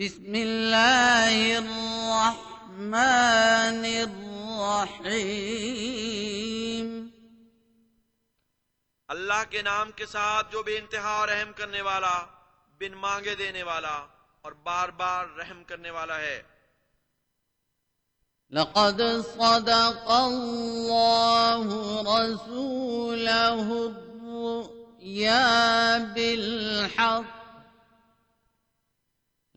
بسم الله الرحمن الرحيم. اللہ کے نام کے ساتھ جو بے انتہا رحم کرنے والا بن مانگے دینے والا اور بار بار رحم کرنے والا ہے۔ لقد صدق الله رسوله الرؤيا بالحق.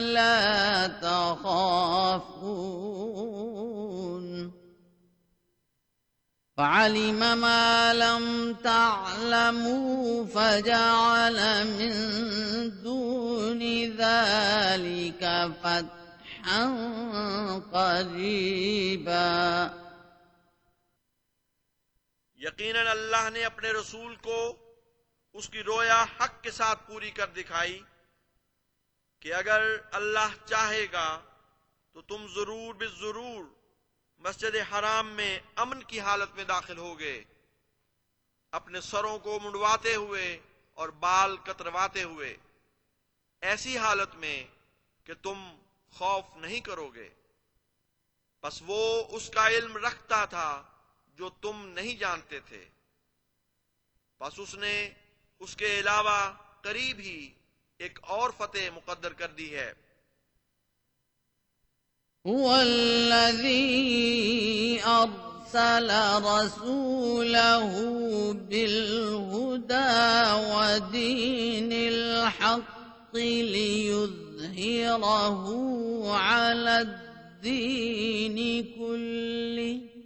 لا تخافون فعلم ما لم تعلموا فجعل من دون ذلك فتحا قريبا یقیناً اللہ نے اپنے رسول کو اس کی رویا حق کے ساتھ پوری کر دکھائی کہ اگر اللہ چاہے گا تو تم ضرور بے ضرور مسجد حرام میں امن کی حالت میں داخل ہوگے۔ اپنے سروں کو منڈواتے ہوئے اور بال کترواتے ہوئے۔ ایسی حالت میں کہ تم خوف نہیں کرو گے۔ بس وہ اس کا علم رکھتا تھا جو تم نہیں جانتے تھے۔ بس اس نے اس کے علاوہ قریب ہی ایک اور فتح مقدر کر دی ہے۔ هو الذي أرسل رسوله بالهدى ودين الحق ليظهره على الدين كله.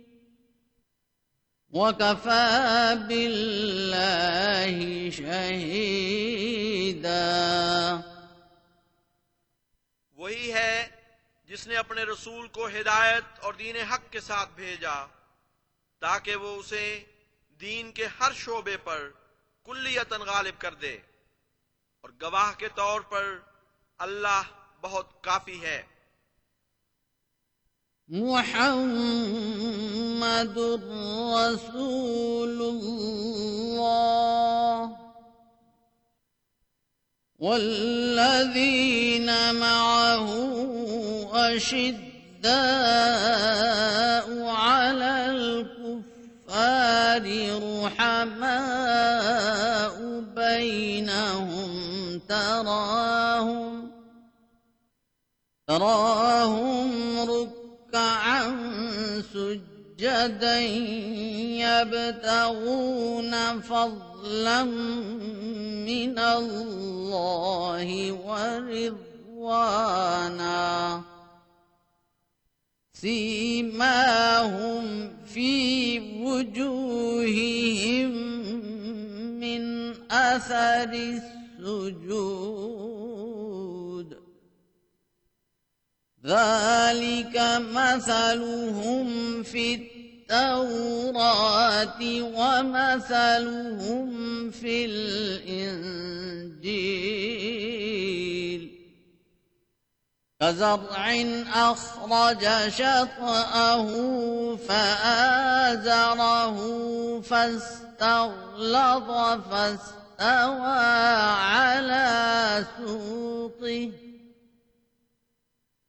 وكفى بالله شهيدا۔ وہی ہے جس نے اپنے رسول کو ہدایت اور دین حق کے ساتھ بھیجا تاکہ وہ اسے دین کے ہر شعبے پر کلیتاً غالب کر دے۔ اور گواہ کے طور پر اللہ بہت کافی ہے۔ محمد محمد رسول الله والذين معه أشداء على الكفار رحماء بينهم تراهم تراهم ركعا سجدا. يبتغون فضلا من الله ورضوانا. سيماهم في وجوههم من أثر السجود. ذلك مثلهم في التوراة ومثلهم في الإنجيل كزرع أخرج شطأه فآزره فاستغلظ فاستوى على سوقه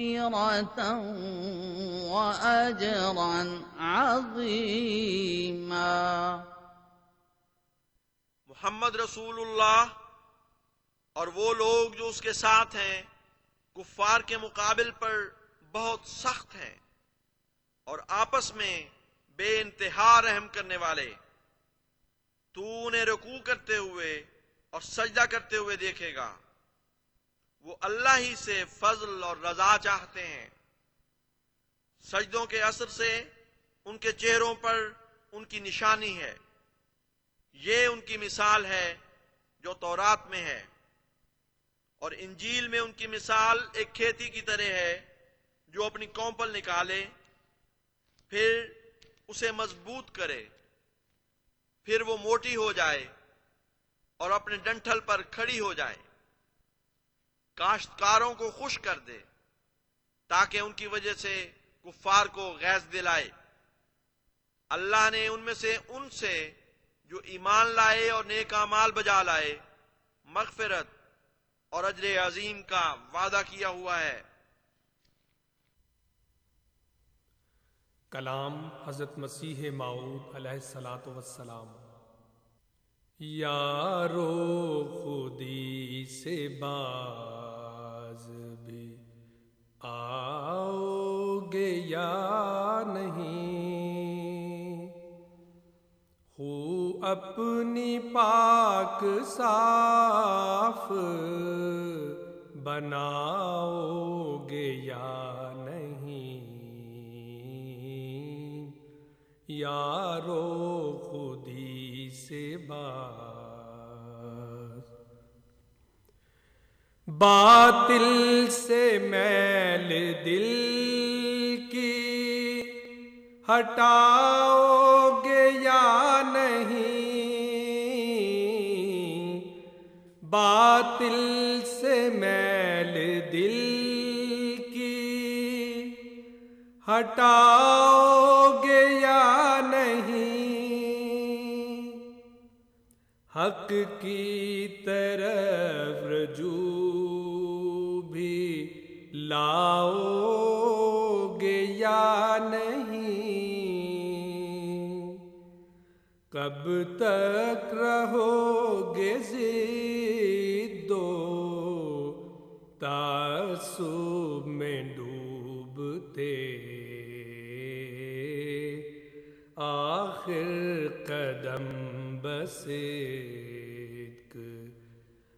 مغفرة وأجرا عظيما. محمد رسول اللہ اور وہ لوگ جو اس کے ساتھ ہیں، کفار کے مقابل پر بہت سخت ہیں اور آپس میں بے انتہا رحم کرنے والے۔ تو انہیں رکوع کرتے ہوئے اور سجدہ کرتے ہوئے دیکھے گا۔ وہ اللہ ہی سے فضل اور رضا چاہتے ہیں۔ سجدوں کے اثر سے ان کے چہروں پر ان کی نشانی ہے۔ یہ ان کی مثال ہے جو تورات میں ہے۔ اور انجیل میں ان کی مثال ایک کھیتی کی طرح ہے جو اپنی کومپل نکالے، پھر اسے مضبوط کرے، پھر وہ موٹی ہو جائے اور اپنے ڈنٹھل پر کھڑی ہو جائے۔ کاشتکاروں کو خوش کر دے تاکہ ان کی وجہ سے کفار کو غیظ دلائے۔ اللہ نے ان میں سے ان سے جو ایمان لائے اور نیک اعمال بجا لائے، مغفرت اور اجر عظیم کا وعدہ کیا ہوا ہے۔ کلام حضرت مسیح معود علیہ السلاۃ وسلام یارو خودی سے باز بھی آؤ گے یا نہیں؟ ہو اپنی پاک صاف بناؤ گے یا نہیں؟ یارو خودی سے باز باطل سے میل دل کی ہٹاؤ گے یا نہیں؟ باطل سے میل دل کی ہٹاؤ گے یا نہیں؟ حق کی طرف رجوع لاؤ گے یا نہیں؟ کب تک رہو گے دو تعصب میں ڈوبتے؟ آخر قدم بس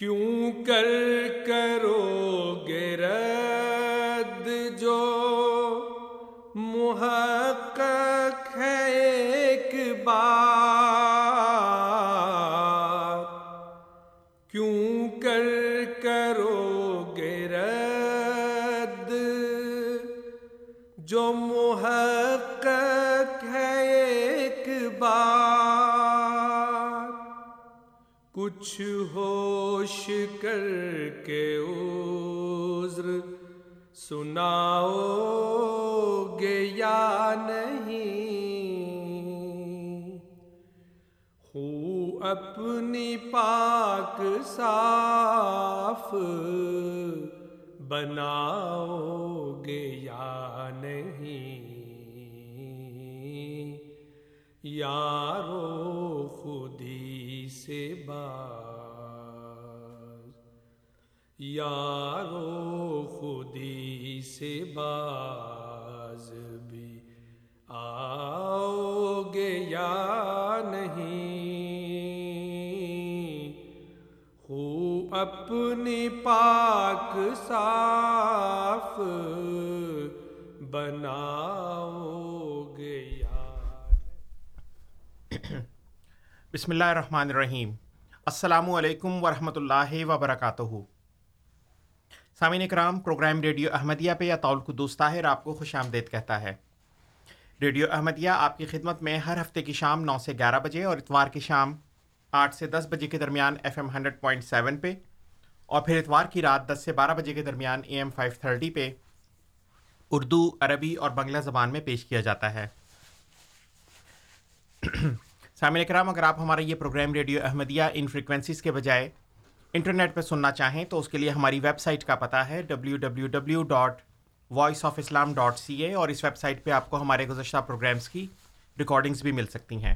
کیوں کر کرو گے رد جو محقق ہے ایک بار؟ کچھ ہوش کر کے عذر سناؤ گے یا نہیں؟ ہو اپنی پاک صاف بناؤ گے یا نہیں؟ یارو خودی سے باز۔ یارو خودی سے باز بھی آؤ گے یا نہیں؟ ہو اپنی پاک صاف بناؤ گے یا بسم اللہ الرحمن الرحیم۔ السلام علیکم ورحمۃ اللہ وبرکاتہ۔ سامعین کرام پروگرام ریڈیو احمدیہ پہ یا طول قدوس طاہر آپ کو خوش آمدید کہتا ہے۔ ریڈیو احمدیہ آپ کی خدمت میں ہر ہفتے کی شام نو سے گیارہ بجے اور اتوار کی شام آٹھ سے دس بجے کے درمیان F M hundred point seven پہ اور پھر اتوار کی رات دس سے بارہ بجے کے درمیان اے ایم فائیو تھرٹی پہ اردو، عربی اور بنگلہ زبان میں پیش کیا جاتا ہے۔ سامعین کرام اگر آپ ہمارا یہ پروگرام ریڈیو احمدیہ ان فریکوینسیز کے بجائے انٹرنیٹ پہ سننا چاہیں تو اس کے لیے ہماری ویب سائٹ کا پتہ ہے W W W dot voice of Islam dot C A اور اس ویب سائٹ پہ آپ کو ہمارے گزشتہ پروگرامس کی ریکارڈنگس بھی مل سکتی ہیں۔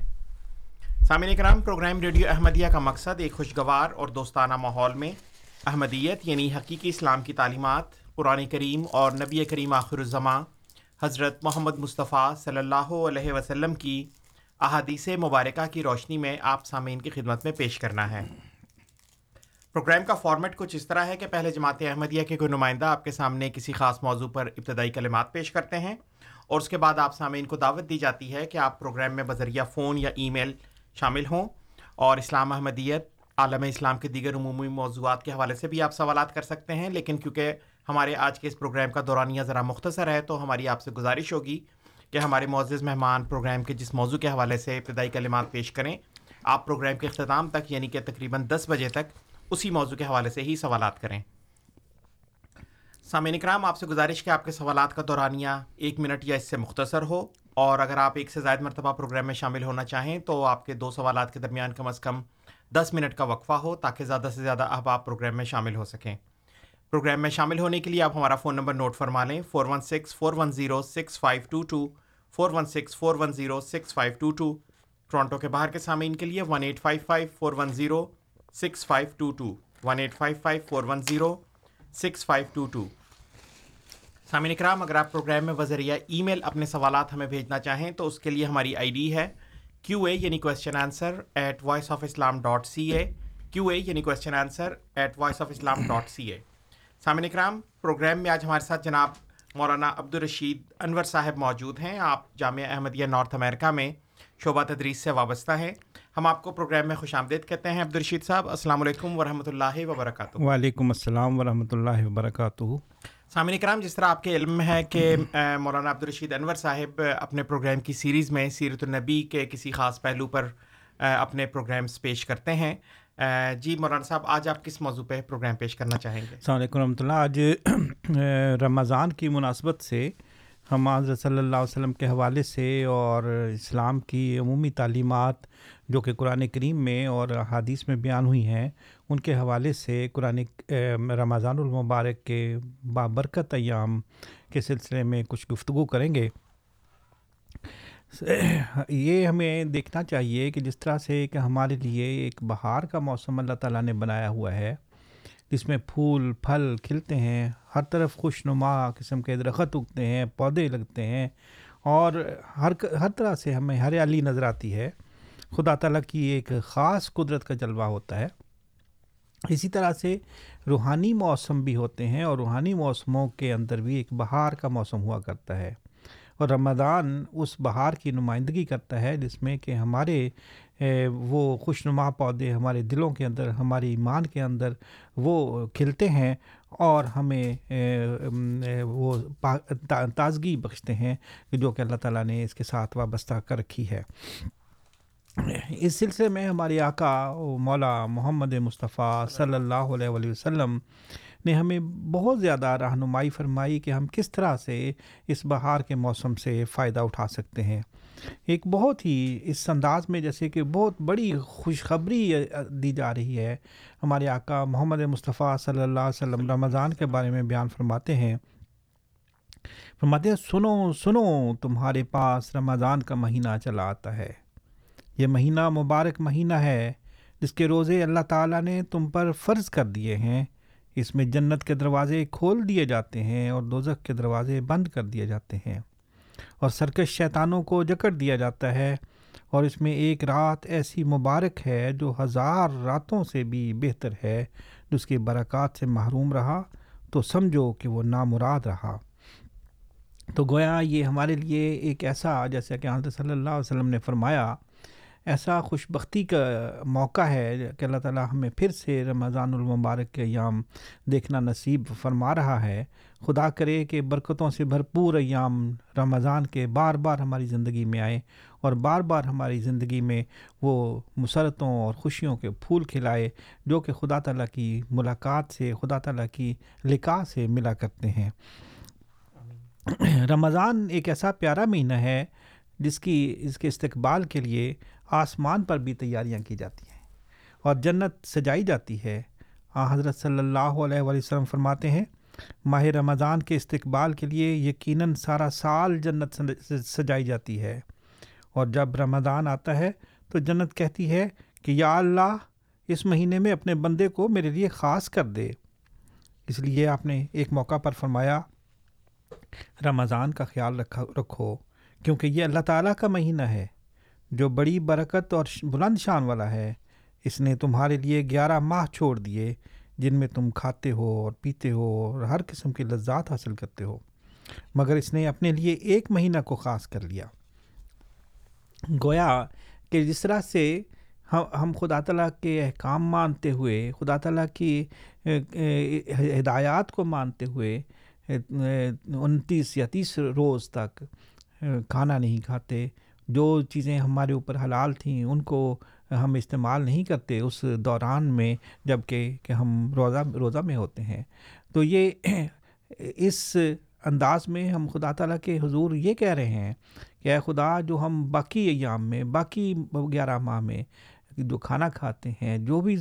سامعین کرام پروگرام ریڈیو احمدیہ کا مقصد ایک خوشگوار اور دوستانہ ماحول میں احمدیت یعنی حقیقی اسلام کی تعلیمات، قرآن کریم اور نبی کریم آخر الزماں حضرت محمد مصطفیٰ صلی اللہ علیہ وسلم کی احادیث مبارکہ کی روشنی میں آپ سامعین کی خدمت میں پیش کرنا ہے۔ پروگرام کا فارمیٹ کچھ اس طرح ہے کہ پہلے جماعت احمدیہ کے کوئی نمائندہ آپ کے سامنے کسی خاص موضوع پر ابتدائی کلمات پیش کرتے ہیں اور اس کے بعد آپ سامعین کو دعوت دی جاتی ہے کہ آپ پروگرام میں بذریعہ فون یا ای میل شامل ہوں اور اسلام احمدیت، عالم اسلام کے دیگر عمومی موضوعات کے حوالے سے بھی آپ سوالات کر سکتے ہیں، لیکن کیونکہ ہمارے آج کے اس پروگرام کا دورانیہ ذرا مختصر ہے تو ہماری آپ سے گزارش ہوگی کہ ہمارے معزز مہمان پروگرام کے جس موضوع کے حوالے سے ابتدائی کلمات پیش کریں، آپ پروگرام کے اختتام تک یعنی کہ تقریباً دس بجے تک، اسی موضوع کے حوالے سے ہی سوالات کریں۔ سامعین کرام آپ سے گزارش کہ آپ کے سوالات کا دورانیہ ایک منٹ یا اس سے مختصر ہو، اور اگر آپ ایک سے زائد مرتبہ پروگرام میں شامل ہونا چاہیں تو آپ کے دو سوالات کے درمیان کم از کم دس منٹ کا وقفہ ہو، تاکہ زیادہ سے زیادہ احباب پروگرام میں شامل ہو سکیں۔ پروگرام میں شامل ہونے کے لیے آپ ہمارا فون نمبر نوٹ فرما لیں، four one six, four one zero, six five two two. Four one six, four one zero, six five two two, Toronto کے باہر کے سامعین کے لیے one eight five five, four one zero, six five two two, one eight five five, four one zero, six five two two. سامعین اکرام، اگر آپ پروگرام میں بذریعہ ای میل اپنے سوالات ہمیں بھیجنا چاہیں تو اس کے لیے ہماری آئی ڈی ہے کیو اے یعنی question answer at voice of Islam dot C A Q A یعنی question answer at voice of Islam dot C A سامعین اکرام، پروگرام میں آج ہمارے ساتھ جناب مولانا عبدالرشید انور صاحب موجود ہیں۔ آپ جامعہ احمدیہ نارتھ امریکہ میں شعبہ تدریس سے وابستہ ہیں۔ ہم آپ کو پروگرام میں خوش آمدید کہتے ہیں۔ عبدالرشید صاحب السلام علیکم ورحمۃ اللہ وبرکاتہ۔ وعلیکم السلام ورحمۃ اللہ وبرکاتہ۔ سامعین کرام جس طرح آپ کے علم ہے کہ مولانا عبدالرشید انور صاحب اپنے پروگرام کی سیریز میں سیرت النبی کے کسی خاص پہلو پر اپنے پروگرامس پیش کرتے ہیں۔ جی مولانا صاحب، آج آپ کس موضوع پہ پروگرام پیش کرنا چاہیں گے؟ السلام علیکم رحمۃ اللہ۔ آج رمضان کی مناسبت سے ہم حضرت صلی اللہ علیہ وسلم کے حوالے سے اور اسلام کی عمومی تعلیمات جو کہ قرآن کریم میں اور حادیث میں بیان ہوئی ہیں، ان کے حوالے سے قرآن رمضان المبارک کے بابرکت ایام کے سلسلے میں کچھ گفتگو کریں گے۔ یہ ہمیں دیکھنا چاہیے کہ جس طرح سے کہ ہمارے لیے ایک بہار کا موسم اللہ تعالیٰ نے بنایا ہوا ہے، جس میں پھول، پھل کھلتے ہیں، ہر طرف خوش نما قسم کے درخت اگتے ہیں، پودے لگتے ہیں، اور ہر ہر طرح سے ہمیں ہریالی نظر آتی ہے۔ خدا تعالیٰ کی ایک خاص قدرت کا جلوہ ہوتا ہے۔ اسی طرح سے روحانی موسم بھی ہوتے ہیں اور روحانی موسموں کے اندر بھی ایک بہار کا موسم ہوا کرتا ہے۔ اور رمضان اس بہار کی نمائندگی کرتا ہے جس میں کہ ہمارے وہ خوش نما پودے ہمارے دلوں کے اندر، ہماری ایمان کے اندر وہ کھلتے ہیں اور ہمیں وہ تازگی بخشتے ہیں جو کہ اللہ تعالیٰ نے اس کے ساتھ وابستہ کر رکھی ہے۔ اس سلسلے میں ہمارے آقا مولا محمد مصطفیٰ صلی اللہ علیہ وسلم نے ہمیں بہت زیادہ رہنمائی فرمائی کہ ہم کس طرح سے اس بہار کے موسم سے فائدہ اٹھا سکتے ہیں۔ ایک بہت ہی اس انداز میں جیسے کہ بہت بڑی خوشخبری دی جا رہی ہے۔ ہمارے آقا محمد مصطفیٰ صلی اللہ علیہ وسلم رمضان کے بارے میں بیان فرماتے ہیں۔ فرماتے ہیں، سنو سنو، تمہارے پاس رمضان کا مہینہ چلا آتا ہے۔ یہ مہینہ مبارک مہینہ ہے جس کے روزے اللہ تعالیٰ نے تم پر فرض کر دیے ہیں۔ اس میں جنت کے دروازے کھول دیے جاتے ہیں اور دوزخ کے دروازے بند کر دیے جاتے ہیں اور سرکش شیطانوں کو جکڑ دیا جاتا ہے اور اس میں ایک رات ایسی مبارک ہے جو ہزار راتوں سے بھی بہتر ہے۔ جس کی برکات سے محروم رہا تو سمجھو کہ وہ نامراد رہا۔ تو گویا یہ ہمارے لیے ایک ایسا جیسا کہ حضرت صلی اللہ علیہ وسلم نے فرمایا ایسا خوش بختی کا موقع ہے کہ اللہ تعالیٰ ہمیں پھر سے رمضان المبارک کے ایام دیکھنا نصیب فرما رہا ہے۔ خدا کرے کہ برکتوں سے بھرپور ایام رمضان کے بار بار ہماری زندگی میں آئے اور بار بار ہماری زندگی میں وہ مسرتوں اور خوشیوں کے پھول کھلائے جو کہ خدا تعالیٰ کی ملاقات سے، خدا تعالیٰ کی لکھا سے ملا کرتے ہیں۔ رمضان ایک ایسا پیارا مہینہ ہے جس کی، اس کے استقبال کے لیے آسمان پر بھی تیاریاں کی جاتی ہیں اور جنت سجائی جاتی ہے۔ آ، حضرت صلی اللہ علیہ وسلم فرماتے ہیں، ماہ رمضان کے استقبال کے لیے یقیناً سارا سال جنت سجائی جاتی ہے۔ اور جب رمضان آتا ہے تو جنت کہتی ہے کہ یا اللہ، اس مہینے میں اپنے بندے کو میرے لیے خاص کر دے۔ اس لیے آپ نے ایک موقع پر فرمایا، رمضان کا خیال رکھا، رکھو، کیونکہ یہ اللہ تعالیٰ کا مہینہ ہے۔ جو بڑی برکت اور بلند شان والا ہے، اس نے تمہارے لیے گیارہ ماہ چھوڑ دیے، جن میں تم کھاتے ہو اور پیتے ہو اور ہر قسم کی لذات حاصل کرتے ہو۔ مگر اس نے اپنے لیے ایک مہینہ کو خاص کر لیا۔ گویا کہ جس طرح سے ہم خدا تعالیٰ کے احکام مانتے ہوئے، خدا تعالیٰ کی ہدایات کو مانتے ہوئے انتیس یا تیس روز تک کھانا نہیں کھاتے جو چیزیں ہمارے اوپر حلال تھیں، ان کو ہم استعمال نہیں کرتے اس دوران میں جبکہ کہ ہم روزہ روزہ میں ہوتے ہیں۔ تو یہ اس انداز میں ہم خدا تعالیٰ کے حضور یہ کہہ رہے ہیں کہ اے خدا، جو ہم باقی ایام میں، باقی گیارہ ماہ میں جو کھانا کھاتے ہیں، جو بھی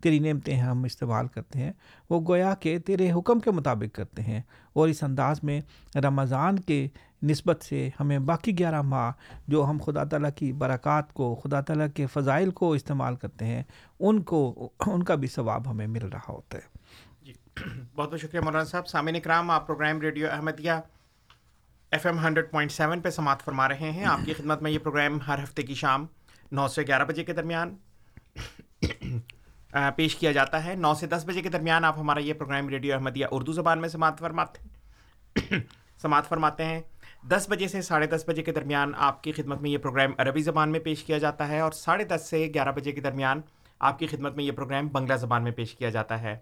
تیری نعمتیں ہیں ہم استعمال کرتے ہیں، وہ گویا کہ تیرے حکم کے مطابق کرتے ہیں۔ اور اس انداز میں رمضان کے نسبت سے ہمیں باقی گیارہ ماہ جو ہم خدا تعالیٰ کی برکات کو، خدا تعالیٰ کے فضائل کو استعمال کرتے ہیں، ان کو، ان کا بھی ثواب ہمیں مل رہا ہوتا ہے۔ جی۔ بہت بہت شکریہ مولانا صاحب۔ سامعین اکرام، آپ programme radio Ahmadiyya F M hundred point seven پہ سماعت فرما رہے ہیں۔ آپ کی خدمت میں یہ پروگرام ہر ہفتے کی شام نو سے گیارہ بجے کے درمیان پیش کیا جاتا ہے۔ نو سے دس بجے کے درمیان آپ ہمارا یہ پروگرام ریڈیو احمدیہ اردو زبان میں سماعت فرماتے سماعت فرماتے ہیں۔ دس بجے سے ساڑھے دس بجے کے درمیان آپ کی خدمت میں یہ پروگرام عربی زبان میں پیش کیا جاتا ہے اور ساڑھے دس سے گیارہ بجے کے درمیان آپ کی خدمت میں یہ پروگرام بنگلہ زبان میں پیش کیا جاتا ہے۔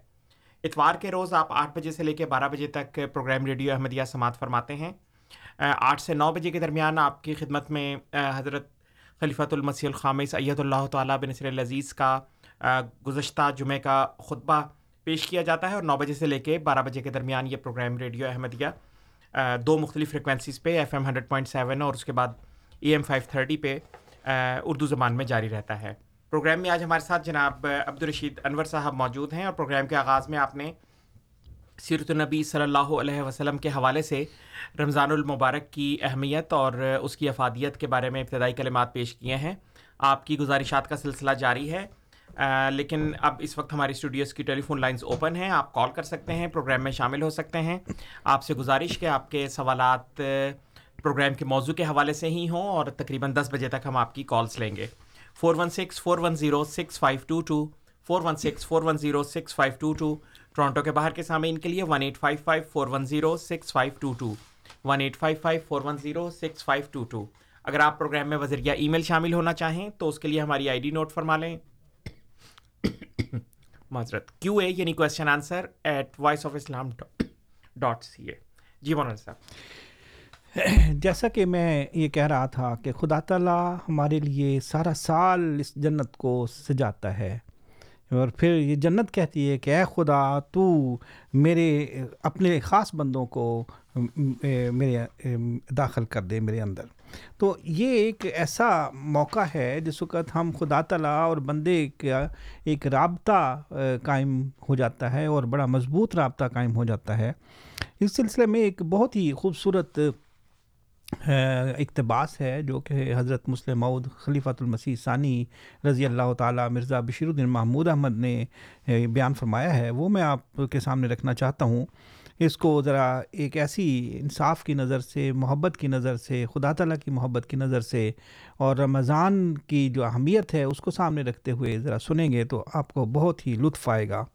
اتوار کے روز آپ آٹھ بجے سے لے کے بارہ بجے تک پروگرام ریڈیو احمدیہ سماعت فرماتے ہیں۔ آٹھ سے نو بجے کے درمیان آپ کی خدمت میں حضرت خلیفۃ المسی الخام سید اللہ تعالیٰ بن نصر العزیز کا گزشتہ جمعہ کا خطبہ پیش کیا جاتا ہے اور نو بجے سے لے کے بارہ بجے کے درمیان یہ پروگرام ریڈیو احمدیہ دو مختلف فریکوینسیز پہ F M hundred point seven اور اس کے بعد ای ایم فائیو تھرٹی پہ اردو زبان میں جاری رہتا ہے۔ پروگرام میں آج ہمارے ساتھ جناب عبدالرشید انور صاحب موجود ہیں اور پروگرام کے آغاز میں آپ نے سیرت النبی صلی اللہ علیہ وسلم کے حوالے سے رمضان المبارک کی اہمیت اور اس کی افادیت کے بارے میں ابتدائی کلمات پیش کیے ہیں۔ آپ کی گزارشات کا سلسلہ جاری ہے۔ لیکن اب اس وقت ہماری اسٹوڈیوز کی ٹیلی فون لائنز اوپن ہیں، آپ کال کر سکتے ہیں پروگرام میں شامل ہو سکتے ہیں۔ آپ سے گزارش کہ آپ کے سوالات پروگرام کے موضوع کے حوالے سے ہی ہوں اور تقریباً دس بجے تک ہم آپ کی کالس لیں گے۔ Four one six four one zero six five two two four one six four one zero six five two two Toronto کے باہر کے سامعین کے لیے one eight five five four one zero six five two two one eight five five four one zero six five two two اگر آپ programme میں وزیر ای میل شامل ہونا چاہیں تو اس کے لیے ہماری آئی ڈی نوٹ فرما لیں۔ معذرت کیو اے یعنی question answer at voice of Islam dot C A جی مولانا صاحب جیسا کہ میں یہ کہہ رہا تھا کہ خدا تعالیٰ ہمارے لیے سارا سال اس جنت کو سجاتا ہے اور پھر یہ جنت کہتی ہے کہ اے خدا تو میرے اپنے خاص بندوں کو میرے داخل کر دے میرے اندر تو یہ ایک ایسا موقع ہے جس وقت ہم خدا تعالیٰ اور بندے کا ایک رابطہ قائم ہو جاتا ہے اور بڑا مضبوط رابطہ قائم ہو جاتا ہے۔ اس سلسلے میں ایک بہت ہی خوبصورت اقتباس ہے جو کہ حضرت مسلم مود خلیفۃ المسیح ثانی رضی اللہ تعالیٰ مرزا بشیر الدین محمود احمد نے بیان فرمایا ہے۔ وہ میں آپ کے سامنے رکھنا چاہتا ہوں۔ اس کو ذرا ایک ایسی انصاف کی نظر سے، محبت کی نظر سے، خدا تعالیٰ کی محبت کی نظر سے اور رمضان کی جو اہمیت ہے، اس کو سامنے رکھتے ہوئے ذرا سنیں گے تو آپ کو بہت ہی لطف آئے گا۔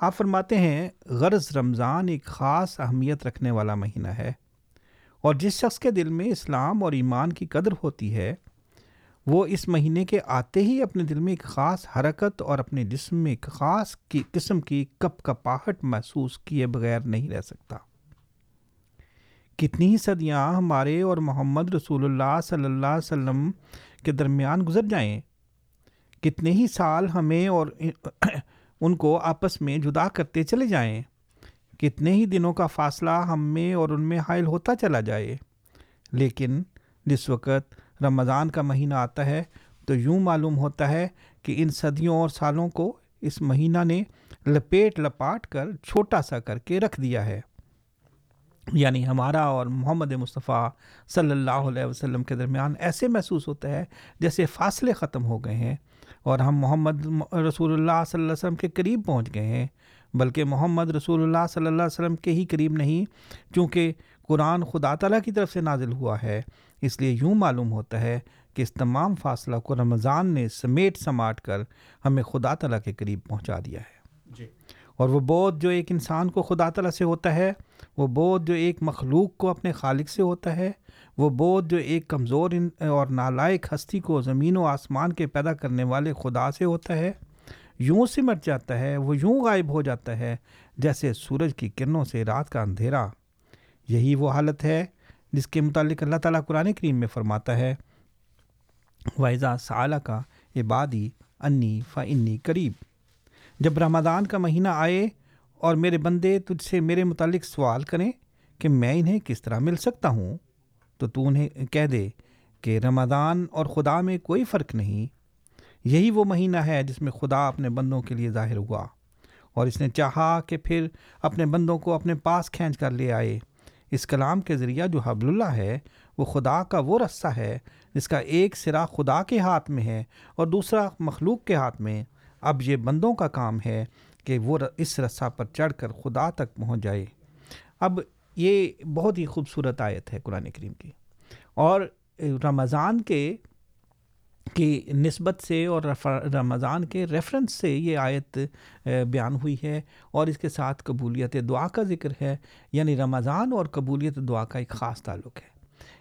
آپ فرماتے ہیں، غرض رمضان ایک خاص اہمیت رکھنے والا مہینہ ہے اور جس شخص کے دل میں اسلام اور ایمان کی قدر ہوتی ہے وہ اس مہینے کے آتے ہی اپنے دل میں ایک خاص حرکت اور اپنے جسم میں ایک خاص کی قسم کی کپ کپاہٹ محسوس کیے بغیر نہیں رہ سکتا۔ کتنی ہی صدیاں ہمارے اور محمد رسول اللہ صلی اللہ علیہ وسلم کے درمیان گزر جائیں، کتنے ہی سال ہمیں اور ان کو آپس میں جدا کرتے چلے جائیں، کتنے ہی دنوں کا فاصلہ ہم میں اور ان میں حائل ہوتا چلا جائے، لیکن جس وقت رمضان کا مہینہ آتا ہے، تو یوں معلوم ہوتا ہے کہ ان صدیوں اور سالوں کو اس مہینہ نے لپیٹ لپاٹ کر چھوٹا سا کر کے رکھ دیا ہے۔ یعنی ہمارا اور محمد مصطفیٰ صلی اللہ علیہ وسلم کے درمیان ایسے محسوس ہوتا ہے جیسے فاصلے ختم ہو گئے ہیں اور ہم محمد رسول اللہ صلی اللہ علیہ وسلم کے قریب پہنچ گئے ہیں۔ بلکہ محمد رسول اللہ صلی اللہ علیہ وسلم کے ہی قریب نہیں، چونکہ قرآن خدا تعالیٰ کی طرف سے نازل ہوا ہے۔ اس لیے یوں معلوم ہوتا ہے کہ اس تمام فاصلہ کو رمضان نے سمیٹ سماٹ کر ہمیں خدا تعالیٰ کے قریب پہنچا دیا ہے۔ جی۔ اور وہ بودھ جو ایک انسان کو خدا تعالیٰ سے ہوتا ہے وہ بودھ جو ایک مخلوق کو اپنے خالق سے ہوتا ہے وہ بودھ جو ایک کمزور اور نالائق ہستی کو زمین و آسمان کے پیدا کرنے والے خدا سے ہوتا ہے یوں سمٹ جاتا ہے وہ یوں غائب ہو جاتا ہے جیسے سورج کی کرنوں سے رات کا اندھیرا۔ یہی وہ حالت ہے جس کے متعلق اللہ تعالیٰ قرآن کریم میں فرماتا ہے وائزہ سالہ کا عبادی انی فنی قریب جب رمضان کا مہینہ آئے اور میرے بندے تجھ سے میرے متعلق سوال کریں کہ میں انہیں کس طرح مل سکتا ہوں، تو تو انہیں کہہ دے کہ رمضان اور خدا میں کوئی فرق نہیں۔ یہی وہ مہینہ ہے جس میں خدا اپنے بندوں کے لیے ظاہر ہوا اور اس نے چاہا کہ پھر اپنے بندوں کو اپنے پاس کھینچ کر لے آئے۔ اس کلام کے ذریعہ جو حبل اللہ ہے، وہ خدا کا وہ رسہ ہے جس کا ایک سرا خدا کے ہاتھ میں ہے اور دوسرا مخلوق کے ہاتھ میں۔ اب یہ بندوں کا کام ہے کہ وہ اس رسہ پر چڑھ کر خدا تک پہنچ جائے۔ اب یہ بہت ہی خوبصورت آیت ہے قرآن کریم کی۔ اور رمضان کے کی نسبت سے اور رمضان کے ریفرنس سے یہ آیت بیان ہوئی ہے اور اس کے ساتھ قبولیت دعا کا ذکر ہے یعنی رمضان اور قبولیت دعا کا ایک خاص تعلق ہے۔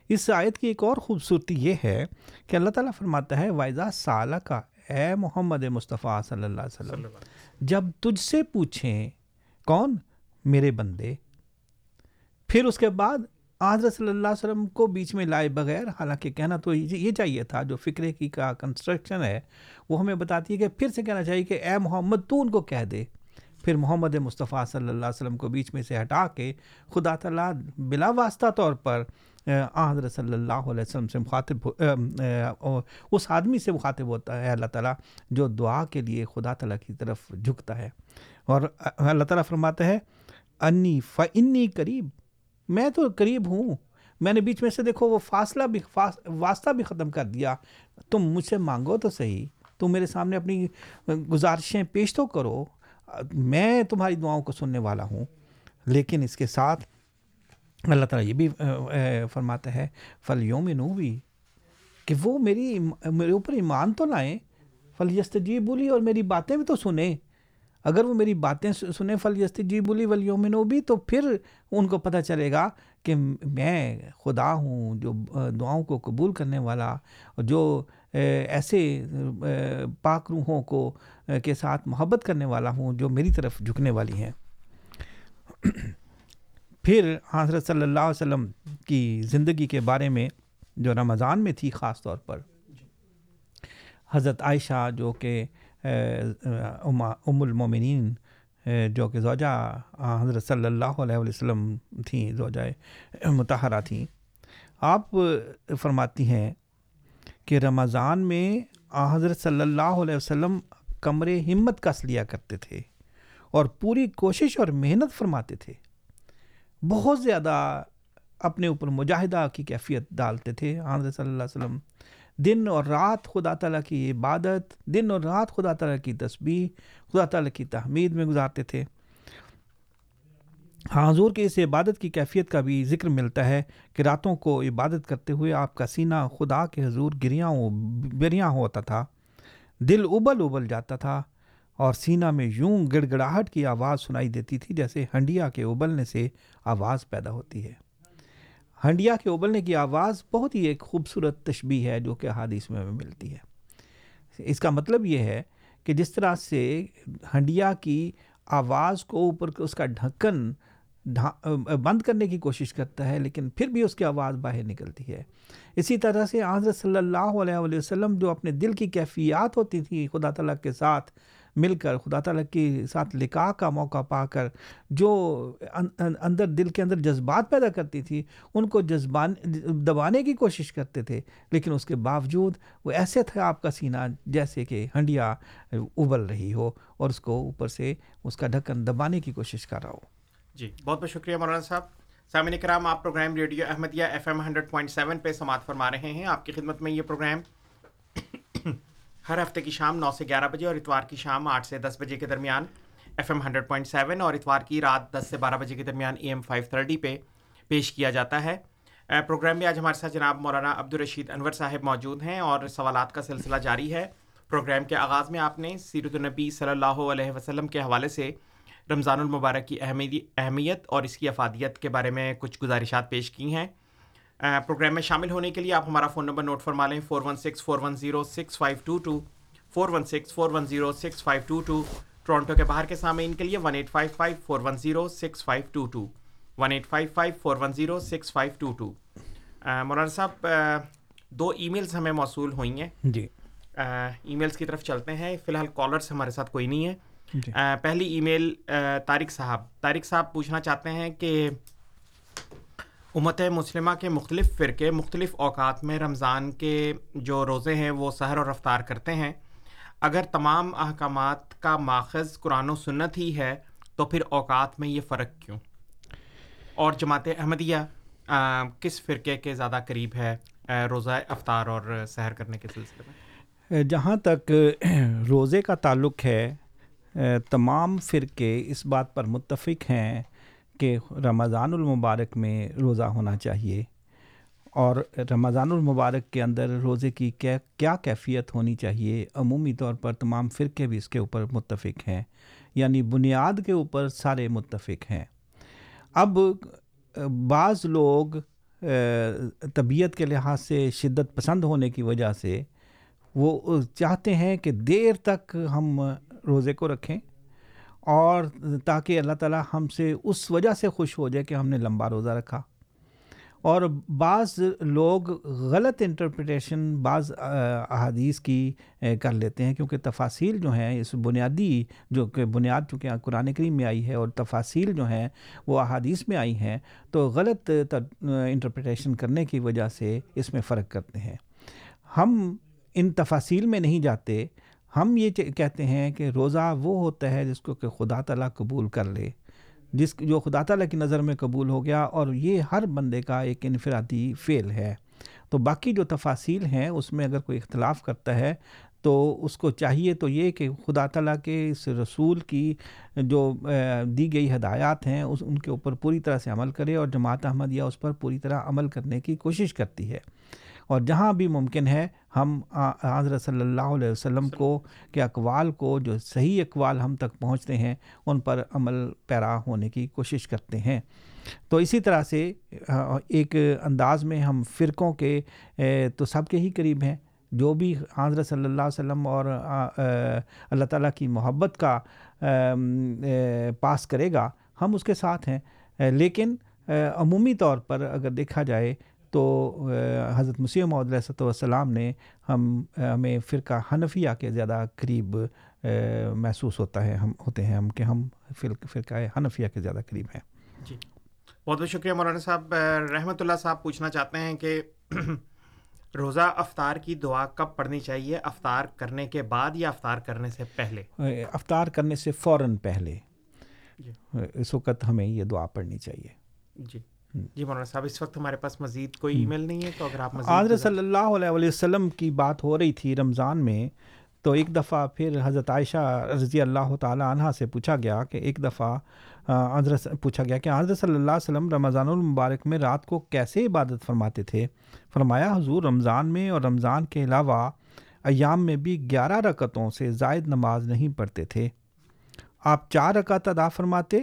اس آیت کی ایک اور خوبصورتی یہ ہے کہ اللہ تعالیٰ فرماتا ہے وائزہ سالہ کا اے محمد مصطفیٰ صلی اللہ علیہ وسلم۔ جب تجھ سے پوچھیں کون میرے بندے پھر اس کے بعد حضرت صلی اللہ علیہ وسلم کو بیچ میں لائے بغیر، حالانکہ کہنا تو یہ چاہیے تھا، جو فکرے کی کا کنسٹرکشن ہے، وہ ہمیں بتاتی ہے کہ پھر سے کہنا چاہیے کہ اے محمد تو ان کو کہہ دے۔ پھر محمد مصطفیٰ صلی اللہ علیہ وسلم کو بیچ میں سے ہٹا کے خدا تعالیٰ بلا واسطہ طور پر حضرت صلی اللہ علیہ وسلم سے مخاطب اس آدمی سے مخاطب ہوتا ہے اللہ تعالیٰ، جو دعا کے لیے خدا تعالیٰ کی طرف جھکتا ہے۔ اور اللہ تعالیٰ فرماتا ہے، انی فنی قریب میں تو قریب ہوں۔ میں نے بیچ میں سے دیکھو وہ فاصلہ بھی واسطہ بھی ختم کر دیا۔ تم مجھ سے مانگو تو صحیح۔ تم میرے سامنے اپنی گزارشیں پیش تو کرو۔ میں تمہاری دعاؤں کو سننے والا ہوں۔ لیکن اس کے ساتھ اللہ تعالیٰ یہ بھی فرماتا ہے فل یوم نو بھی کہ وہ میری، میرے اوپر ایمان تو لائیں۔ فل یستجی بولی اور میری باتیں بھی تو سنیں۔ اگر وہ میری باتیں سنیں، فل یستی جی بولی ولیومن بھی، تو پھر ان کو پتہ چلے گا کہ میں خدا ہوں جو دعاؤں کو قبول کرنے والا جو ایسے پاک روحوں کو کے ساتھ محبت کرنے والا ہوں جو میری طرف جھکنے والی ہیں۔ پھر حضرت صلی اللہ علیہ وسلم کی زندگی کے بارے میں جو رمضان میں تھی، خاص طور پر، حضرت عائشہ جو کہ ام المومنین جو کہ زوجہ حضرت صلی اللہ علیہ وسلم تھیں، زوجہ متحرہ تھیں۔ آپ فرماتی ہیں کہ رمضان میں حضرت صلی اللہ علیہ وسلم کمر ہمت کس لیا کرتے تھے اور پوری کوشش اور محنت فرماتے تھے۔ بہت زیادہ اپنے اوپر مجاہدہ کی کیفیت ڈالتے تھے۔ حضرت صلی اللہ علیہ وسلم دن اور رات خدا تعالیٰ کی عبادت، دن اور رات خدا تعالیٰ کی تسبیح، خدا تعالیٰ کی تحمید میں گزارتے تھے۔ ہاں، حضور کے اس عبادت کی کیفیت کا بھی ذکر ملتا ہے کہ راتوں کو عبادت کرتے ہوئے آپ کا سینہ خدا کے حضور گریاں بریاں ہوتا تھا۔ دل ابل ابل جاتا تھا اور سینہ میں یوں گڑ گڑاہٹ کی آواز سنائی دیتی تھی جیسے ہنڈیا کے ابلنے سے آواز پیدا ہوتی ہے۔ ہنڈیا کے ابلنے کی آواز بہت ہی ایک خوبصورت تشبیح ہے جو کہ حادث میں ہمیں ملتی ہے۔ اس کا مطلب یہ ہے کہ جس طرح سے ہنڈیا کی آواز کو اوپر اس کا ڈھکن بند کرنے کی کوشش کرتا ہے، لیکن پھر بھی اس کی آواز باہر نکلتی ہے۔ اسی طرح سے حضرت صلی اللہ علیہ وسلم جو اپنے دل کی کیفیات ہوتی تھی خدا تعالیٰ کے ساتھ مل کر خدا تعالیٰ کے ساتھ لکھا کا موقع پا کر جو اندر دل کے اندر جذبات پیدا کرتی تھی، ان کو جذبان، دبانے کی کوشش کرتے تھے، لیکن اس کے باوجود وہ ایسے تھا آپ کا سینہ جیسے کہ ہنڈیا ابل رہی ہو اور اس کو اوپر سے اس کا ڈھکن دبانے کی کوشش کر رہا ہو۔ جی بہت بہت شکریہ مولانا صاحب۔ سامعین کرام، آپ programme radio Ahmadiyya F M hundred point seven پہ سماعت فرما رہے ہیں۔ آپ کی خدمت میں یہ پروگرام ہر ہفتے کی شام نو سے گیارہ بجے اور اتوار کی شام آٹھ سے دس بجے کے درمیان F M hundred point seven اور اتوار کی رات دس سے بارہ بجے کے درمیان اے ایم فائیو تھرٹی پہ پیش کیا جاتا ہے۔ پروگرام میں آج ہمارے ساتھ جناب مولانا عبدالرشید انور صاحب موجود ہیں اور سوالات کا سلسلہ جاری ہے۔ پروگرام کے آغاز میں آپ نے سیرت النبی صلی اللہ علیہ وسلم کے حوالے سے رمضان المبارک کی اہمیت اور اس کی افادیت کے بارے میں کچھ گزارشات پیش کی ہیں۔ پروگرام میں شامل ہونے کے لیے آپ ہمارا فون نمبر نوٹ فرما لیں four one six four one zero six five two two four one six four one zero six five two two Toronto کے باہر کے سامنے ان کے لیے one eight five five four one zero six five two two one eight five five four one zero six five two two مولانا صاحب دو e mails ہمیں موصول ہوئی ہیں۔ جی۔ ای میلس کی طرف چلتے ہیں۔ فی الحال کالرس ہمارے ساتھ کوئی نہیں ہے۔ جی۔ پہلی ای میل طارق صاحب۔ طارق صاحب پوچھنا چاہتے ہیں کہ امت مسلمہ کے مختلف فرقے، مختلف اوقات میں رمضان کے جو روزے ہیں وہ سحر اور رفتار کرتے ہیں۔ اگر تمام احکامات کا ماخذ قرآن و سنت ہی ہے، تو پھر اوقات میں یہ فرق کیوں؟ اور جماعت احمدیہ کس فرقے کے زیادہ قریب ہے روزہ افطار اور سحر کرنے کے سلسلے میں؟ جہاں تک روزے کا تعلق ہے تمام فرقے اس بات پر متفق ہیں کہ رمضان المبارک میں روزہ ہونا چاہیے اور رمضان المبارک کے اندر روزے کی کیا کیا کیفیت ہونی چاہیے، عمومی طور پر تمام فرقے بھی اس کے اوپر متفق ہیں یعنی بنیاد کے اوپر سارے متفق ہیں۔ اب بعض لوگ طبیعت کے لحاظ سے شدت پسند ہونے کی وجہ سے وہ چاہتے ہیں کہ دیر تک ہم روزے کو رکھیں۔ اور تاکہ اللہ تعالیٰ ہم سے اس وجہ سے خوش ہو جائے کہ ہم نے لمبا روزہ رکھا۔ اور بعض لوگ غلط انٹرپریٹیشن بعض احادیث کی کر لیتے ہیں کیونکہ تفاصیل جو ہیں، اس بنیادی جو کہ بنیاد چونکہ قرآن کریم میں آئی ہے اور تفاصیل جو ہیں وہ احادیث میں آئی ہیں، تو غلط انٹرپریٹیشن کرنے کی وجہ سے اس میں فرق کرتے ہیں۔ ہم ان تفاصیل میں نہیں جاتے ہم یہ کہتے ہیں کہ روزہ وہ ہوتا ہے جس کو کہ خدا تعالیٰ قبول کر لے، جس جو خدا تعالیٰ کی نظر میں قبول ہو گیا اور یہ ہر بندے کا ایک انفرادی فعل ہے۔ تو باقی جو تفاصیل ہیں اس میں اگر کوئی اختلاف کرتا ہے تو اس کو چاہیے تو یہ کہ خدا تعالیٰ کے اس رسول کی جو دی گئی ہدایات ہیں، اس ان کے اوپر پوری طرح سے عمل کرے اور جماعت احمدیہ اس پر پوری طرح عمل کرنے کی کوشش کرتی ہے۔ اور جہاں بھی ممکن ہے ہم حضرت صلی اللہ علیہ وسلم کو کے اقوال کو جو صحیح اقوال ہم تک پہنچتے ہیں، ان پر عمل پیرا ہونے کی کوشش کرتے ہیں۔ تو اسی طرح سے ایک انداز میں ہم فرقوں کے تو سب کے ہی قریب ہیں۔ جو بھی حضرت صلی اللہ علیہ وسلم اور اللہ تعالیٰ کی محبت کا پاس کرے گا، ہم اس کے ساتھ ہیں۔ لیکن عمومی طور پر اگر دیکھا جائے تو حضرت مسیح محدود والسلام نے ہم ہمیں فرقہ حنفیہ کے زیادہ قریب محسوس ہوتا ہے ہم ہوتے ہیں ہم کہ ہم فرقہ حنفیہ کے زیادہ قریب ہیں۔ جی۔ بہت بہت شکریہ مولانا صاحب۔ رحمۃ اللہ صاحب پوچھنا چاہتے ہیں کہ روزہ افطار کی دعا کب پڑھنی چاہیے؟ افطار کرنے کے بعد یا افطار کرنے سے پہلے؟ افطار کرنے سے فوراً پہلے۔ جی۔ اس وقت ہمیں یہ دعا پڑھنی چاہیے۔ جی۔ جی مولانا صاحب اس وقت ہمارے پاس مزید کوئی ای میل نہیں ہے تو اگر آپ حضرت صلی اللہ علیہ وسلم کی بات ہو رہی تھی رمضان میں تو ایک دفعہ پھر حضرت عائشہ رضی اللہ تعالیٰ عنہ سے پوچھا گیا کہ ایک دفعہ حضرت پوچھا گیا کہ حضرت صلی اللہ علیہ وسلم رمضان المبارک میں رات کو کیسے عبادت فرماتے تھے؟ فرمایا حضور رمضان میں اور رمضان کے علاوہ ایام میں بھی گیارہ رکعتوں سے زائد نماز نہیں پڑھتے تھے۔ آپ چار رکعت ادا فرماتے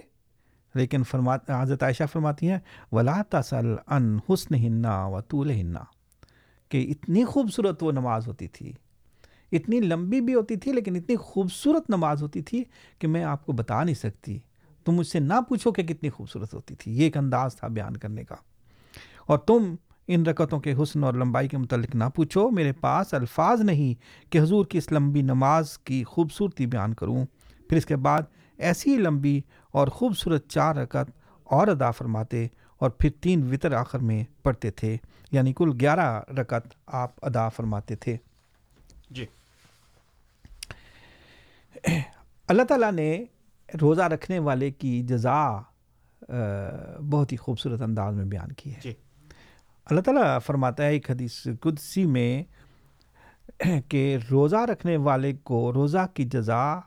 لیکن فرما، حضرت عائشہ فرماتی ہیں، ولا تسل ان حسن ہننا و طول ہننا کہ اتنی خوبصورت وہ نماز ہوتی تھی، اتنی لمبی بھی ہوتی تھی، لیکن اتنی خوبصورت نماز ہوتی تھی کہ میں آپ کو بتا نہیں سکتی۔ تم مجھ سے نہ پوچھو کہ کتنی خوبصورت ہوتی تھی۔ یہ ایک انداز تھا بیان کرنے کا۔ اور تم ان رکتوں کے حسن اور لمبائی کے متعلق نہ پوچھو، میرے پاس الفاظ نہیں کہ حضور کی اس لمبی نماز کی خوبصورتی بیان کروں۔ پھر اس کے بعد ایسی لمبی اور خوبصورت چار رکعت اور ادا فرماتے اور پھر تین وطر آخر میں پڑھتے تھے یعنی کل گیارہ رکعت آپ ادا فرماتے تھے۔ جی۔ اللہ تعالیٰ نے روزہ رکھنے والے کی جزا بہت ہی خوبصورت انداز میں بیان کی ہے۔ جی۔ اللہ تعالیٰ فرماتا ہے ایک حدیث قدسی میں کہ روزہ رکھنے والے کو روزہ کی جزا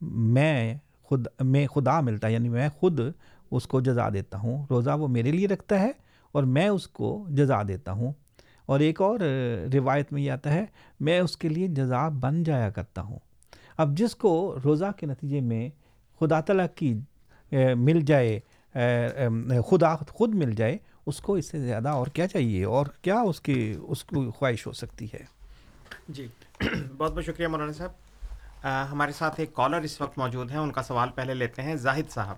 میں خود میں خدا ملتا ہے یعنی میں خود اس کو جزا دیتا ہوں۔ روزہ وہ میرے لیے رکھتا ہے اور میں اس کو جزا دیتا ہوں۔ اور ایک اور روایت میں یہ آتا ہے، میں اس کے لیے جزا بن جایا کرتا ہوں۔ اب جس کو روزہ کے نتیجے میں خدا تعالیٰ کی مل جائے خدا خود مل جائے، اس کو اس سے زیادہ اور کیا چاہیے؟ اور کیا اس کی، اس کو خواہش ہو سکتی ہے؟ جی۔ بہت بہت شکریہ مولانا صاحب۔ ہمارے ساتھ ایک کالر اس وقت موجود ہیں ان کا سوال پہلے لیتے ہیں۔ زاہد صاحب۔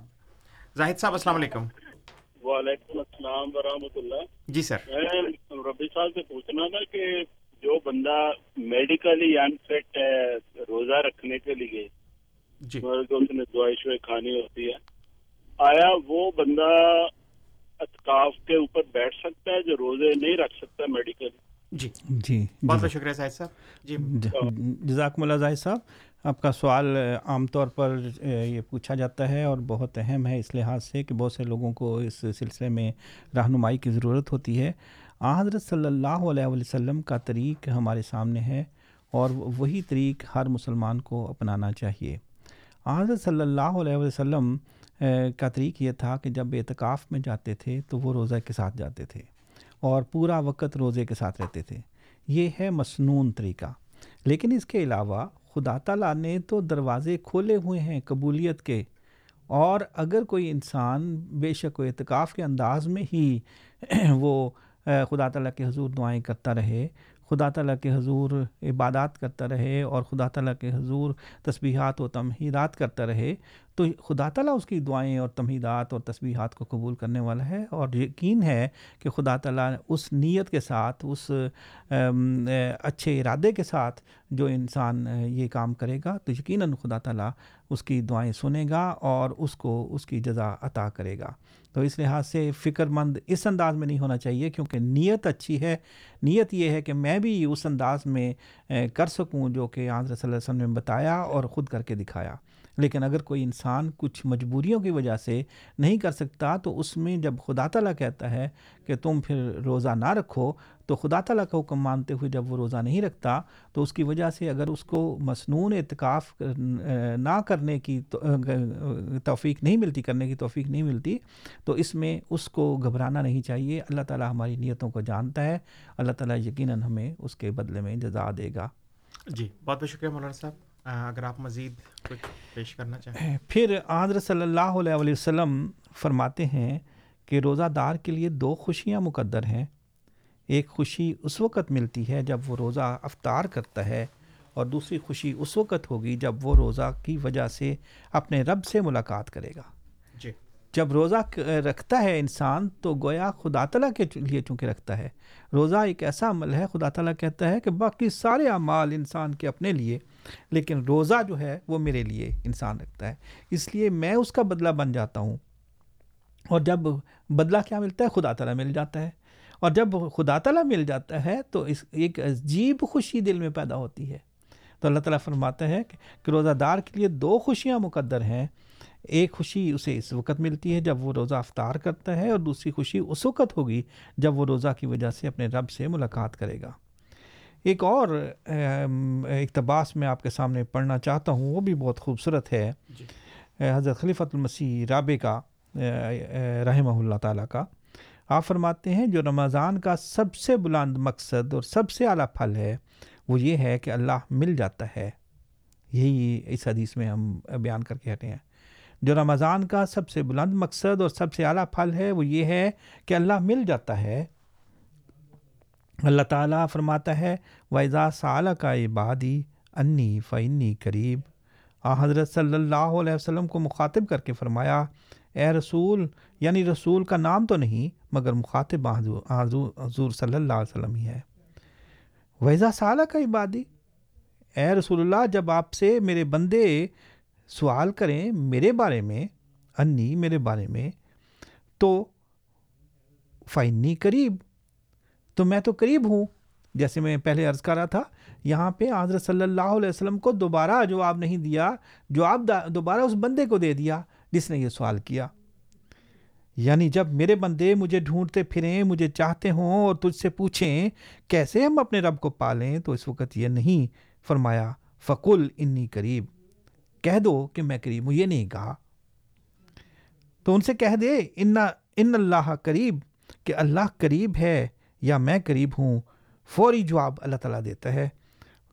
زاہد صاحب السلام علیکم۔ وعلیکم السلام ورحمۃ اللہ۔ جی سر۔ میں ربی صاحب سے پوچھنا تھا کہ جو بندہ میڈیکلی انفٹ ہے روزہ رکھنے کے لیے جی۔ اس نے دوائی شوائی کھانی ہوتی ہے آیا وہ بندہ اتکاف کے اوپر بیٹھ سکتا ہے جو روزے نہیں رکھ سکتا میڈیکل جی جی۔ بہت بہت شکریہ زاہد صاحب۔ جی۔ جزاکم اللہ زاہد صاحب آپ کا سوال عام طور پر یہ پوچھا جاتا ہے اور بہت اہم ہے اس لحاظ سے کہ بہت سے لوگوں کو اس سلسلے میں رہنمائی کی ضرورت ہوتی ہے۔ آ، حضرت صلی اللہ علیہ وسلم کا طریق ہمارے سامنے ہے اور وہی طریق ہر مسلمان کو اپنانا چاہیے۔ حضرت صلی اللہ علیہ وسلم کا طریق یہ تھا کہ جب اعتکاف میں جاتے تھے تو وہ روزہ کے ساتھ جاتے تھے اور پورا وقت روزے کے ساتھ رہتے تھے۔ یہ ہے مصنون طریقہ۔ لیکن اس کے علاوہ خدا تعالیٰ نے تو دروازے کھولے ہوئے ہیں قبولیت کے۔ اور اگر کوئی انسان بے شک و اعتکاف کے انداز میں ہی وہ خدا تعالیٰ کے حضور دعائیں کرتا رہے، خدا تعالیٰ کے حضور عبادات کرتا رہے اور خدا تعالیٰ کے حضور تسبیحات و تمہیدات کرتا رہے تو خدا تعالیٰ اس کی دعائیں اور تمہیدات اور تسبیحات کو قبول کرنے والا ہے اور یقین ہے کہ خدا تعالیٰ اس نیت کے ساتھ، اس اچھے ارادے کے ساتھ جو انسان یہ کام کرے گا، تو یقیناً خدا تعالیٰ اس کی دعائیں سنے گا اور اس کو اس کی جزا عطا کرے گا۔ تو اس لحاظ سے فکر مند اس انداز میں نہیں ہونا چاہیے کیونکہ نیت اچھی ہے۔ نیت یہ ہے کہ میں بھی اس انداز میں کر سکوں جو کہ آنظر صلی اللہ علیہ وسلم نے بتایا اور خود کر کے دکھایا۔ لیکن اگر کوئی انسان کچھ مجبوریوں کی وجہ سے نہیں کر سکتا، تو اس میں جب خدا تعالیٰ کہتا ہے کہ تم پھر روزہ نہ رکھو، تو خدا تعالیٰ کا حکم مانتے ہوئے جب وہ روزہ نہیں رکھتا، تو اس کی وجہ سے اگر اس کو مصنون اعتکاف نہ کرنے کی توفیق نہیں ملتی، کرنے کی توفیق نہیں ملتی، تو اس میں اس کو گھبرانا نہیں چاہیے۔ اللہ تعالیٰ ہماری نیتوں کو جانتا ہے۔ اللہ تعالیٰ یقیناً ہمیں اس کے بدلے میں جزا دے گا۔ جی بہت بہت شکریہ مولانا صاحب۔ اگر آپ مزید کچھ پیش کرنا چاہیں۔ پھر آدر صلی اللہ علیہ وسلم فرماتے ہیں کہ روزہ دار کے لیے دو خوشیاں مقدر ہیں۔ ایک خوشی اس وقت ملتی ہے جب وہ روزہ افطار کرتا ہے اور دوسری خوشی اس وقت ہوگی جب وہ روزہ کی وجہ سے اپنے رب سے ملاقات کرے گا۔ جب روزہ رکھتا ہے انسان تو گویا خدا تعالیٰ کے لیے چونکہ رکھتا ہے۔ روزہ ایک ایسا عمل ہے، خدا تعالیٰ کہتا ہے کہ باقی سارے اعمال انسان کے اپنے لیے، لیکن روزہ جو ہے وہ میرے لیے انسان رکھتا ہے۔ اس لیے میں اس کا بدلہ بن جاتا ہوں۔ اور جب بدلہ کیا ملتا ہے؟ خدا تعالیٰ مل جاتا ہے۔ اور جب خدا تعالیٰ مل جاتا ہے تو اس ایک عجیب خوشی دل میں پیدا ہوتی ہے۔ تو اللہ تعالیٰ فرماتا ہے کہ روزہ دار کے لیے دو خوشیاں مقدر ہیں۔ ایک خوشی اسے اس وقت ملتی ہے جب وہ روزہ افطار کرتا ہے اور دوسری خوشی اس وقت ہوگی جب وہ روزہ کی وجہ سے اپنے رب سے ملاقات کرے گا۔ ایک اور اقتباس میں آپ کے سامنے پڑھنا چاہتا ہوں وہ بھی بہت خوبصورت ہے۔ جی۔ حضرت خلیفۃ المسیح رابع کا رحمہ اللہ تعالیٰ کا۔ آپ فرماتے ہیں جو رمضان کا سب سے بلند مقصد اور سب سے اعلیٰ پھل ہے وہ یہ ہے کہ اللہ مل جاتا ہے۔ یہی اس حدیث میں ہم بیان کر کے ہٹے ہیں۔ جو رمضان کا سب سے بلند مقصد اور سب سے اعلیٰ پھل ہے وہ یہ ہے کہ اللہ مل جاتا ہے۔ اللہ تعالیٰ فرماتا ہے ویزا سال کا عبادی انی فنی قریب آ حضرت صلی اللہ علیہ وسلم کو مخاطب کر کے فرمایا، اے رسول یعنی رسول کا نام تو نہیں، مگر مخاطب حضور صلی اللہ علیہ وسلم ہی ہے۔ ویزا سالہ کا عبادی اے رسول اللہ، جب آپ سے میرے بندے سوال کریں میرے بارے میں، انی میرے بارے میں، تو فائنی قریب۔ تو میں تو قریب ہوں، جیسے میں پہلے عرض کر رہا تھا، یہاں پہ حضرت صلی اللہ علیہ وسلم کو دوبارہ جواب نہیں دیا جواب دوبارہ اس بندے کو دے دیا، جس نے یہ سوال کیا۔ یعنی جب میرے بندے مجھے ڈھونڈتے پھریں، مجھے چاہتے ہوں اور تجھ سے پوچھیں، کیسے ہم اپنے رب کو پالیں؟ تو اس وقت یہ نہیں فرمایا، فقل انی قریب۔ کہہ دو کہ میں قریب ہوں، یہ نہیں کہا۔ تو ان سے کہہ دے ان ان اللہ قریب، کہ اللہ قریب ہے یا میں قریب ہوں۔ فوری جواب اللہ تعالیٰ دیتا ہے۔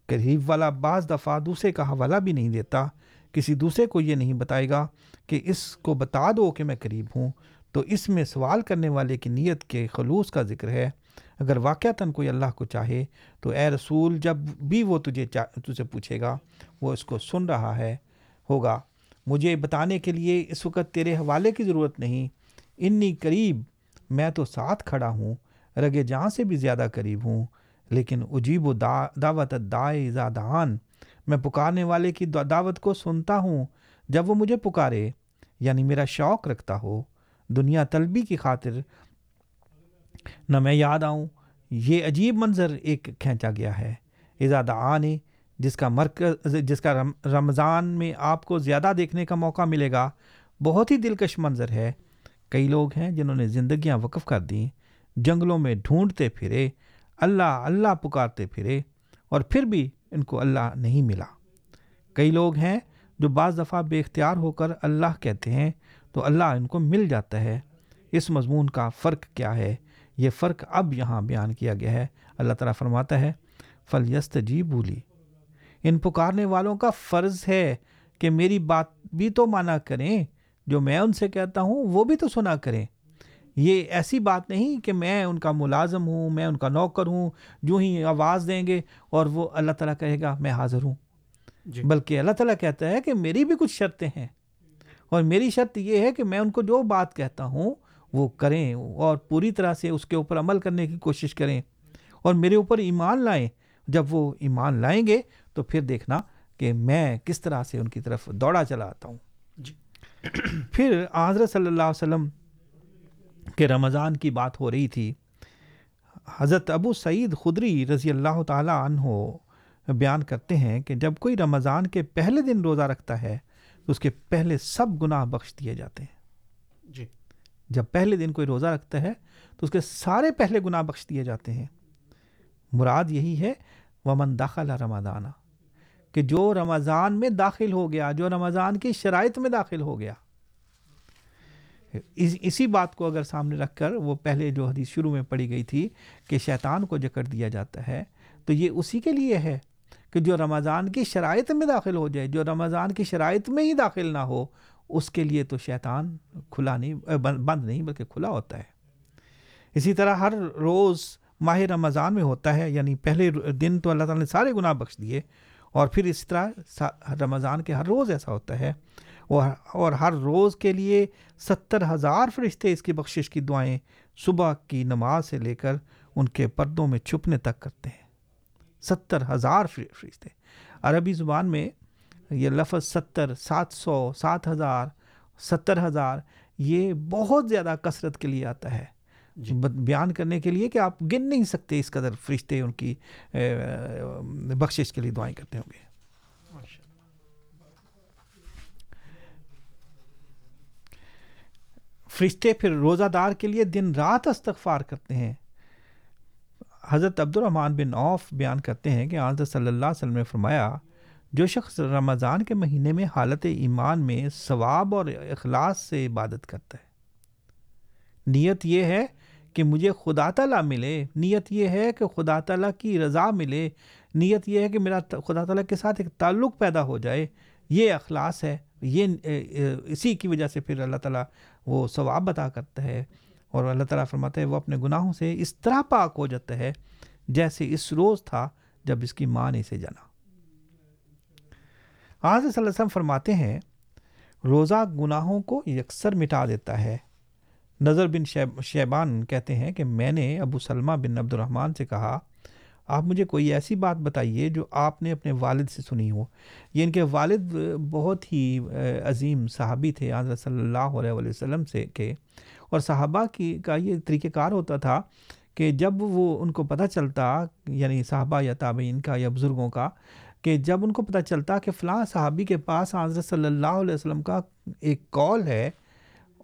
قریب والا بعض دفعہ دوسرے کا حوالہ بھی نہیں دیتا۔ کسی دوسرے کو یہ نہیں بتائے گا کہ اس کو بتا دو کہ میں قریب ہوں۔ تو اس میں سوال کرنے والے کی نیت کے خلوص کا ذکر ہے۔ اگر واقعتاً کوئی اللہ کو چاہے تو اے رسول، جب بھی وہ تجھے تجھے پوچھے گا، وہ اس کو سن رہا ہے۔ ہوگا۔ مجھے بتانے کے لیے اس وقت تیرے حوالے کی ضرورت نہیں۔ انی قریب، میں تو ساتھ کھڑا ہوں، رگے جہاں سے بھی زیادہ قریب ہوں۔ لیکن عجیب و دا، دعوت دائے زادان میں پکارنے والے کی دعوت کو سنتا ہوں۔ جب وہ مجھے پکارے یعنی میرا شوق رکھتا ہو، دنیا طلبی کی خاطر نہ میں یاد آؤں۔ یہ عجیب منظر ایک کھینچا گیا ہے۔ ایزاد آنے جس کا مرکز، جس کا رمضان میں آپ کو زیادہ دیکھنے کا موقع ملے گا، بہت ہی دلکش منظر ہے۔ کئی لوگ ہیں جنہوں نے زندگیاں وقف کر دیں، جنگلوں میں ڈھونڈتے پھرے، اللہ اللہ پکارتے پھرے اور پھر بھی ان کو اللہ نہیں ملا۔ کئی لوگ ہیں جو بعض دفعہ بے اختیار ہو کر اللہ کہتے ہیں تو اللہ ان کو مل جاتا ہے۔ اس مضمون کا فرق کیا ہے؟ یہ فرق اب یہاں بیان کیا گیا ہے۔ اللہ تعالیٰ فرماتا ہے فلیست جی بولی ان پکارنے والوں کا فرض ہے کہ میری بات بھی تو مانا کریں جو میں ان سے کہتا ہوں وہ بھی تو سنا کریں۔ یہ ایسی بات نہیں کہ میں ان کا ملازم ہوں میں ان کا نوکر ہوں جو ہی آواز دیں گے اور وہ اللہ تعالیٰ کہے گا میں حاضر ہوں۔ جی۔ بلکہ اللہ تعالیٰ کہتا ہے کہ میری بھی کچھ شرطیں ہیں۔ اور میری شرط یہ ہے کہ میں ان کو جو بات کہتا ہوں وہ کریں اور پوری طرح سے اس کے اوپر عمل کرنے کی کوشش کریں۔ اور میرے اوپر ایمان لائیں۔ جب وہ ایمان لائیں گے تو پھر دیکھنا کہ میں کس طرح سے ان کی طرف دوڑا چلا آتا ہوں۔ جی۔ پھر حضرت صلی اللہ علیہ وسلم کے رمضان کی بات ہو رہی تھی۔ حضرت ابو سعید خدری رضی اللہ تعالیٰ عنہ بیان کرتے ہیں کہ جب کوئی رمضان کے پہلے دن روزہ رکھتا ہے تو اس کے پہلے سب گناہ بخش دیے جاتے ہیں۔ جی۔ جب پہلے دن کوئی روزہ رکھتا ہے تو اس کے سارے پہلے گناہ بخش دیے جاتے ہیں۔ مراد یہی ہے ومن داخلہ رمضانہ کہ جو رمضان میں داخل ہو گیا، جو رمضان کی شرائط میں داخل ہو گیا۔ اسی بات کو اگر سامنے رکھ کر وہ پہلے جو حدیث شروع میں پڑھی گئی تھی کہ شیطان کو جکڑ دیا جاتا ہے، تو یہ اسی کے لیے ہے کہ جو رمضان کی شرائط میں داخل ہو جائے، جو رمضان کی شرائط میں ہی داخل نہ ہو، اس کے لیے تو شیطان کھلا نہیں بند نہیں بلکہ کھلا ہوتا ہے۔ اسی طرح ہر روز ماہ رمضان میں ہوتا ہے یعنی پہلے دن تو اللہ تعالیٰ نے سارے گناہ بخش دیے اور پھر اس طرح رمضان کے ہر روز ایسا ہوتا ہے۔ اور اور ہر روز کے لیے ستر ہزار فرشتے اس کی بخشش کی دعائیں صبح کی نماز سے لے کر ان کے پردوں میں چھپنے تک کرتے ہیں۔ ستر ہزار فرشتے۔ عربی زبان میں یہ لفظ ستر، سات سو، سات ہزار، ستر ہزار، یہ بہت زیادہ کثرت کے لیے آتا ہے۔ جی۔ بیان کرنے کے لیے کہ آپ گن نہیں سکتے اس قدر فرشتے ان کی بخشش کے لیے دعائیں کرتے ہوں گے۔ فرشتے پھر روزہ دار کے لیے دن رات استغفار کرتے ہیں۔ حضرت عبد الرحمٰن بن عوف بیان کرتے ہیں کہ حضرت صلی اللہ علیہ وسلم نے فرمایا، جو شخص رمضان کے مہینے میں حالت ایمان میں ثواب اور اخلاص سے عبادت کرتا ہے۔ نیت یہ ہے کہ مجھے خدا تعالیٰ ملے، نیت یہ ہے کہ خدا تعالیٰ کی رضا ملے، نیت یہ ہے کہ میرا خدا تعالیٰ کے ساتھ ایک تعلق پیدا ہو جائے، یہ اخلاص ہے، یہ اسی کی وجہ سے پھر اللہ تعالیٰ وہ ثواب بتا کرتا ہے اور اللہ تعالیٰ فرماتا ہے وہ اپنے گناہوں سے اس طرح پاک ہو جاتا ہے جیسے اس روز تھا جب اس کی ماں نے اسے جانا۔ آج صلی اللہ علیہ وسلم فرماتے ہیں، روزہ گناہوں کو یکسر مٹا دیتا ہے۔ نظر بن شیبان کہتے ہیں کہ میں نے ابو سلمہ بن عبد الرحمٰن سے کہا، آپ مجھے کوئی ایسی بات بتائیے جو آپ نے اپنے والد سے سنی ہو. یہ ان کے والد بہت ہی عظیم صحابی تھے، حضرت صلی اللہ علیہ وسلم سے کہ اور صحابہ کی کا یہ طریقہ کار ہوتا تھا کہ جب وہ ان کو پتہ چلتا یعنی صحابہ یا تابعین کا یا بزرگوں کا، کہ جب ان کو پتہ چلتا کہ فلاں صحابی کے پاس حضرت صلی اللہ علیہ وسلم کا ایک کال ہے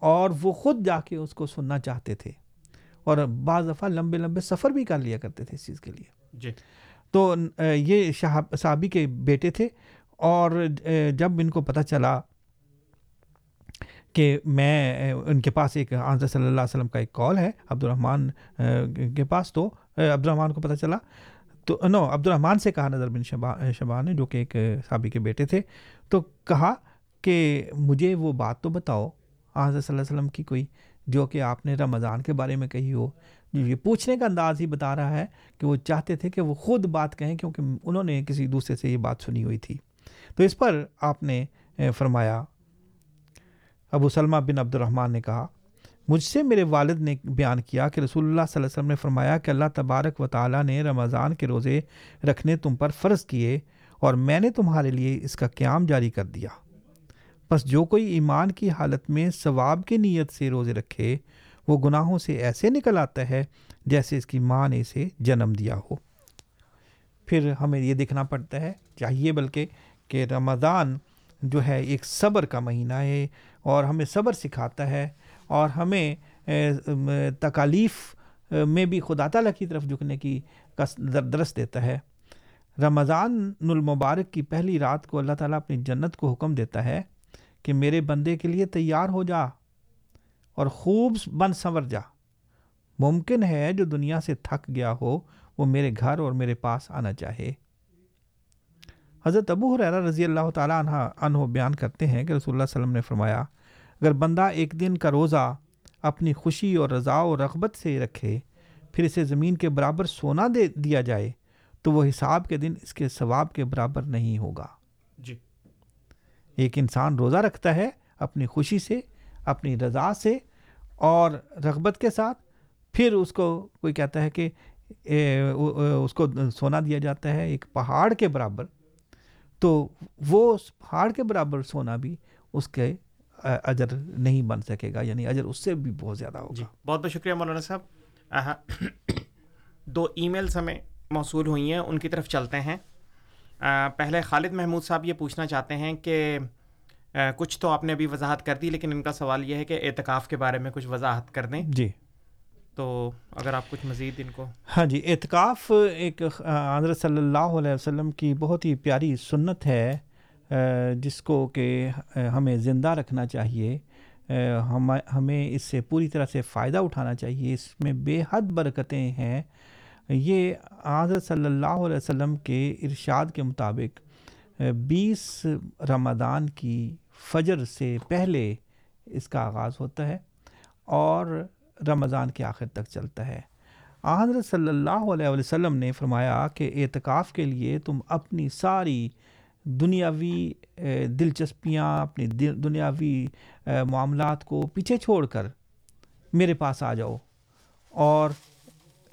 اور وہ خود جا کے اس کو سننا چاہتے تھے اور بعض دفعہ لمبے لمبے سفر بھی کر لیا کرتے تھے اس چیز کے لیے۔ جی۔ تو یہ صحابی کے بیٹے تھے اور جب ان کو پتہ چلا کہ میں ان کے پاس ایک حضرت صلی اللہ علیہ وسلم کا ایک کال ہے عبد الرحمٰن کے پاس تو عبد الرحمٰن کو پتہ چلا۔ تو نو عبد الرحمٰن سے کہا نظر بن شبان نے جو کہ ایک صحابی کے بیٹے تھے۔ تو کہا کہ مجھے وہ بات تو بتاؤ حضرت صلی اللہ علیہ وسلم کی کوئی جو کہ آپ نے رمضان کے بارے میں کہی ہو۔ جی، یہ پوچھنے کا انداز ہی بتا رہا ہے کہ وہ چاہتے تھے کہ وہ خود بات کہیں کیونکہ انہوں نے کسی دوسرے سے یہ بات سنی ہوئی تھی۔ تو اس پر آپ نے فرمایا، ابو سلمہ بن عبد الرحمٰن نے کہا، مجھ سے میرے والد نے بیان کیا کہ رسول اللہ صلی اللہ علیہ وسلم نے فرمایا کہ اللہ تبارک و تعالیٰ نے رمضان کے روزے رکھنے تم پر فرض کیے اور میں نے تمہارے لیے اس کا قیام جاری کر دیا۔ بس جو کوئی ایمان کی حالت میں ثواب کی نیت سے روزے رکھے، وہ گناہوں سے ایسے نکل آتا ہے جیسے اس کی ماں نے اسے جنم دیا ہو۔ پھر ہمیں یہ دیکھنا پڑتا ہے، چاہیے بلکہ کہ رمضان جو ہے ایک صبر کا مہینہ ہے اور ہمیں صبر سکھاتا ہے اور ہمیں تکالیف میں بھی خدا تعالیٰ کی طرف جھکنے کی درس دیتا ہے۔ رمضان المبارک کی پہلی رات کو اللہ تعالیٰ اپنی جنت کو حکم دیتا ہے۔ کہ میرے بندے کے لیے تیار ہو جا اور خوب بن سنور جا۔ ممکن ہے جو دنیا سے تھک گیا ہو، وہ میرے گھر اور میرے پاس آنا چاہے۔ حضرت ابو حریرہ رضی اللہ تعالیٰ عنہ عنہ بیان کرتے ہیں کہ رسول اللہ علیہ وسلم نے فرمایا، اگر بندہ ایک دن کا روزہ اپنی خوشی اور رضا و رغبت سے رکھے، پھر اسے زمین کے برابر سونا دے دیا جائے، تو وہ حساب کے دن اس کے ثواب کے برابر نہیں ہوگا۔ ایک انسان روزہ رکھتا ہے اپنی خوشی سے، اپنی رضا سے اور رغبت کے ساتھ، پھر اس کو کوئی کہتا ہے کہ اس کو سونا دیا جاتا ہے ایک پہاڑ کے برابر۔ تو وہ اس پہاڑ کے برابر سونا بھی اس کے اجر نہیں بن سکے گا یعنی اجر اس سے بھی بہت زیادہ ہوگا۔ جی بہت بہت شکریہ مولانا صاحب۔ دو ای میلس ہمیں موصول ہوئی ہیں، ان کی طرف چلتے ہیں۔ پہلے خالد محمود صاحب یہ پوچھنا چاہتے ہیں کہ کچھ تو آپ نے ابھی وضاحت کر دی لیکن ان کا سوال یہ ہے کہ اعتکاف کے بارے میں کچھ وضاحت کر دیں۔ جی۔ تو اگر آپ کچھ مزید ان کو۔ ہاں جی اعتکاف ایک حضرت صلی اللہ علیہ وسلم کی بہت ہی پیاری سنت ہے جس کو کہ ہمیں زندہ رکھنا چاہیے ہم ہمیں اس سے پوری طرح سے فائدہ اٹھانا چاہیے اس میں بے حد برکتیں ہیں۔ یہ حضرت صلی اللہ علیہ وسلم کے ارشاد کے مطابق بیس رمضان کی فجر سے پہلے اس کا آغاز ہوتا ہے اور رمضان کے آخر تک چلتا ہے۔ حضرت صلی اللہ علیہ وسلم نے فرمایا کہ اعتکاف کے لیے تم اپنی ساری دنیاوی دلچسپیاں، اپنی دنیاوی معاملات کو پیچھے چھوڑ کر میرے پاس آ جاؤ اور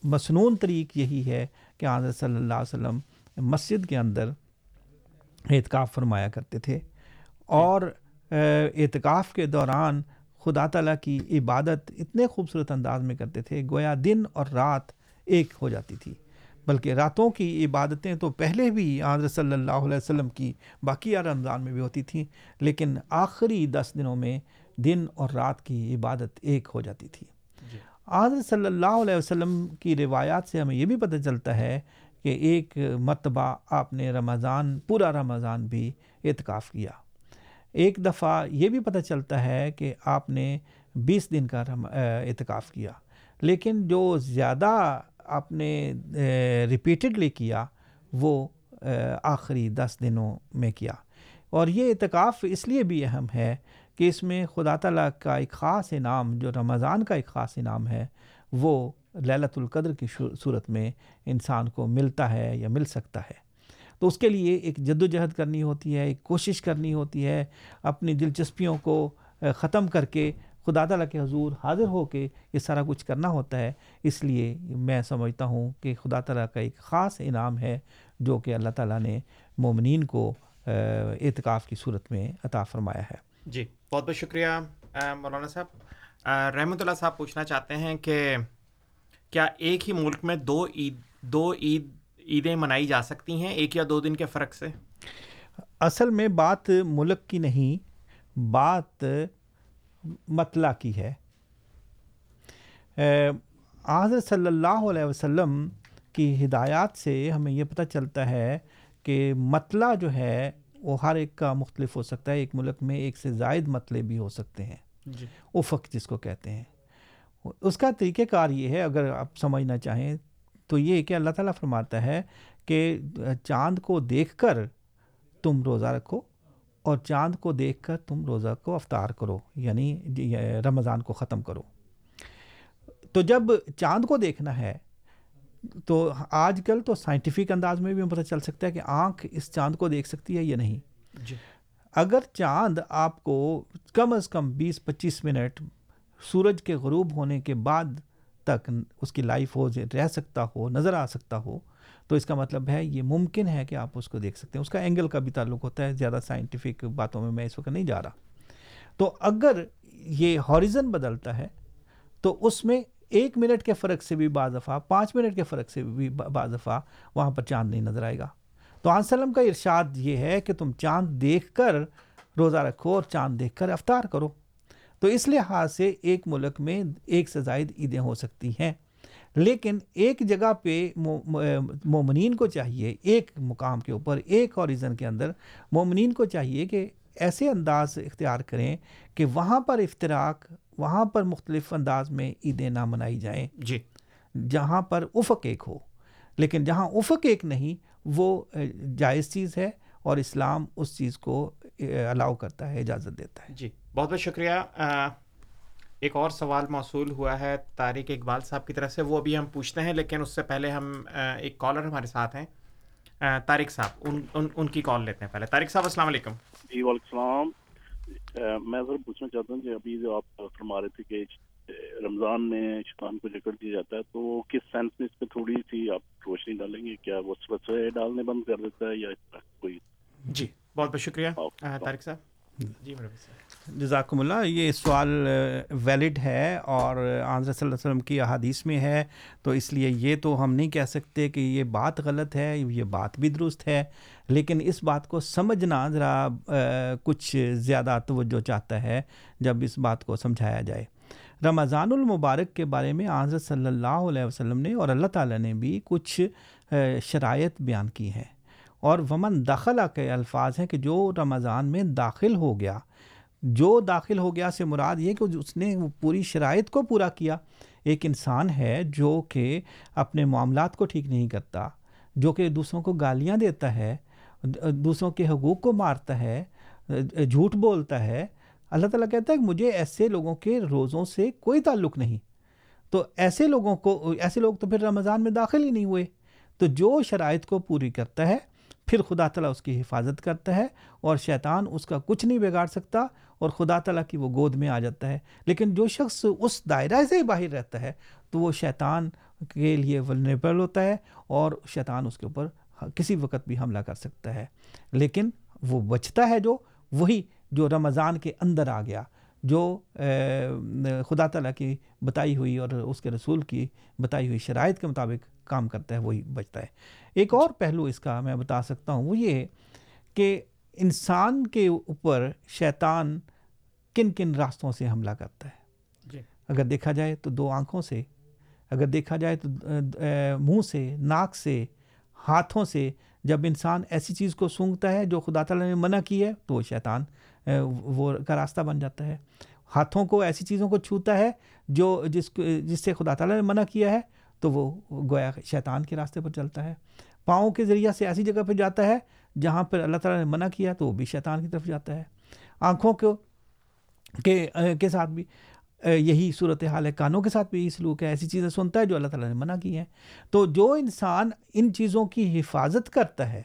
مصنون طریق یہی ہے کہ حضرت صلی اللہ علیہ وسلم مسجد کے اندر اعتکاف فرمایا کرتے تھے اور اعتکاف کے دوران خدا تعالیٰ کی عبادت اتنے خوبصورت انداز میں کرتے تھے، گویا دن اور رات ایک ہو جاتی تھی۔ بلکہ راتوں کی عبادتیں تو پہلے بھی حضرت صلی اللہ علیہ وسلم کی باقیہ رمضان میں بھی ہوتی تھیں، لیکن آخری دس دنوں میں دن اور رات کی عبادت ایک ہو جاتی تھی۔ حضرت صلی اللہ علیہ وسلم کی روایات سے ہمیں یہ بھی پتہ چلتا ہے کہ ایک مرتبہ آپ نے رمضان، پورا رمضان بھی اعتکاف کیا۔ ایک دفعہ یہ بھی پتہ چلتا ہے کہ آپ نے بیس دن کا اعتکاف کیا۔ لیکن جو زیادہ آپ نے ریپیٹڈلی کیا، وہ آخری دس دنوں میں کیا۔ اور یہ اعتکاف اس لیے بھی اہم ہے کہ اس میں خدا تعالیٰ کا ایک خاص انعام، جو رمضان کا ایک خاص انعام ہے، وہ للت القدر کی صورت میں انسان کو ملتا ہے یا مل سکتا ہے۔ تو اس کے لیے ایک جد و جہد کرنی ہوتی ہے، ایک کوشش کرنی ہوتی ہے، اپنی دلچسپیوں کو ختم کر کے خدا تعالیٰ کے حضور حاضر ہو کے یہ سارا کچھ کرنا ہوتا ہے۔ اس لیے میں سمجھتا ہوں کہ خدا تعالیٰ کا ایک خاص انعام ہے، جو کہ اللہ تعالیٰ نے مومنین کو اعتکاف کی صورت میں عطا فرمایا ہے۔ جی۔ بہت بہت شکریہ مولانا صاحب۔ رحمۃ اللہ صاحب پوچھنا چاہتے ہیں کہ کیا ایک ہی ملک میں دو عید دو عید، عیدیں منائی جا سکتی ہیں ایک یا دو دن کے فرق سے؟ اصل میں بات ملک کی نہیں، بات مطلع کی ہے۔ حضرت صلی اللہ علیہ وسلم کی ہدایات سے ہمیں یہ پتہ چلتا ہے کہ مطلع جو ہے ہر ایک کا مختلف ہو سکتا ہے ایک ملک میں ایک سے زائد مطلب بھی ہو سکتے ہیں۔ جی۔ افق جس کو کہتے ہیں۔ اس کا طریقہ کار یہ ہے اگر آپ سمجھنا چاہیں تو یہ کہ اللہ تعالیٰ فرماتا ہے کہ چاند کو دیکھ کر تم روزہ رکھو اور چاند کو دیکھ کر تم روزہ کو افطار کرو یعنی رمضان کو ختم کرو۔ تو جب چاند کو دیکھنا ہے تو آج کل تو سائنٹیفک انداز میں بھی پتہ چل سکتا ہے کہ آنکھ اس چاند کو دیکھ سکتی ہے یا نہیں۔ جی۔ اگر چاند آپ کو کم از کم بیس پچیس منٹ سورج کے غروب ہونے کے بعد تک اس کی لائف ہو رہ سکتا ہو نظر آ سکتا ہو تو اس کا مطلب ہے یہ ممکن ہے کہ آپ اس کو دیکھ سکتے ہیں۔ اس کا اینگل کا بھی تعلق ہوتا ہے زیادہ سائنٹیفک باتوں میں میں اس وقت نہیں جا رہا۔ تو اگر یہ ہاریزن بدلتا ہے تو اس میں ایک منٹ کے فرق سے بھی بعض دفعہ، پانچ منٹ کے فرق سے بھی بعض دفعہ وہاں پر چاند نہیں نظر آئے گا۔ تو آن سلم کا ارشاد یہ ہے کہ تم چاند دیکھ کر روزہ رکھو اور چاند دیکھ کر افطار کرو۔ تو اس لحاظ سے ایک ملک میں ایک سے زائد عیدیں ہو سکتی ہیں۔ لیکن ایک جگہ پہ مومنین کو چاہیے، ایک مقام کے اوپر، ایک اوریزن کے اندر مومنین کو چاہیے کہ ایسے انداز اختیار کریں کہ وہاں پر افطراک وہاں پر مختلف انداز میں عیدیں نہ منائی جائیں۔ جی۔ جہاں پر افق ایک ہو لیکن جہاں افق ایک نہیں وہ جائز چیز ہے اور اسلام اس چیز کو الاؤ کرتا ہے اجازت دیتا ہے۔ جی بہت بہت شکریہ۔ ایک اور سوال موصول ہوا ہے طارق اقبال صاحب کی طرف سے وہ ابھی ہم پوچھتے ہیں لیکن اس سے پہلے ہم ایک کالر ہمارے ساتھ ہیں۔ طارق صاحب ان ان, ان کی کال لیتے ہیں پہلے۔ طارق صاحب السلام علیکم۔ جی وعلیکم السلام۔ میں سر پوچھنا چاہتا ہوں کہ ابھی جو آپ فرما رہے تھے کہ رمضان میں شیطان کو جکڑ دیا جاتا ہے تو کس سینس میں اس پہ تھوڑی سی آپ روشنی ڈالیں گے؟ کیا وہ ڈالنے بند کر دیتا ہے یا کوئی؟ جی بہت بہت شکریہ طارق صاحب۔ جی جزاکم اللہ، یہ سوال ویلڈ ہے اور آنظر صلی اللہ علیہ وسلم کی احادیث میں ہے، تو اس لیے یہ تو ہم نہیں کہہ سکتے کہ یہ بات غلط ہے، یہ بات بھی درست ہے، لیکن اس بات کو سمجھنا ذرا کچھ زیادہ توجہ چاہتا ہے جب اس بات کو سمجھایا جائے۔ رمضان المبارک کے بارے میں آنظر صلی اللہ علیہ وسلم نے اور اللہ تعالیٰ نے بھی کچھ شرائط بیان کی ہیں۔ اور ومن دخلا کے الفاظ ہیں کہ جو رمضان میں داخل ہو گیا۔ جو داخل ہو گیا سے مراد یہ کہ اس نے پوری شرائط کو پورا کیا۔ ایک انسان ہے جو کہ اپنے معاملات کو ٹھیک نہیں کرتا، جو کہ دوسروں کو گالیاں دیتا ہے، دوسروں کے حقوق کو مارتا ہے، جھوٹ بولتا ہے۔ اللہ تعالیٰ کہتا ہے کہ مجھے ایسے لوگوں کے روزوں سے کوئی تعلق نہیں۔ تو ایسے لوگوں کو، ایسے لوگ تو پھر رمضان میں داخل ہی نہیں ہوئے۔ تو جو شرائط کو پوری کرتا ہے پھر خدا تعالیٰ اس کی حفاظت کرتا ہے اور شیطان اس کا کچھ نہیں بگاڑ سکتا اور خدا تعالیٰ کی وہ گود میں آ جاتا ہے۔ لیکن جو شخص اس دائرہ سے باہر رہتا ہے تو وہ شیطان کے لیے ولنیبل ہوتا ہے اور شیطان اس کے اوپر کسی وقت بھی حملہ کر سکتا ہے۔ لیکن وہ بچتا ہے جو، وہی جو رمضان کے اندر آ گیا، جو خدا تعالیٰ کی بتائی ہوئی اور اس کے رسول کی بتائی ہوئی شرائط کے مطابق کام کرتا ہے، وہی بچتا ہے۔ ایک اور پہلو اس کا میں بتا سکتا ہوں وہ یہ کہ انسان کے اوپر شیطان کن کن راستوں سے حملہ کرتا ہے۔ جی۔ اگر دیکھا جائے تو دو آنکھوں سے اگر دیکھا جائے تو منہ سے ناک سے ہاتھوں سے جب انسان ایسی چیز کو سونگتا ہے جو خدا تعالیٰ نے منع کی ہے تو وہ شیطان وہ کا راستہ بن جاتا ہے۔ ہاتھوں کو ایسی چیزوں کو چھوتا ہے جو جس جس سے خدا تعالیٰ نے منع کیا ہے تو وہ گویا شیطان کے راستے پر چلتا ہے۔ پاؤں کے ذریعہ سے ایسی جگہ پہ جاتا ہے جہاں پر اللہ تعالیٰ نے منع کیا تو وہ بھی شیطان کی طرف جاتا ہے۔ آنکھوں کو کے کے ساتھ بھی یہی صورت حال ہے۔ کانوں کے ساتھ بھی یہی سلوک ہے۔ ایسی چیزیں سنتا ہے جو اللہ تعالیٰ نے منع کی ہیں۔ تو جو انسان ان چیزوں کی حفاظت کرتا ہے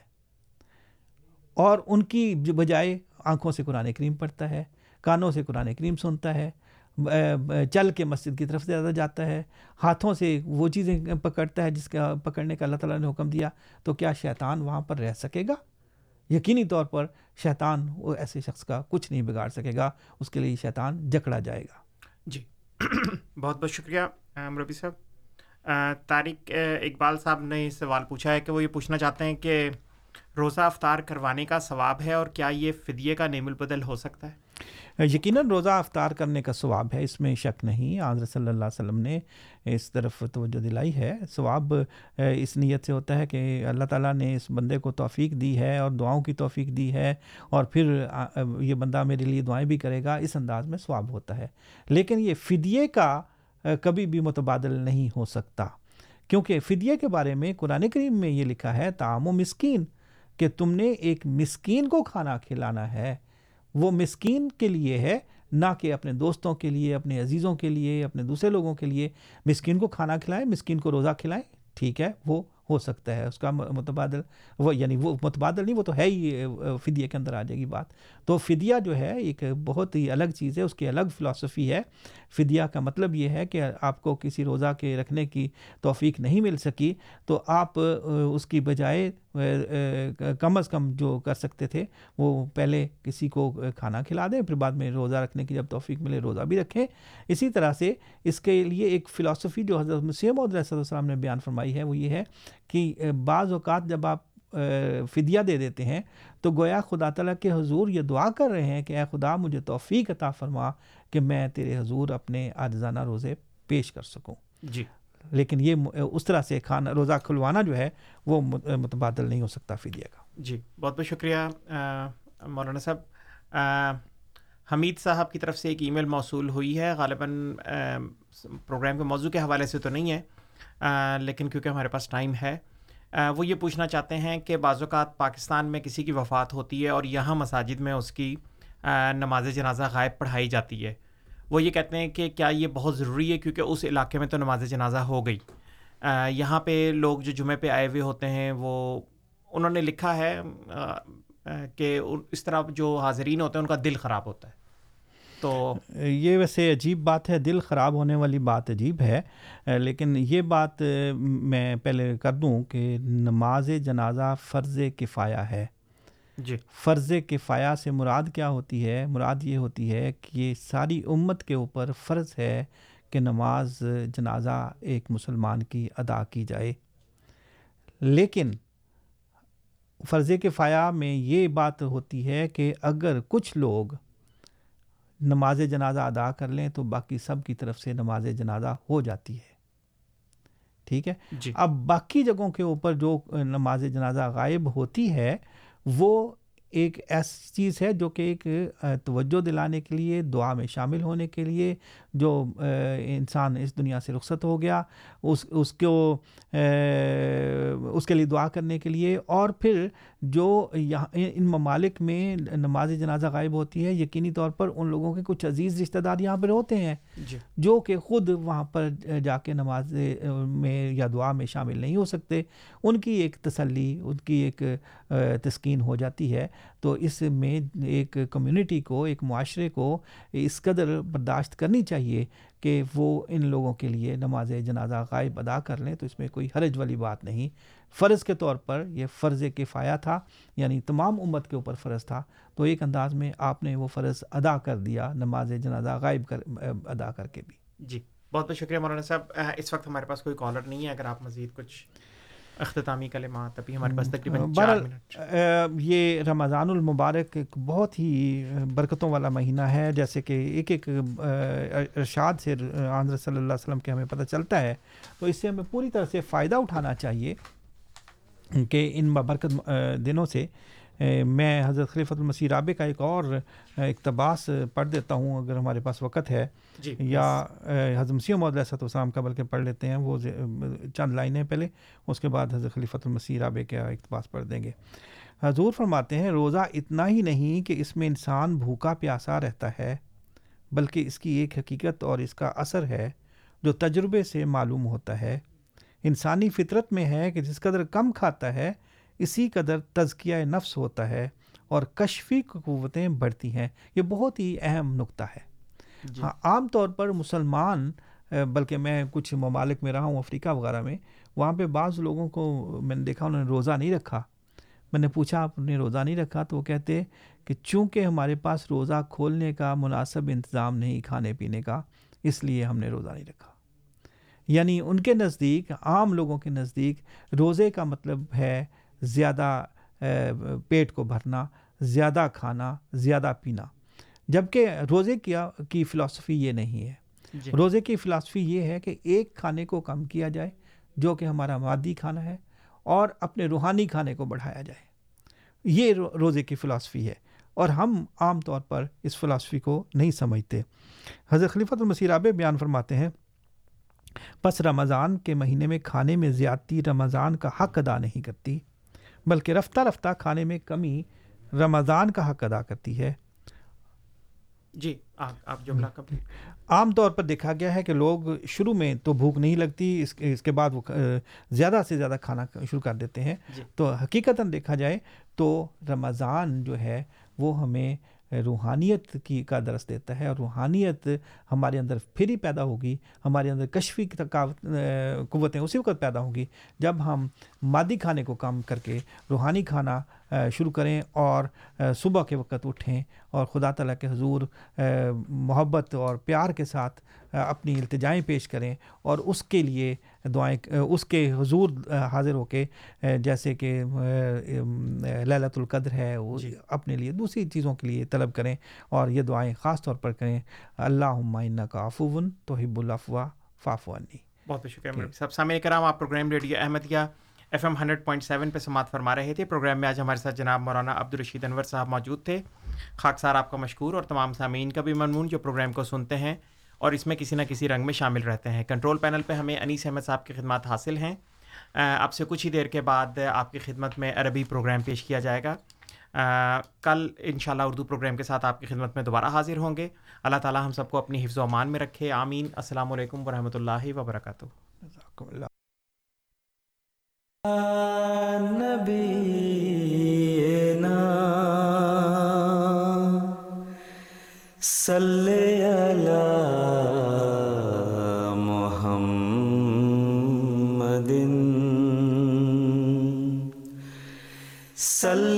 اور ان کی بجائے آنکھوں سے قرآن کریم پڑھتا ہے، کانوں سے قرآن کریم سنتا ہے چل کے مسجد کی طرف زیادہ جاتا ہے، ہاتھوں سے وہ چیزیں پکڑتا ہے جس کا پکڑنے کا اللہ تعالیٰ نے حکم دیا، تو کیا شیطان وہاں پر رہ سکے گا؟ یقینی طور پر شیطان وہ ایسے شخص کا کچھ نہیں بگاڑ سکے گا، اس کے لیے شیطان جکڑا جائے گا۔ جی۔ بہت بہت شکریہ مربی صاحب۔ طارق اقبال صاحب نے سوال پوچھا ہے کہ وہ یہ پوچھنا چاہتے ہیں کہ روزہ افطار کروانے کا ثواب ہے اور کیا یہ فدیے کا نیم البدل ہو سکتا ہے؟ یقیناً روزہ افطار کرنے کا ثواب ہے، اس میں شک نہیں۔ آضر صلی اللہ علیہ وسلم نے اس طرف توجہ دلائی ہے۔ ثواب اس نیت سے ہوتا ہے کہ اللہ تعالیٰ نے اس بندے کو توفیق دی ہے اور دعاؤں کی توفیق دی ہے اور پھر یہ بندہ میرے لیے دعائیں بھی کرے گا۔ اس انداز میں ثواب ہوتا ہے۔ لیکن یہ فدیے کا کبھی بھی متبادل نہیں ہو سکتا۔ کیونکہ فدیے کے بارے میں قرآن کریم میں یہ لکھا ہے تعام و مسکین، کہ تم نے ایک مسکین کو کھانا کھلانا ہے۔ وہ مسکین کے لیے ہے، نہ کہ اپنے دوستوں کے لیے، اپنے عزیزوں کے لیے، اپنے دوسرے لوگوں کے لیے۔ مسکین کو کھانا کھلائیں، مسکین کو روزہ کھلائیں، ٹھیک ہے، وہ ہو سکتا ہے۔ اس کا متبادل، وہ یعنی وہ متبادل نہیں، وہ تو ہے ہی فدیہ کے اندر آ جائے گی بات۔ تو فدیہ جو ہے، ایک بہت ہی الگ چیز ہے، اس کی الگ فلاسفی ہے۔ فدیہ کا مطلب یہ ہے کہ آپ کو کسی روزہ کے رکھنے کی توفیق نہیں مل سکی، تو آپ اس کی بجائے کم از کم جو کر سکتے تھے، وہ پہلے کسی کو کھانا کھلا دیں، پھر بعد میں روزہ رکھنے کی جب توفیق ملے، روزہ بھی رکھیں۔ اسی طرح سے اس کے لیے ایک فلاسفی جو حضرت مسیم علیہ السلام نے بیان فرمائی ہے، وہ یہ ہے کہ بعض اوقات جب آپ فدیہ دے دیتے ہیں، تو گویا خدا تعالیٰ کے حضور یہ دعا کر رہے ہیں کہ اے خدا، مجھے توفیق عطا فرما کہ میں تیرے حضور اپنے آجزانہ روزے پیش کر سکوں۔ جی۔ لیکن یہ اس طرح سے کھانا روزہ کھلوانا جو ہے، وہ متبادل نہیں ہو سکتا فدیہ کا۔ جی بہت بہت شکریہ مولانا صاحب۔ حمید صاحب کی طرف سے ایک ای میل موصول ہوئی ہے۔ غالباً پروگرام کے موضوع کے حوالے سے تو نہیں ہے لیکن کیونکہ ہمارے پاس ٹائم ہے وہ یہ پوچھنا چاہتے ہیں کہ بعض اوقات پاکستان میں کسی کی وفات ہوتی ہے اور یہاں مساجد میں اس کی نماز جنازہ غائب پڑھائی جاتی ہے۔ وہ یہ کہتے ہیں کہ کیا یہ بہت ضروری ہے کیونکہ اس علاقے میں تو نماز جنازہ ہو گئی۔ یہاں پہ لوگ جو جمعے پہ آئے ہوئے ہوتے ہیں، وہ انہوں نے لکھا ہے کہ اس طرح جو حاضرین ہوتے ہیں، ان کا دل خراب ہوتا ہے۔ تو یہ ویسے عجیب بات ہے، دل خراب ہونے والی بات عجیب ہے۔ لیکن یہ بات میں پہلے کر دوں کہ نماز جنازہ فرض کفایہ ہے۔ جی۔ فرض کفایہ سے مراد کیا ہوتی ہے؟ مراد یہ ہوتی ہے کہ یہ ساری امت کے اوپر فرض ہے کہ نماز جنازہ ایک مسلمان کی ادا کی جائے۔ لیکن فرض کفایہ میں یہ بات ہوتی ہے کہ اگر کچھ لوگ نماز جنازہ ادا کر لیں تو باقی سب کی طرف سے نماز جنازہ ہو جاتی ہے۔ ٹھیک ہے؟ جی۔ اب باقی جگہوں کے اوپر جو نماز جنازہ غائب ہوتی ہے وہ ایک ایسی چیز ہے جو کہ ایک توجہ دلانے کے لیے، دعا میں شامل ہونے کے لیے جو انسان اس دنیا سے رخصت ہو گیا اس اس کو اس کے لیے دعا کرنے کے لیے اور پھر جو یہاں ان ممالک میں نماز جنازہ غائب ہوتی ہے یقینی طور پر ان لوگوں کے کچھ عزیز رشتہ دار یہاں پر ہوتے ہیں جی۔ جو کہ خود وہاں پر جا کے نماز میں یا دعا میں شامل نہیں ہو سکتے ان کی ایک تسلی ان کی ایک تسکین ہو جاتی ہے۔ تو اس میں ایک کمیونٹی کو، ایک معاشرے کو اس قدر برداشت کرنی چاہیے کہ وہ ان لوگوں کے لیے نماز جنازہ غائب ادا کر لیں، تو اس میں کوئی حرج والی بات نہیں۔ فرض کے طور پر یہ فرض کفایہ تھا یعنی تمام امت کے اوپر فرض تھا۔ تو ایک انداز میں آپ نے وہ فرض ادا کر دیا، نماز جنازہ غائب کر، ادا کر کے بھی۔ جی بہت بہت شکریہ مولانا صاحب۔ اس وقت ہمارے پاس کوئی کالر نہیں ہے، اگر آپ مزید کچھ اختتامی کلمات ابھی ہمارے پاس تقریباً یہ رمضان المبارک ایک بہت ہی برکتوں والا مہینہ ہے۔ جیسے کہ ایک ایک ارشاد سے آنظر صلی اللہ علیہ وسلم کے ہمیں پتہ چلتا ہے۔ تو اس سے ہمیں پوری طرح سے فائدہ اٹھانا چاہیے کہ ان برکت دنوں سے میں حضرت خلیفۃ المسیح رابع کا ایک اور اقتباس پڑھ دیتا ہوں اگر ہمارے پاس وقت ہے۔ جی یا حضرت مسیح محمد علیہ السلام کا بلکہ پڑھ لیتے ہیں وہ چند لائنیں پہلے اس کے بعد حضرت خلیفۃ المسیح رابع کا اقتباس پڑھ دیں گے۔ حضور فرماتے ہیں روزہ اتنا ہی نہیں کہ اس میں انسان بھوکا پیاسا رہتا ہے بلکہ اس کی ایک حقیقت اور اس کا اثر ہے جو تجربے سے معلوم ہوتا ہے۔ انسانی فطرت میں ہے کہ جس قدر کم کھاتا ہے اسی قدر تزکیہ نفس ہوتا ہے اور کشفی قوتیں بڑھتی ہیں۔ یہ بہت ہی اہم نقطہ ہے۔ جی۔ ہاں عام طور پر مسلمان بلکہ میں کچھ ممالک میں رہا ہوں افریقہ وغیرہ میں وہاں پہ بعض لوگوں کو میں نے دیکھا انہوں نے روزہ نہیں رکھا۔ میں نے پوچھا آپ نے روزہ نہیں رکھا؟ تو وہ کہتے کہ چونکہ ہمارے پاس روزہ کھولنے کا مناسب انتظام نہیں کھانے پینے کا اس لیے ہم نے روزہ نہیں رکھا۔ یعنی ان کے نزدیک عام لوگوں کے نزدیک روزے کا مطلب ہے زیادہ پیٹ کو بھرنا زیادہ کھانا زیادہ پینا۔ جبکہ روزے کیا کی فلاسفی یہ نہیں ہے۔ جی۔ روزے کی فلاسفی یہ ہے کہ ایک کھانے کو کم کیا جائے جو کہ ہمارا مادی کھانا ہے اور اپنے روحانی کھانے کو بڑھایا جائے۔ یہ روزے کی فلاسفی ہے۔ اور ہم عام طور پر اس فلاسفی کو نہیں سمجھتے۔ حضرت خلیفۃ المسیح رابع بیان فرماتے ہیں پس رمضان کے مہینے میں کھانے میں زیادتی رمضان کا حق ادا نہیں کرتی۔ بلکہ رفتہ رفتہ کھانے میں کمی رمضان کا حق ادا کرتی ہے۔ جی آپ جو عام طور پر دیکھا گیا ہے کہ لوگ شروع میں تو بھوک نہیں لگتی اس اس کے بعد وہ زیادہ سے زیادہ کھانا شروع کر دیتے ہیں۔ جی۔ تو حقیقتاً دیکھا جائے تو رمضان جو ہے وہ ہمیں روحانیت کی کا درس دیتا ہے اور روحانیت ہمارے اندر پھر ہی پیدا ہوگی ہمارے اندر کشفی قوتیں اسی وقت پیدا ہوں گی جب ہم مادی کھانے کو کام کر کے روحانی کھانا شروع کریں اور صبح کے وقت اٹھیں اور خدا تعالیٰ کے حضور محبت اور پیار کے ساتھ اپنی التجائیں پیش کریں اور اس کے لیے دعائیں اس کے حضور حاضر ہو کے جیسے کہ للت القدر ہے وہ جی۔ اپنے لیے دوسری چیزوں کے لیے طلب کریں اور یہ دعائیں خاص طور پر کریں۔ اللہ عمائنہ کا آفون تو حب الافوا فافوانی بہت بہت شکریہ سب سامع کرام آپ programme radio Ahmadiyya F M hundred point seven پہ سماعت فرما رہے تھے۔ پروگرام میں آج ہمارے ساتھ جناب مولانا عبدالرشید انور صاحب موجود تھے۔ خاکسار آپ کا مشکور اور تمام سامعین کا بھی مضمون جو پروگرام کو سنتے ہیں اور اس میں کسی نہ کسی رنگ میں شامل رہتے ہیں۔ کنٹرول پینل پہ ہمیں انیس احمد صاحب کی خدمات حاصل ہیں۔ اب سے کچھ ہی دیر کے بعد آپ کی خدمت میں عربی پروگرام پیش کیا جائے گا۔ کل انشاءاللہ اردو پروگرام کے ساتھ آپ کی خدمت میں دوبارہ حاضر ہوں گے۔ اللہ تعالیٰ ہم سب کو اپنی حفظ و امان میں رکھے۔ آمین۔ السلام علیکم ورحمۃ اللہ وبرکاتہ۔ صلی محمد صلی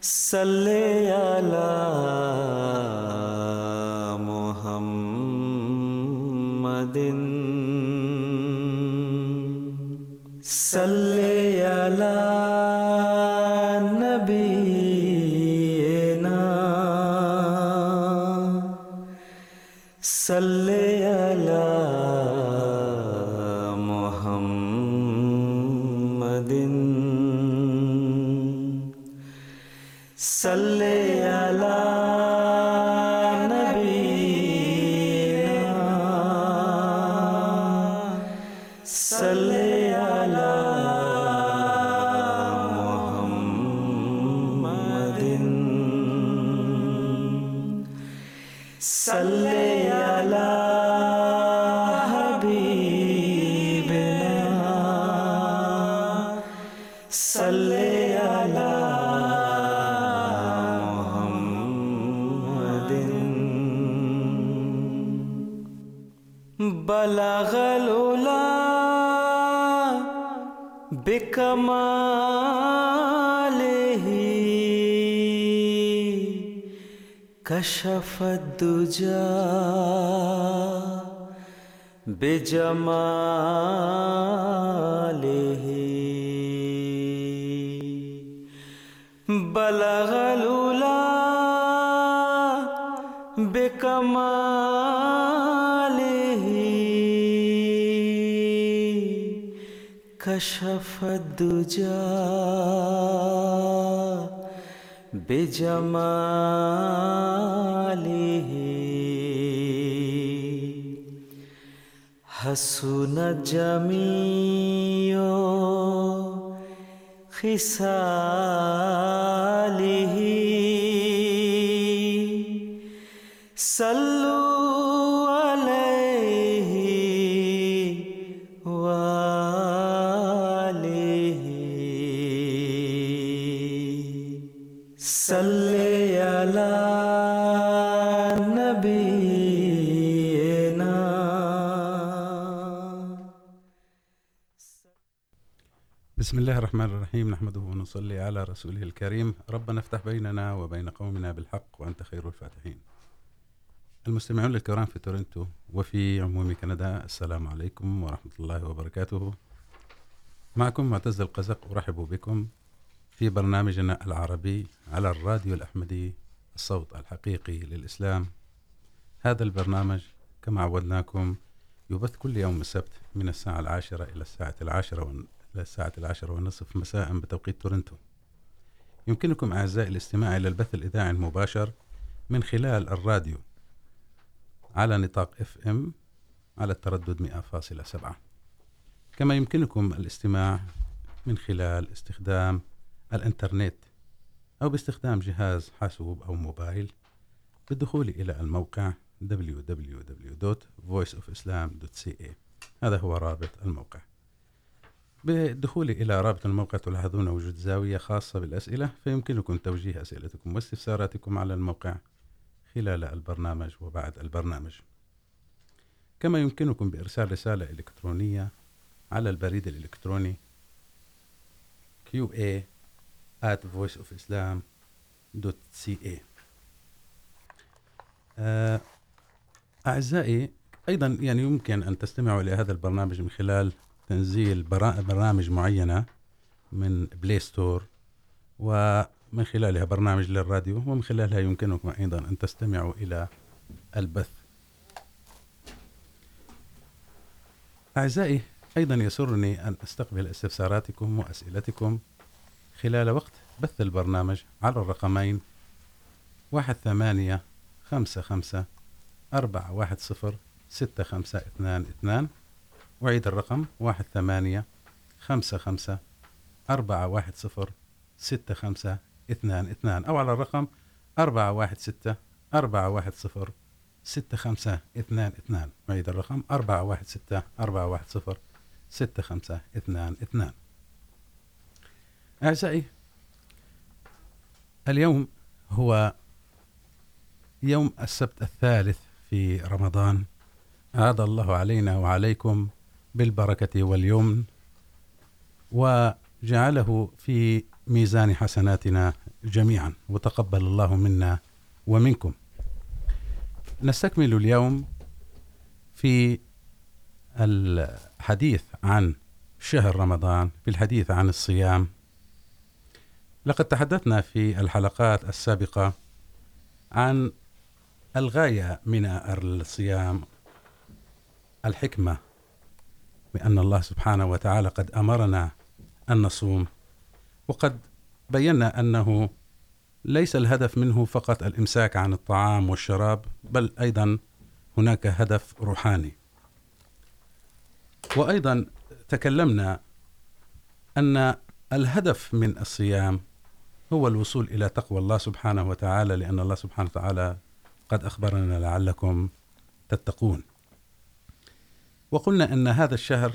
صلی علی محمد صلی علی كشف الدجى بجماله بلغ العلا بكماله كشف الدجى بجماله حسن جمیو خسالی الرحمن الرحيم. نحمده ونصلي على رسوله الكريم. ربنا افتح بيننا وبين قومنا بالحق وأنت خير الفاتحين. المستمعون الكرام في تورنتو وفي عموم كندا، السلام عليكم ورحمة الله وبركاته. معكم معتز القزق، أرحب بكم في برنامجنا العربي على الراديو الأحمدي، الصوت الحقيقي للإسلام. هذا البرنامج كما عودناكم يبث كل يوم السبت من الساعة العاشرة إلى الساعة العاشرة ون... إلى الساعة العاشرة والنصف مساء بتوقيت تورنتو. يمكنكم أعزائي الاستماع إلى البث الإذاعي المباشر من خلال الراديو على نطاق اف ام على التردد 100.7 كما يمكنكم الاستماع من خلال استخدام الانترنت أو باستخدام جهاز حاسوب أو موبايل بالدخول إلى الموقع www.voiceofislam.ca هذا هو رابط الموقع. بالدخول إلى رابط الموقع تلاحظون وجود زاوية خاصة بالأسئلة، فيمكنكم توجيه أسئلتكم واستفساراتكم على الموقع خلال البرنامج وبعد البرنامج. كما يمكنكم بإرسال رسالة إلكترونية على البريد الإلكتروني qa at voiceofislam.ca أعزائي، أيضا يعني يمكن أن تستمعوا إلى هذا البرنامج من خلال تنزيل برامج معينة من بلاي ستور ومن خلالها برنامج للراديو، ومن خلالها يمكنكم أيضا أن تستمعوا إلى البث. أعزائي، أيضا يسرني أن أستقبل استفساراتكم وأسئلتكم خلال وقت بث البرنامج على الرقمين واحد ثمانية خمسة خمسة أربعة واحد صفر ستة خمسة اثنان اثنان وعيد الرقم واحد ثمانية خمسة خمسة أربعة واحد صفر ستة خمسة اثنان اثنان أو على الرقم أربعة واحد ستة أربعة واحد صفر ستة خمسة اثنان اثنان معيد الرقم أربعة واحد ستة أربعة واحد صفر ستة خمسة اثنان اثنان. أعزائي، اليوم هو يوم السبت الثالث في رمضان. أعاد الله علينا وعليكم بالبركة واليمن، وجعله في ميزان حسناتنا جميعا، وتقبل الله منا ومنكم. نستكمل اليوم في الحديث عن شهر رمضان، في الحديث عن الصيام. لقد تحدثنا في الحلقات السابقة عن الغاية من الصيام، الحكمة بأن الله سبحانه وتعالى قد أمرنا أن نصوم، وقد بينا أنه ليس الهدف منه فقط الإمساك عن الطعام والشراب، بل أيضا هناك هدف روحاني. وأيضا تكلمنا أن الهدف من الصيام هو الوصول إلى تقوى الله سبحانه وتعالى، لأن الله سبحانه وتعالى قد أخبرنا لعلكم تتقون. وقلنا أن هذا الشهر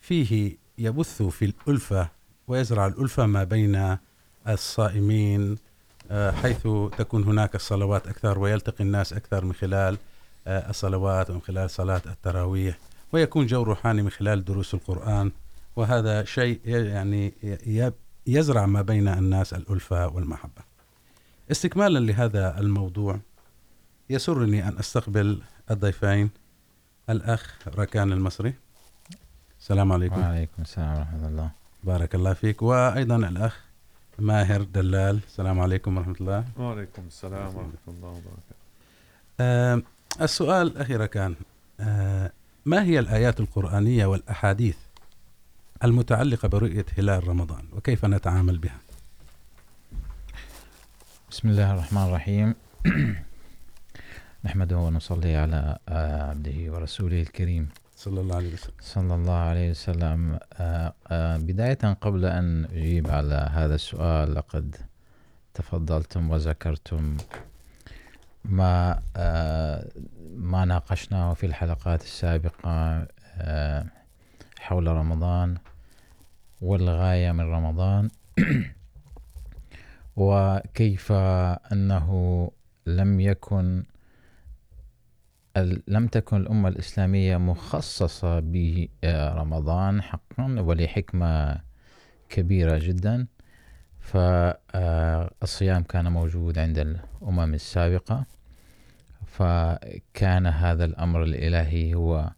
فيه يبث في الألفة ويزرع الألفة ما بين الصائمين حيث تكون هناك الصلوات أكثر ويلتقي الناس أكثر من خلال الصلوات ومن خلال صلاة التراويح ويكون جو روحاني من خلال دروس القرآن وهذا شيء يعني يزرع ما بين الناس الألفة والمحبة. استكمالا لهذا الموضوع يسرني أن أستقبل الضيفين. الأخ ركان المصري. السلام عليكم. وعليكم السلام ورحمة الله. بارك الله فيك. وأيضا الأخ ماهر دلال. السلام عليكم ورحمة الله. وعليكم السلام ورحمة الله وبركاته. السؤال أخي ركان ما هي الآيات القرآنية والأحاديث المتعلقة برؤية هلال رمضان؟ وكيف نتعامل بها؟ بسم الله الرحمن الرحيم. نحمده ونصلي على عبده ورسوله الكريم. صلى الله عليه وسلم. صلى الله عليه وسلم. بداية قبل أن أجيب على هذا السؤال لقد تفضلتم وذكرتم ما ما ناقشناه في الحلقات السابقة حول رمضان والغاية من رمضان وكيف أنه لم يكن لم تكن الأمة الإسلامية مخصصة برمضان حقا ولحكمة كبيرة جدا. فالصيام كان موجود عند الأمم السابقة. فكان هذا الأمر الإلهي هو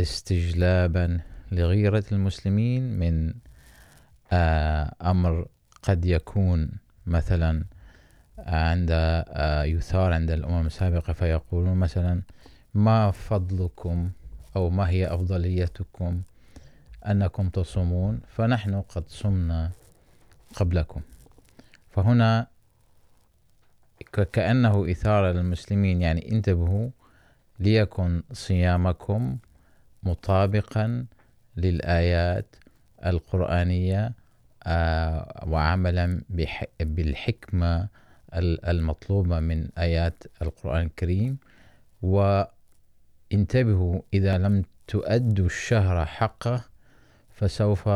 استجلابا لغيرة المسلمين من أمر قد يكون مثلا عند يثار عند الأمم السابقة فيقولون مثلا، ما فضلكم أو ما هي أفضليتكم أنكم تصومون؟ فنحن قد صمنا قبلكم. فهنا كأنه إثارة للمسلمين، يعني انتبهوا ليكن صيامكم مطابقا للآيات القرآنية وعملا بالحكمة المطلوبة من آيات القرآن الكريم، وانتبهوا إذا لم تؤدوا الشهر حقه، فسوف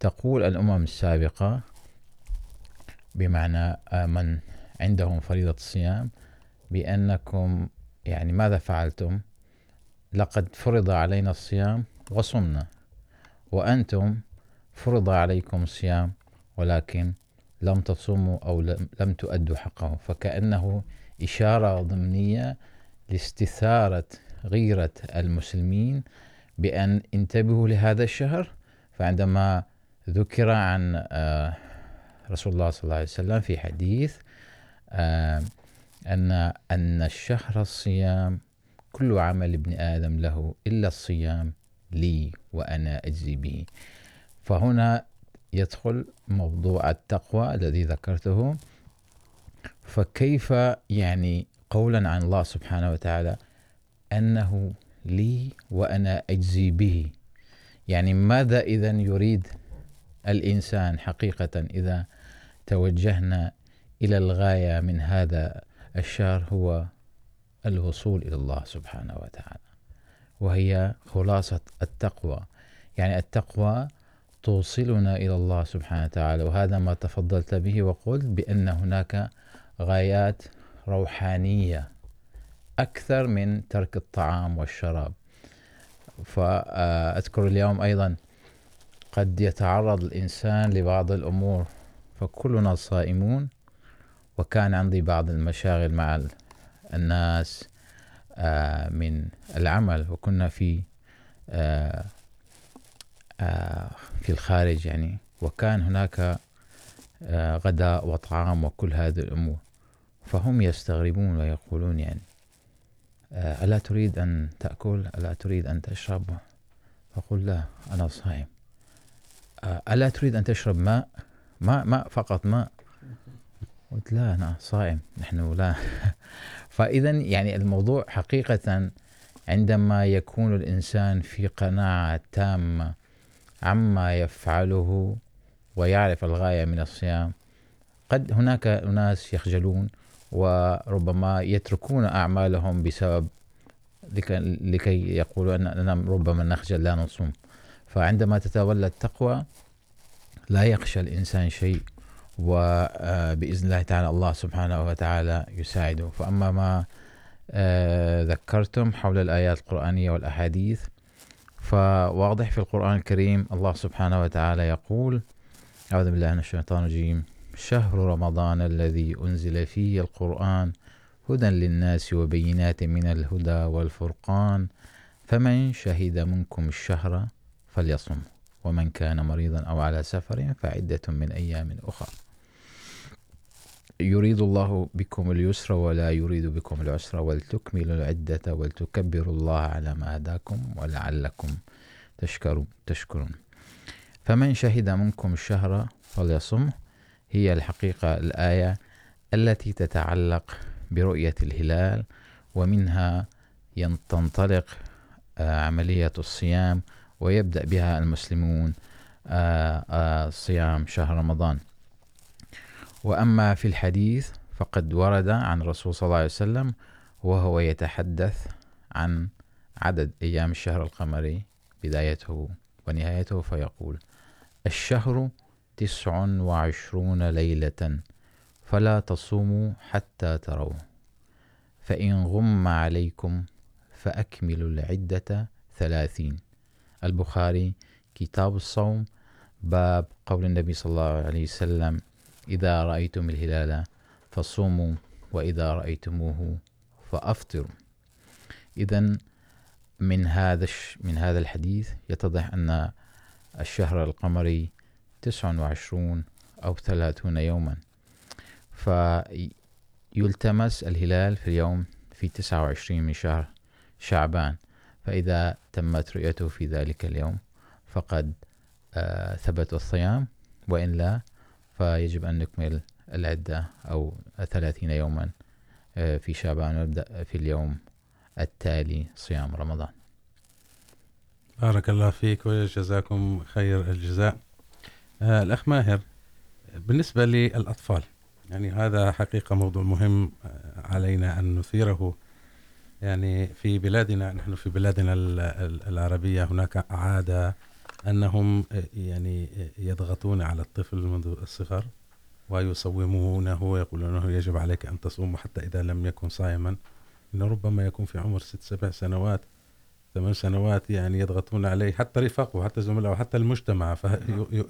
تقول الأمم السابقة بمعنى من عندهم فريضة الصيام بأنكم، يعني ماذا فعلتم؟ لقد فرض علينا الصيام وصمنا، وأنتم فرض عليكم الصيام، ولكن لم تصوموا أو لم تؤدوا حقه. فكأنه إشارة ضمنية لاستثارة غيرة المسلمين بأن انتبهوا لهذا الشهر. فعندما ذكر عن رسول الله صلى الله عليه وسلم في حديث أن أن الشهر الصيام، كل عمل ابن آدم له إلا الصيام لي وأنا أجزي به. فهنا يدخل موضوع التقوى الذي ذكرته، فكيف يعني قولا عن الله سبحانه وتعالى أنه لي وأنا أجزي به؟ يعني ماذا إذا يريد الإنسان حقيقة إذا توجهنا إلى الغاية من هذا الشهر هو الوصول إلى الله سبحانه وتعالى، وهي خلاصة التقوى. يعني التقوى توصلنا إلى الله سبحانه وتعالى. وهذا ما تفضلت به وقلت بأن هناك غايات روحانية أكثر من ترك الطعام والشراب. فأذكر اليوم أيضا قد يتعرض الإنسان لبعض الأمور، فكلنا صائمون، وكان عندي بعض المشاغل مع الناس من العمل، وكنا في في الخارج يعني. وكان هناك غداء وطعام وكل هذه الأمور. فهم يستغربون ويقولون يعني ألا تريد أن تأكل؟ ألا تريد أن تشرب؟ فقل لا، أنا صائم. ألا تريد أن تشرب ماء؟ ماء ماء فقط، ماء. قلت لا، أنا صائم. نحن لا. فإذا يعني الموضوع حقيقة عندما يكون الإنسان في قناعة تامة عما يفعله ويعرف الغاية من الصيام. قد هناك أناس يخجلون وربما يتركون أعمالهم بسبب لكي يقولوا أننا ربما نخجل، لا نصوم. فعندما تتولى التقوى لا يخشى الإنسان شيء وبإذن الله تعالى الله سبحانه وتعالى يساعده. فأما ما ذكرتم حول الآيات القرآنية والأحاديث فواضح في القرآن الكريم. الله سبحانه وتعالى يقول أعوذ بالله من الشيطان الرجيم. شهر رمضان الذي أنزل فيه القرآن هدى للناس وبينات من الهدى والفرقان. فمن شهد منكم الشهر فليصم، ومن كان مريضا أو على سفر فعدة من أيام أخرى. يريد الله بكم اليسر ولا يريد بكم العسر ولتكملوا العدة ولتكبروا الله على ما هداكم ولعلكم تشكرون تشكرون. فمن شهد منكم الشهر فليصم. هي الحقيقة الآية التي تتعلق برؤية الهلال، ومنها تنطلق عملية الصيام، ويبدأ بها المسلمون صيام شهر رمضان. وأما في الحديث فقد ورد عن رسول صلى الله عليه وسلم وهو يتحدث عن عدد أيام الشهر القمري بدايته ونهايته، فيقول الشهر تسع وعشرون ليلة فلا تصوموا حتى تروا فإن غم عليكم فأكملوا العدة ثلاثين. البخاري كتاب الصوم، باب قول النبي صلى الله عليه وسلم إذا رأيتم الهلال فصوموا وإذا رأيتموه فأفطروا. إذا من هذا من هذا الحديث يتضح أن الشهر القمري تسع وعشرون أو ثلاثون يوما. فيلتمس الهلال في اليوم في تسعة وعشرين من شهر شعبان. فإذا تمت رؤيته في ذلك اليوم فقد ثبت الصيام، وإن لا فيجب أن نكمل العدة أو ثلاثين يوما في شعبان ونبدأ في اليوم التالي صيام رمضان. بارك الله فيك وجزاكم خير الجزاء. آه، الأخ ماهر، بالنسبة للأطفال، يعني هذا حقيقة موضوع مهم علينا أن نثيره. يعني في بلادنا، نحن في بلادنا العربية هناك عادة أنهم يعني يضغطون على الطفل منذ الصغر ويصومونه ويقولون له يجب عليك أن تصوم حتى إذا لم يكن صائما. إنه ربما يكون في عمر ست سبع سنوات ثمان سنوات يعني يضغطون عليه حتى رفاقه حتى زملائه حتى المجتمع.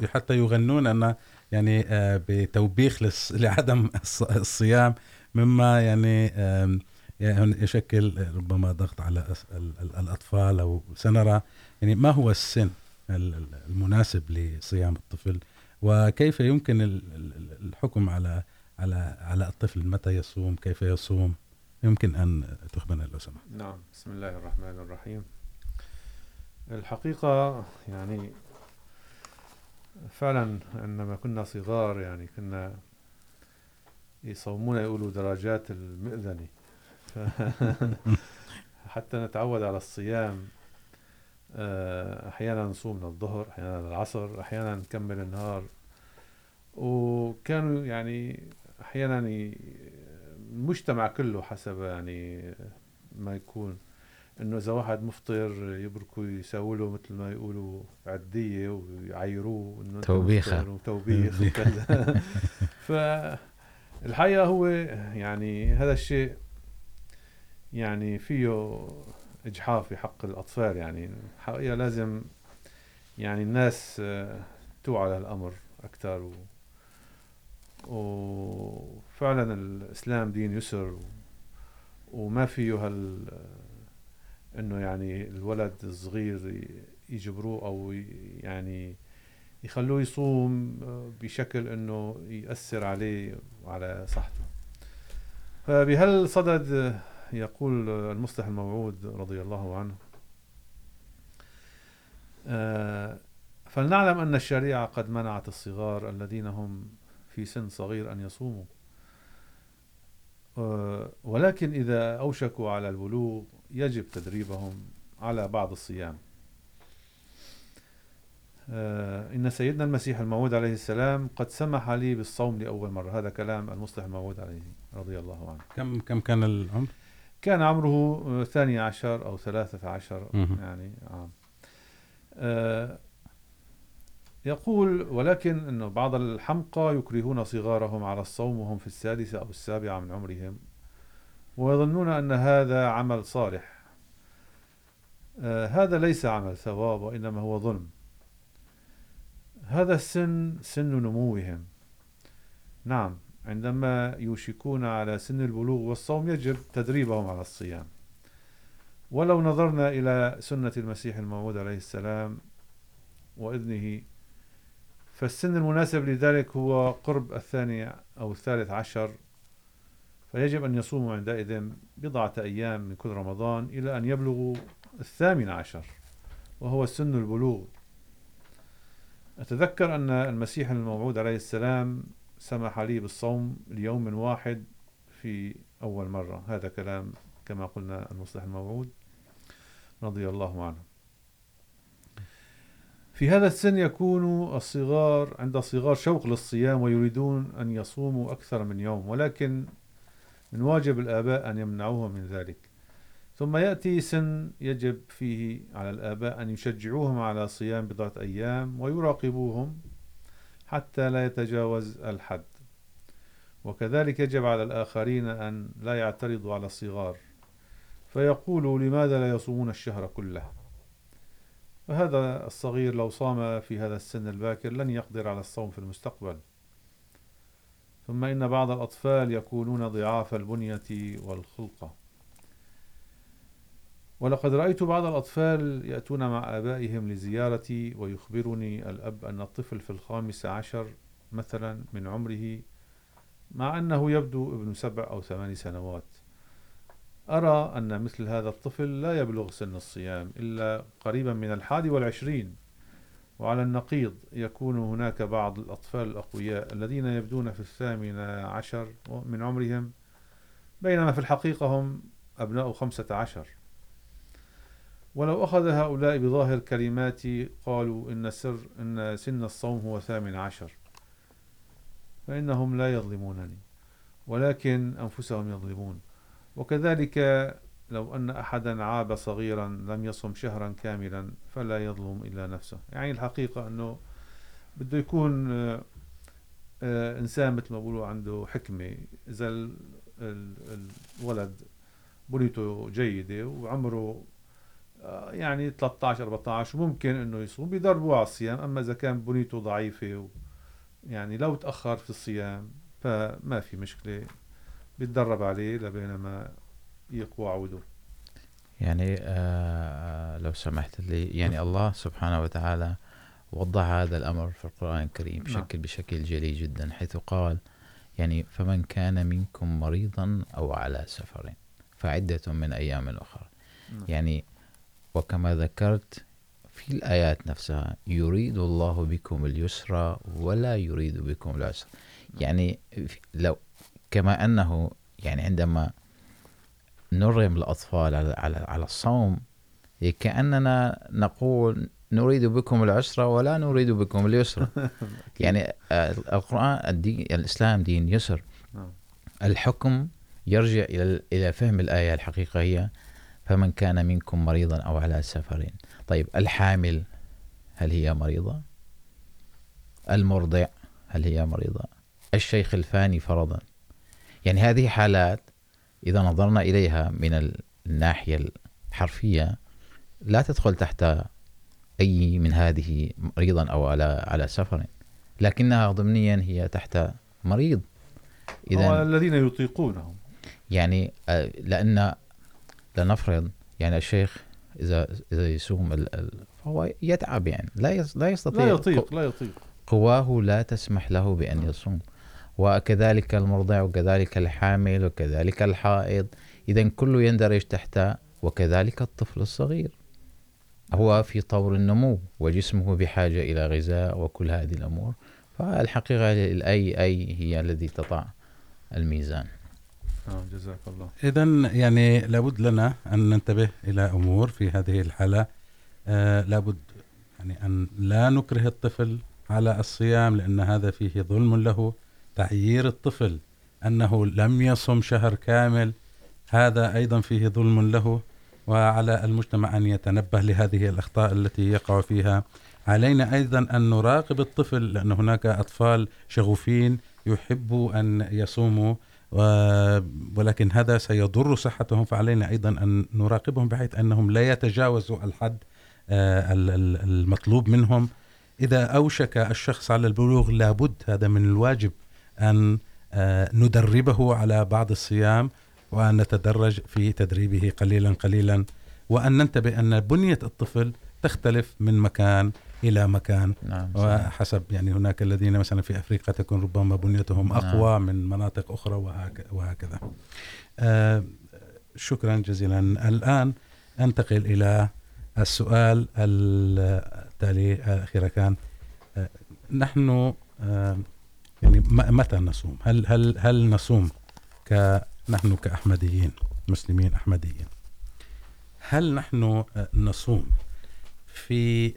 حتى يغنون أن يعني بتوبيخ لعدم الصيام مما يعني يشكل ربما ضغط على الأطفال أو سنرى. يعني ما هو السن؟ المناسب لصيام الطفل، وكيف يمكن الحكم على على على الطفل؟ متى يصوم؟ كيف يصوم؟ يمكن أن تخبرنا لو سمحت نعم، بسم الله الرحمن الرحيم. الحقيقة يعني فعلا عندما كنا صغار يعني كنا يصومون يقولوا درجات المئذنة. حتى نتعود على الصيام. احيانا نصوم من الظهر احيانا العصر احيانا نكمل النهار. وكانوا يعني احيانا المجتمع كله حسب يعني ما يكون. انه اذا واحد مفطر يبركوا يسووا له مثل ما يقولوا عديه ويعيروه انه. مفطر وتوبيخ وكذا. فالحقيقه هو يعني هذا الشيء يعني فيه اجحاف في حق الاطفال يعني الحقيقه لازم يعني الناس توعى لهالامر اكثر و وفعلا الاسلام دين يسر و... وما فيه هال انه يعني الولد الصغير يجبروه او يعني يخلوه يصوم بشكل انه يأثر عليه وعلى صحته. فبهالصدد يقول المصلح الموعود رضي الله عنه. فلنعلم أن الشريعة قد منعت الصغار الذين هم في سن صغير أن يصوموا. ولكن إذا أوشكوا على البلوغ يجب تدريبهم على بعض الصيام. إن سيدنا المسيح الموعود عليه السلام قد سمح لي بالصوم لأول مرة. هذا كلام المصلح الموعود عليه رضي الله عنه. كم كم كان العمر؟ كان عمره ثاني عشر أو ثلاثة عشر. يعني عام آه، يقول ولكن أنه بعض الحمقى يكرهون صغارهم على الصوم وهم في السادسة أو السابعة من عمرهم ويظنون أن هذا عمل صالح. آه، هذا ليس عمل ثواب وإنما هو ظلم. هذا السن سن نموهم. نعم. عندما يوشكون على سن البلوغ والصوم يجب تدريبهم على الصيام. ولو نظرنا إلى سنة المسيح الموعود عليه السلام وإذنه، فالسن المناسب لذلك هو قرب الثاني أو الثالث عشر، فيجب أن يصوموا عندئذ بضعة أيام من كل رمضان إلى أن يبلغوا الثامن عشر، وهو سن البلوغ. أتذكر أن المسيح الموعود عليه السلام سمح لي بالصوم ليوم واحد في أول مرة. هذا كلام كما قلنا المصلح الموعود. رضي الله عنه. في هذا السن يكون الصغار عند الصغار شوق للصيام ويريدون أن يصوموا أكثر من يوم، ولكن من واجب الآباء أن يمنعوهم من ذلك. ثم يأتي سن يجب فيه على الآباء أن يشجعوهم على صيام بضعة أيام ويراقبوهم حتى لا يتجاوز الحد. وكذلك يجب على الآخرين أن لا يعترضوا على الصغار. فيقولوا لماذا لا يصومون الشهر كله؟ فهذا الصغير لو صام في هذا السن الباكر لن يقدر على الصوم في المستقبل. ثم إن بعض الأطفال يكونون ضعاف البنية والخلقة. ولقد رأيت بعض الأطفال يأتون مع آبائهم لزيارتي ويخبرني الأب أن الطفل في الخامس عشر مثلا من عمره، مع أنه يبدو ابن سبع أو ثمان سنوات. أرى أن مثل هذا الطفل لا يبلغ سن الصيام إلا قريبا من الحادي والعشرين. وعلى النقيض يكون هناك بعض الأطفال الأقوياء الذين يبدون في الثامن عشر من عمرهم، بينما في الحقيقة هم أبناء خمسة عشر. ولو أخذ هؤلاء بظاهر كلماتي قالوا إن سر إن سن الصوم هو ثامن عشر. فإنهم لا يظلمونني، ولكن أنفسهم يظلمون. وكذلك لو أن أحدا عاب صغيرا لم يصم شهرا كاملا فلا يظلم إلا نفسه. يعني الحقيقة أنه بده يكون إنسان مثل ما بقولوا عنده حكمة. إذا الولد بنيته جيدة وعمره يعني 13 14 ممكن انه يصوم بيدربوه على الصيام. اما اذا كان بنيته ضعيفه و يعني لو تاخر في الصيام فما في مشكله بيتدرب عليه لبينما يقوى عوده. يعني آه لو سمحت لي يعني الله سبحانه وتعالى وضح هذا الأمر في القرآن الكريم بشكل بشكل جلي جدا حيث قال يعني فمن كان منكم مريضا أو على سفر فعدة من أيام أخرى. يعني وكما ذكرت في الآيات نفسها يريد الله بكم اليسر ولا يريد بكم العسر. يعني لو كما أنه يعني عندما نرغم الأطفال على على الصوم كأننا نقول نريد بكم العسر ولا نريد بكم اليسر. يعني القرآن الدين الإسلام دين يسر. الحكم يرجع إلى إلى فهم الآية الحقيقية فمن كان منكم مريضا أو على سفر. طيب الحامل هل هي مريضة؟ المرضع هل هي مريضة؟ الشيخ الفاني فرضا. يعني هذه حالات إذا نظرنا إليها من الناحية الحرفية لا تدخل تحت أي من هذه مريضا أو على على سفر. لكنها ضمنيا هي تحت مريض. إذا الذين يطيقونه يعني لأن لنفرض يعني الشيخ إذا إذا يصوم ال- ال- فهو يتعب يعني لا لا يستطيع لا يطيق لا يطيق. قواه لا تسمح له بأن يصوم. وكذلك المرضع وكذلك الحامل وكذلك الحائض. إذا كله يندرج تحت وكذلك الطفل الصغير. هو في طور النمو وجسمه بحاجة إلى غذاء وكل هذه الأمور. فالحقيقة الأي أي هي الذي تضع الميزان. آه جزاك الله. إذا يعني لابد لنا أن ننتبه إلى أمور في هذه الحالة. آه، لابد يعني أن لا نكره الطفل على الصيام، لأن هذا فيه ظلم له. تعيير الطفل، أنه لم يصم شهر كامل، هذا أيضا فيه ظلم له. وعلى المجتمع أن يتنبه لهذه الأخطاء التي يقع فيها. علينا أيضا أن نراقب الطفل، لأن هناك أطفال شغوفين يحبوا أن يصوموا. ولكن هذا سيضر صحتهم. فعلينا أيضا أن نراقبهم بحيث أنهم لا يتجاوزوا الحد المطلوب منهم. إذا أوشك الشخص على البلوغ، لابد، هذا من الواجب، أن ندربه على بعض الصيام وأن نتدرج في تدريبه قليلا قليلا. وأن ننتبه أن بنية الطفل تختلف من مكان إلى مكان. نعم وحسب يعني هناك الذين مثلا في أفريقيا تكون ربما بنيتهم أقوى من مناطق وهك- وهكذا. آه، شكرا جزيلا. الآن أنتقل إلى السؤال التالي الأخير كان. آه، نحن آه، يعني متى نصوم؟ هل هل هل نصوم ك نحن كأحمديين مسلمين أحمديين؟ هل نحن نصوم؟ في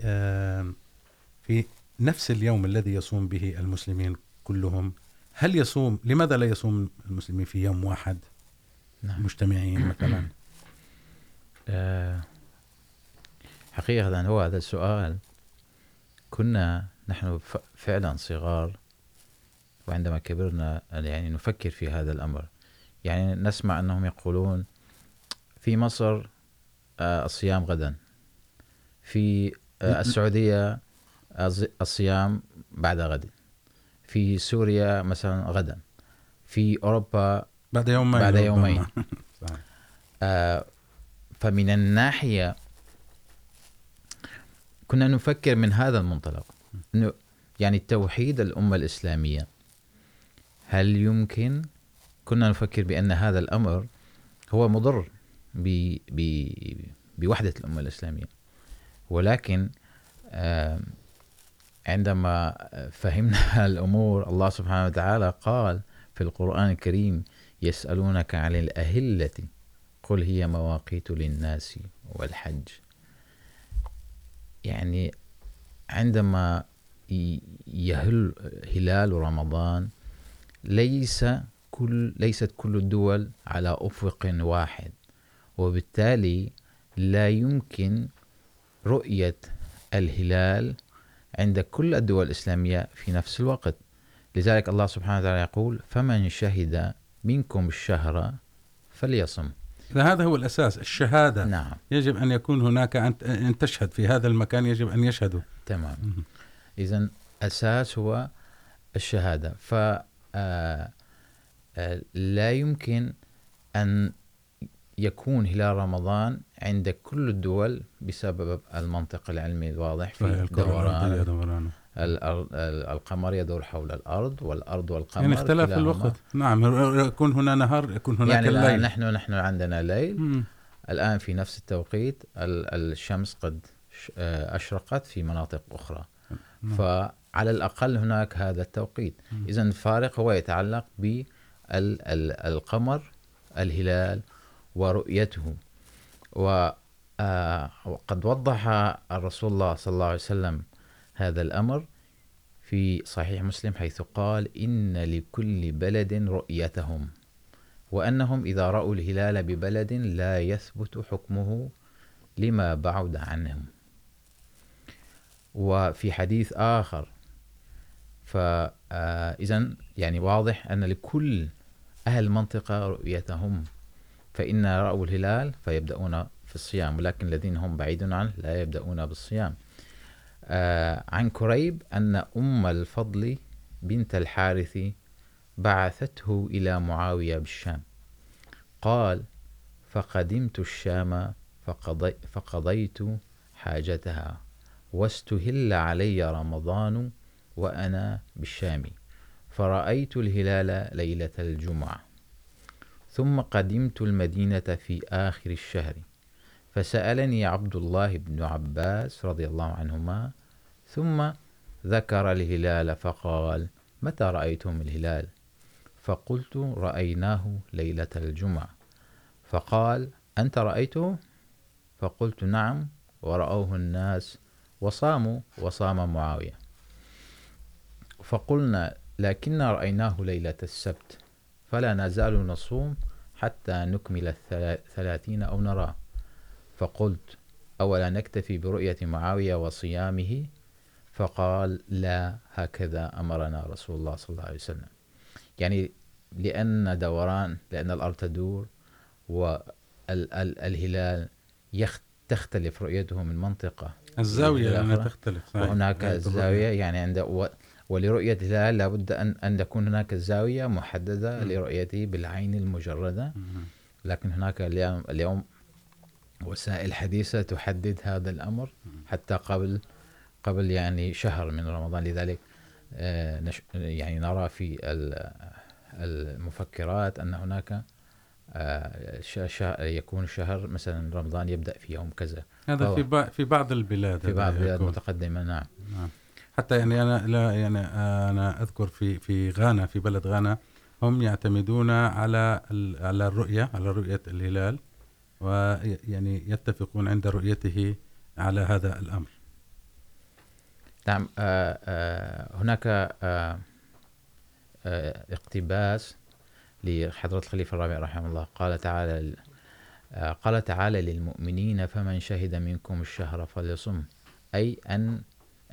في نفس اليوم الذي يصوم به المسلمين كلهم هل يصوم لماذا لا يصوم المسلمين في يوم واحد؟ نعم. مجتمعين مثلا. حقيقة هو هذا السؤال. كنا نحن فعلا صغار وعندما كبرنا يعني نفكر في هذا الأمر. يعني نسمع أنهم يقولون في مصر الصيام غدا. في السعودية الصيام بعد غد. في سوريا مثلا غدا. في أوروبا بعد يومين بعد. يومين. آه، فمن الناحية كنا نفكر من هذا المنطلق. انه يعني توحيد الأمة الإسلامية. هل يمكن؟ كنا نفكر بأن هذا الأمر هو مضر ب ب بوحدة الأمة الإسلامية. ولكن عندما فهمنا الأمور، الله سبحانه وتعالى قال في القرآن الكريم يسألونك عن الأهلة، قل هي مواقيت للناس والحج. يعني عندما يهل، هلال رمضان، ليس كل، ليست كل الدول على أفق واحد، وبالتالي لا يمكن رؤية الهلال عند كل الدول الإسلامية في نفس الوقت. لذلك الله سبحانه وتعالى يقول فمن شهد منكم الشهر فليصم. هذا هو الأساس الشهادة. نعم. يجب أن يكون هناك أن تشهد في هذا المكان يجب أن يشهدوا. تمام. إذا أساس هو الشهادة. ف لا يمكن أن يكون هلال رمضان عند كل الدول بسبب المنطق العلمي الواضح في دوران. دوران الأرض القمر يدور حول الأرض والأرض والقمر يعني اختلاف كلاهما- الوقت. نعم يكون هنا نهار يكون هناك يعني الليل. نحن نحن عندنا ليل. مم. الآن في نفس التوقيت ال- الشمس قد أشرقت في مناطق أخرى. نعم. فعلى الأقل هناك هذا التوقيت. مم. إذا الفارق هو يتعلق بالقمر الهلال ورؤيته. وقد وضح الرسول الله صلى الله عليه وسلم هذا الأمر في صحيح مسلم، حيث قال إن لكل بلد رؤيتهم، وأنهم إذا رأوا الهلال ببلد لا يثبت حكمه لما بعد عنهم. وفي حديث آخر فإذا يعني واضح أن لكل أهل المنطقة رؤيتهم. فإن رأوا الهلال فيبدأون في الصيام، ولكن الذين هم بعيدون عنه لا يبدأون بالصيام. عن كريب أن أم الفضل بنت الحارث بعثته إلى معاوية بالشام. قال فقدمت الشام فقضي، فقضيت حاجتها، واستهل علي رمضان وأنا بالشام، فرأيت الهلال ليلة الجمعة. ثم قدمت المدينة في آخر الشهر. فسألني عبد الله بن عباس رضي الله عنهما، ثم ذكر الهلال، فقال متى رأيتم الهلال؟ فقلت رأيناه ليلة الجمعة. فقال أنت رأيته؟ فقلت نعم، ورأوه الناس، وصاموا، وصام معاوية. فقلنا لكن رأيناه ليلة السبت. فلا نزال نصوم حتى نكمل الثلاثين أو نراه فقلت أولا نكتفي برؤية معاوية وصيامه فقال لا هكذا أمرنا رسول الله صلى الله عليه وسلم يعني لأن دوران لأن الأرض تدور والهلال تختلف رؤيته من منطقة الزاوية لأنها تختلف صحيح. وهناك الزاوية يعني عند. ولرؤية الهلال لابد أن أن تكون هناك زاوية محددة. لرؤيته بالعين المجردة. لكن هناك اليوم اليوم وسائل حديثة تحدد هذا الأمر حتى قبل قبل يعني شهر من رمضان لذلك يعني نرى في المفكرات أن هناك يكون شهر مثلا رمضان يبدأ في يوم كذا هذا في في بعض البلاد في بعض البلاد المتقدمة نعم. نعم حتى يعني أنا لا، يعني أنا أذكر في في غانا، في بلد غانا، هم يعتمدون على على الرؤية، على رؤية الهلال، ويعني يتفقون عند رؤيته على هذا الأمر. نعم هناك اقتباس لحضرة الخليفة الرابع رحمه الله. قال تعالى قال تعالى للمؤمنين، فمن شهد منكم الشهر فليصم. أي أن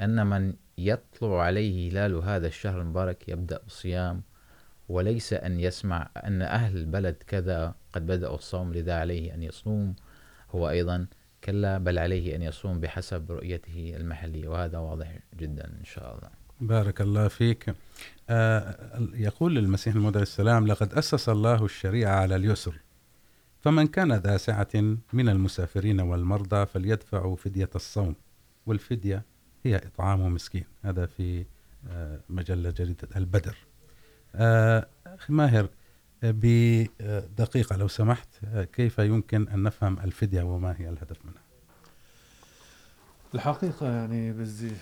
أن من يطلع عليه هلال هذا الشهر المبارك، يبدأ بالصيام وليس أن يسمع أن أهل البلد كذا قد بدأوا الصوم لذا عليه أن يصوم. هو أيضا كلا، بل عليه أن يصوم بحسب رؤيته المحلية، وهذا واضح جدا إن شاء الله. بارك الله فيك. يقول المسيح الموعود السلام، لقد أسس الله الشريعة على اليسر، فمن كان ذا سعة من المسافرين والمرضى فليدفعوا فدية الصوم. والفدية هي إطعام مسكين. هذا في مجلة جريدة البدر. آه ماهر بدقيقة لو سمحت كيف يمكن أن نفهم الفدية وما هي الهدف منها؟ الحقيقة يعني بدي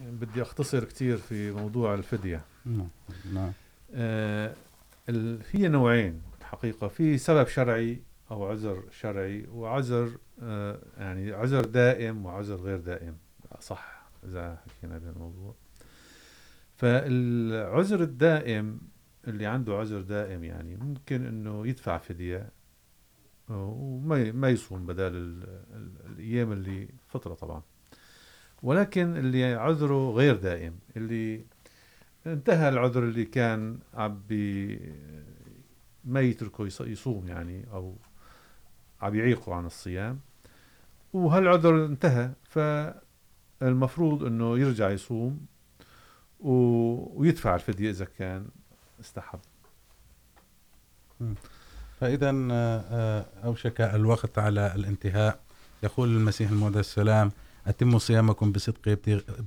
بدي أختصر كتير في موضوع الفدية. نعم هي نوعين حقيقة. في سبب شرعي أو عذر شرعي وعذر يعني عذر دائم وعذر غير دائم صح إذا حكينا بهالموضوع فالعذر الدائم، اللي عنده عذر دائم يعني ممكن انه يدفع فدية، وما ما يصوم بدل الايام اللي فطرة طبعا. ولكن اللي عذره غير دائم، اللي انتهى العذر اللي كان عم ما يتركه يصوم يعني او عم يعيقه عن الصيام، وهالعذر انتهى، ف فالمفروض انه يرجع يصوم و... ويدفع الفدية اذا كان استحب. فإذا أوشك الوقت على الانتهاء. يقول المسيح الموعود السلام أتموا صيامكم بصدق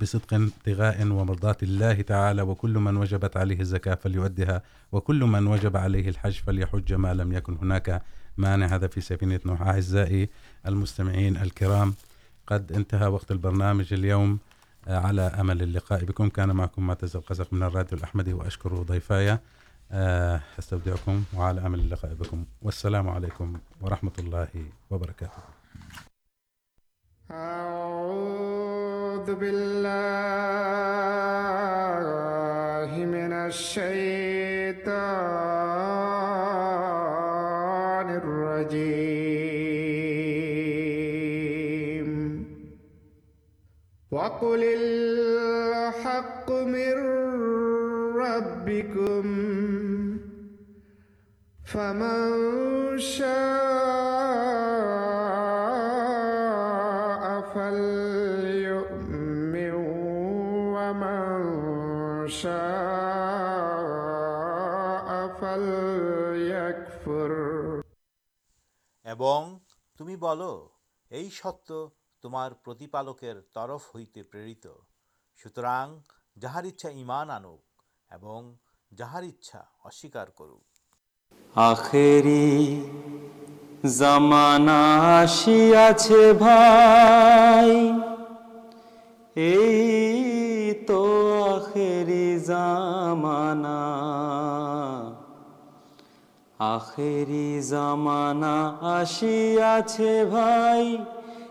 بصدق ابتغاء ومرضاة الله تعالى، وكل من وجبت عليه الزكاة فليؤدها، وكل من وجب عليه الحج فليحج ما لم يكن هناك. مانع هذا في سفينة نوح. أعزائي المستمعين الكرام قد انتهى وقت البرنامج اليوم على أمل اللقاء بكم. كان معكم معتز القزق من الراديو الأحمدي، وأشكر ضيفايا. أستودعكم، وعلى أمل اللقاء بكم. والسلام عليكم ورحمة الله وبركاته. أعوذ بالله من الشيطان وقل الحق من ربكم فمن شاء فليؤمن ومن شاء فليكفر এবং তুমি বলো এই সত্য تمرکر ترف ہوئی پر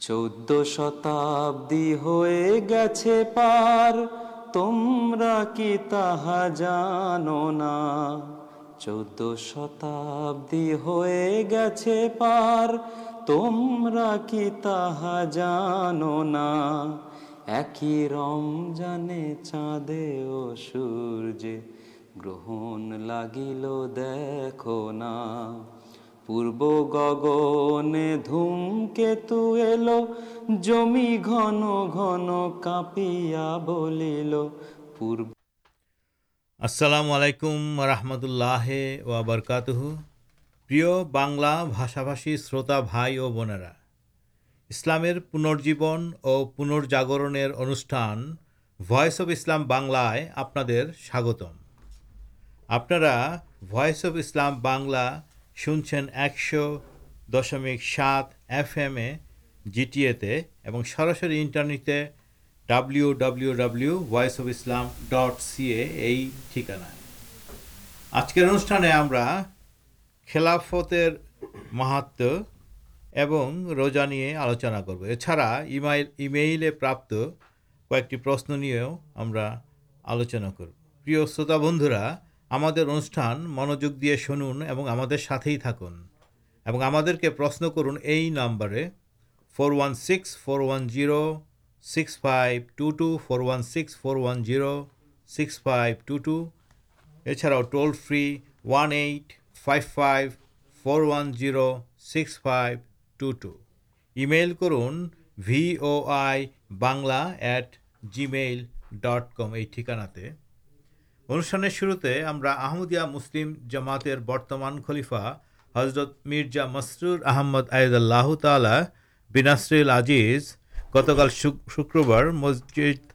چود شتابی ہو گیا پار تما کی طا جانا چود شتابی ہوئے گیار گہن دیکھنا پور گگنے کے لو جمی کاپیا بول پور السلام علیکم رحمد اللہ وبرکات پرشاشی شروتا بھائی اور بنیرا اسلام پنجیبن اور پنرجاگر انوشان وس اف اسلام بنائے آپتم آپ اف اسلام بنلا سنچھ ایک شو دشمک سات F M G T S internet W W W voice of Islam dot C A ٹھکانا آج کے انوٹھانے ہم خلافتر ماہاتی آلوچنا کرو یہ چڑھا ایم پر کوئی پرشن نہیں آلوچنا کروتا بندرا ہم شنگے تھے ہمشن کرن یہ number four one six four one six five two two four one six four one six five two two یہ چھاڑاؤ toll free one five five four zero six five two two M کرن بنلا at جی میل ڈٹ کم یہ ٹھکانا انشان شروع ہمسلم جامات برتمان خلیفا حضرت مرزا مسرور آمد عید اللہ تعالی بیناسر ال آزیز گتکال شکربار مسجد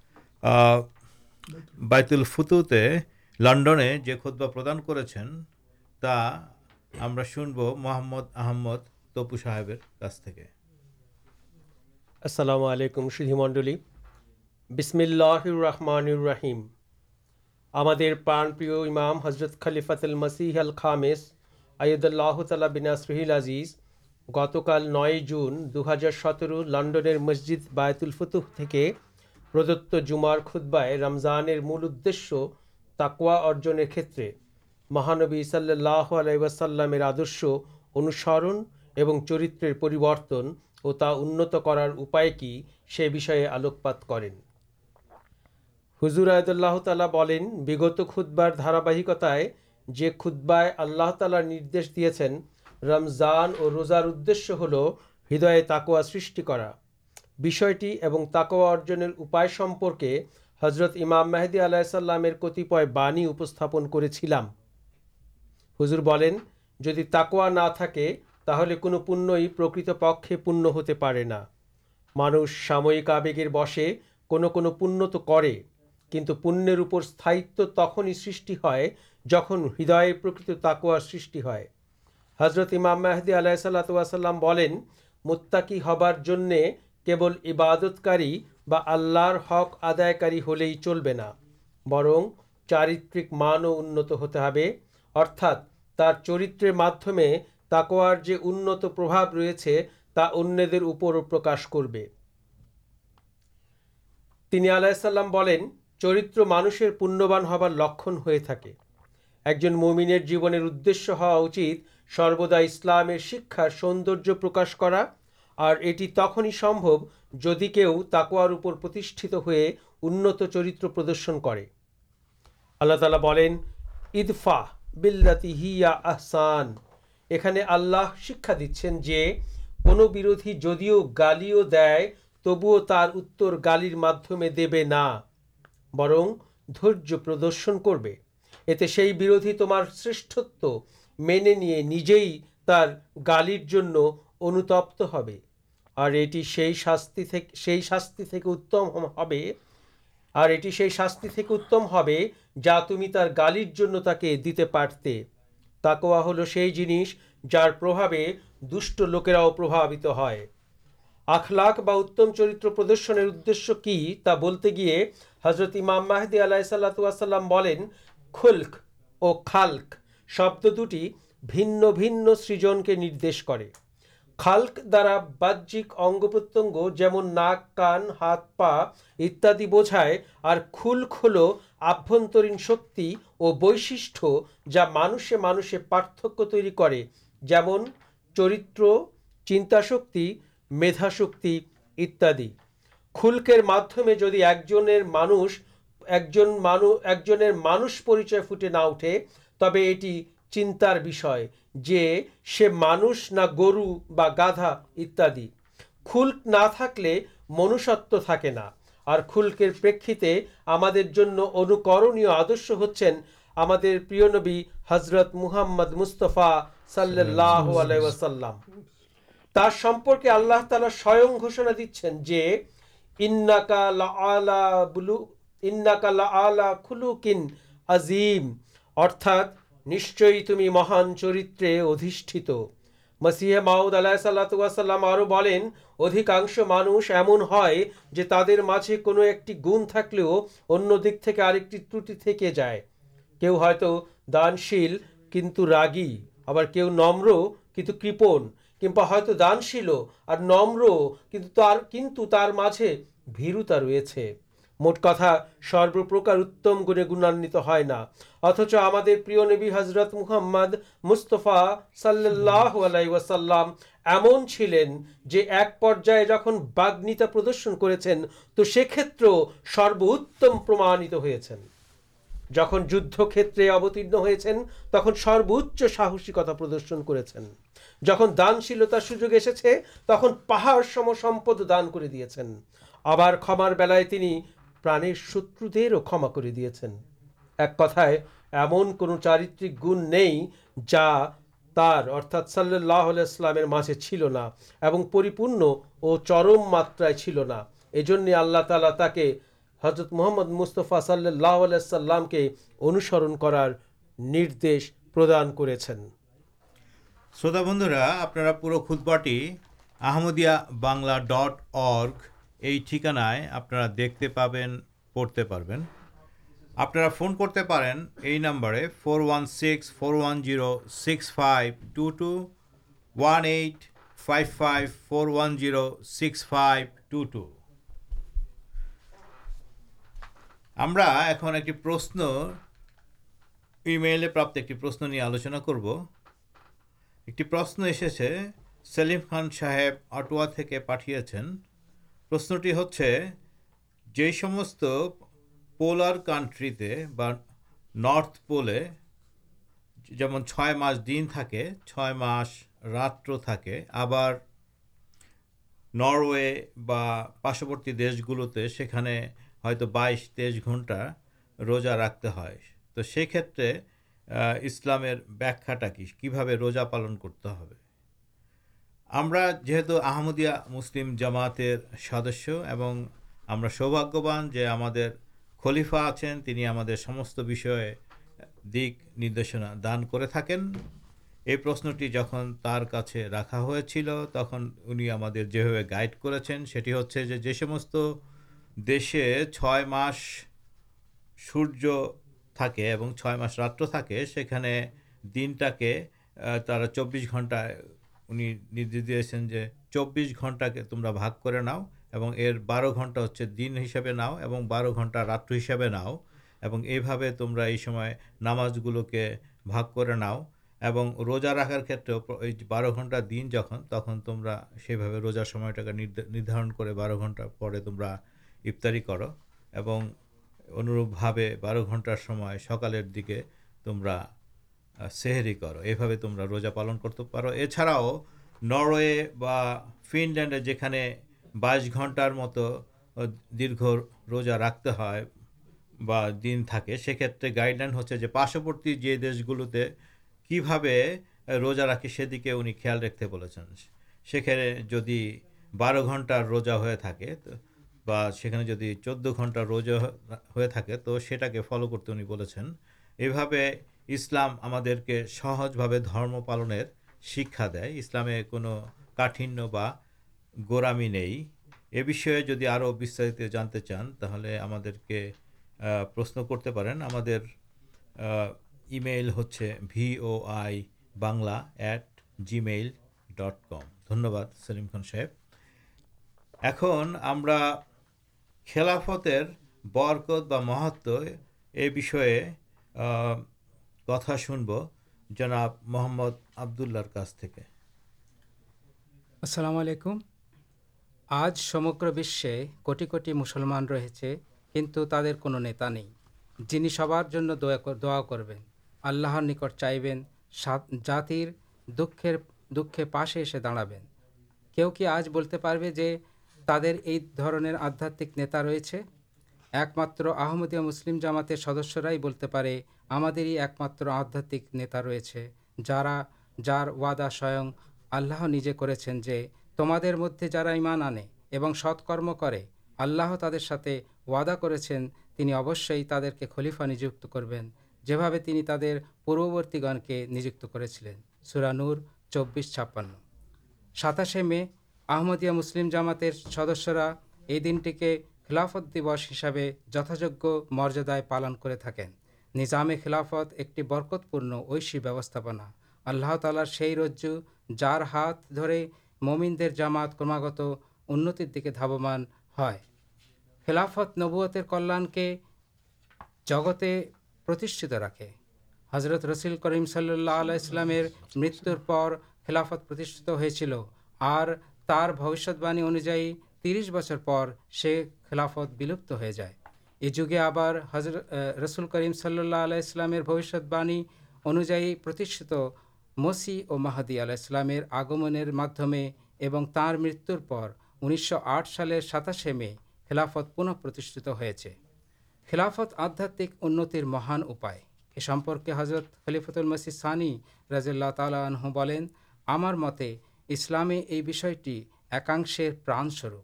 بائیت التوتے لنڈنے جی خود پردان کر محمد السلام علیکم سیدھ منڈل رحمان امام حضرت خلیف الخام ادال تعلق رحیل عزیز گتکال نئے جون دو ہزار ستر لنڈن مسجد بائت الفتو پردت جمار کدبائے رمضان مل ادوا ارجن کم مہانبی سال اللہ علیہ واسلام آدرش انوسرن اور چرتر اور تا انت کرارے آلوکات کریں ہزرایت اللہ تعالہ خودبار دار بہکتائے اللہ تعالی دیا رمضان اور روزار ادیہ ہل ہدا تاکوا سرٹی تکوا ارجنپے حضرت امام محدودیسلام کتیپ باعیوستن کر ہزر جدی تاکوا نہ پیت پکے پنتے نا مانش سامک آگے بسے کنو پو کچھ پنیہ ستائیت تخ سی ہے جہاں ہدائ تاکوا سی حضرت امام محدود اللہ متاکی ہار كے عبادت كر ہق آدائ ہوا برن چارترک مانو انت ہوتے ارتق تر چرتر مادمے تاکوارنت پرباب ریسے پرکاش کر مانسر پنیہبان ہبار لکھن ایک جن موم جیونے ادا اچھا سروا اسلام شکار سوندر پرکاش کرم جدی کہکوارتیشت ہوئے انت چرتر پردن کرالا اتفا بلاتی ہیاسان یہ شکا دی گالیو دبو گالا برنر پردرشن کرتے بردی تمار شرشت مینجر گال انتپت ہوئی شاستی شاستی اور یہ شاستی اتم ہو جا تم گال تک دیتے پارتا ہل سی جنس جارے دش لوکراؤ پربھوت ہے آخلاق بتم چرتر پردرشن ادشیہ کی تا بولتے گیا حضرت مام محدود خلق اور خالک شبد دوٹی بھن سرجن کے ندیش کر خالک درا بہت اگنت جو ناک کان ہاتھ بوجھائے اور خلک ہل آب شکی اور بش مانسے مانسے پارتک جن چرتر چنتاش مدھا شکی خلکر مدمے جدی ایک جنر مانس ایک جنر مانس پریچ فٹے نہٹے تب یہ چنتارش گروا خلک نہ اللہ تعالی سوئنا دے نشچ تم مہان چرتر ادھت مسیح محدود ادھکاش مانس ایم ہے کچھ گن تھے ان ایک ترٹی جائے کہ دانشیل کن راگی ابھی نمر کچھ کپن کمپا دانشیل اور نمر ترجیح ریسر موٹ کتا سرپرکارت مستقبل جہاں جن ہو سروچ ساہسیکتا پردرشن کر دانشیلتار سوجو ایسے تخمسم سمپد دان کرمارلائش پرای شوہ کما کر دیا ایک کتائے ایم کو چارترک گن نہیں جا سلیہ چلناپ اور چرم ماتر نہ یہ آللہ تعالی تک حضرت محمد مستفا سلیہ سلام کے انوسرن کرد پردان کرتا بندرا آپ پورا خود پٹی آیا ڈٹ ارگ یہ ٹھیکانے آپ دیکھتے پہنیں آپ فون کرتے پہ number four six four one six five two two one five five four one six five two two ہمشن ایم پر ایک پرشن نہیں آلوچنا کرو ایک پرشن ایسے سلیم خان صاحب اٹوا کے پاٹیا پرشنٹی پولر کانٹری برتھ پولی جس دن تھا چھ مس رات اب نروے پارشورتی دیش گلتے ہو تو بائیس تیئیس گھنٹہ روزہ رکھتے ہیں تو سی کھیت اسلامی بھا روز کرتے ہمارا جیتیہ مسلم جماعت سدسیہ سوباگان جو ہم خلیفا آپشنا دان کرشنٹی جن ترچے رکھا ہو چل تک انہیں جی گائیڈ کرشے چھ مس سورے اور چھ مس راتے دنٹا کے تر چبس گھنٹا اندر دیا جو چبیس گھنٹہ کے تمہیں بھاگ کر ناؤ اور بارہ گھنٹہ ہون ہوں نہ بار گھنٹہ رات ہسپے نہ ہوئے تمہیں یہ سمئے نماز گلوکے بھاگ کر ناؤ اور روزا رکھار کھیت بارہ گھنٹہ دن جہاں تک تمہارا سیب روزاردار کر بار گھنٹہ پہ تمہرا افطاری کرو انوپے بارہ گھنٹار سکال تمہارا سہر کرو یہ تمہیں روزا پالن کرتے پاڑاؤ نروے فنڈ جانے بائیس گھنٹار مت دیر روزہ رکھتے ہیں دن تھا گائیڈل ہوتے پارشوتی جیسے کہ روزہ راقی سی دیکھ کے ان کی خیال رکھتے بول سدی بارہ گھنٹار روزہ تھا چودہ گھنٹہ روزہ ہوتا فلو کرتے ان اسلام ہم سہجھا دم پالا دے اسلامے کو کاٹھنیہ گورامی نہیں یہشی جدی اور استعمال جانتے چان تعلی پر پرشن کرتے پین ایم ہوئی بنلا ایٹ جی میل ڈٹ کم دھنیہ واد سلیم خان صاحب اکن ہملافتر برکت بہت یہ بھی السلام علیکم آج سمر مسلمان رہے کچھ تر نتا نہیں سب دبن اللہ نکٹ چاہ جاتی پاس ایسے داڑاب کیوں کہ آج بولتے پہ تر یہ درنر آدھاتمکتا رحمدیہ مسلم جامات سدسرائی بولتے پہ ہم ایک مداتا رہے جا جار وادا سوئ اللہ کردے جا آنے اور ستکرم کرتے وادا کرنی اوشی تر کے خلیفا نجوت کروا پورتگن کے نجک سوران چب چھپان ساتاشے مے آمدیا مسلم جامات سدسرا یہ دنٹی کے خلافت دس ہسے جھاج مریادائے پالن کر تکین نظام خلافت ایک برکت پورنیہ اللہ تعالی سے رجزو جار ہاتھ دھڑے ممین کماگت اندر دھوان ہے خلافت نوتر کلیان کے جگتے پراق حضرت رسل کریم صلی اللہ علیہ السلام مرتر پر خلافت ہو چل اور تر بوشت باعی انوجائ ترس بچر پر سے خلافت بلوپت ہو جائے یہ جگہ آپ حضرت رسول کریم صلی اللہ علیہ انوجائت مسی اور محدود آگمے اور تر مرتر پر انیس آٹھ سال ساتاشے مے خلافت پنپرتیشت ہوئے خلافت آدھات ان مہانوا یہ سمپرکے حضرت خلیفت المسی سانی رض اللہ تعالی عن متے اسلامی یہ ایکشر پراسور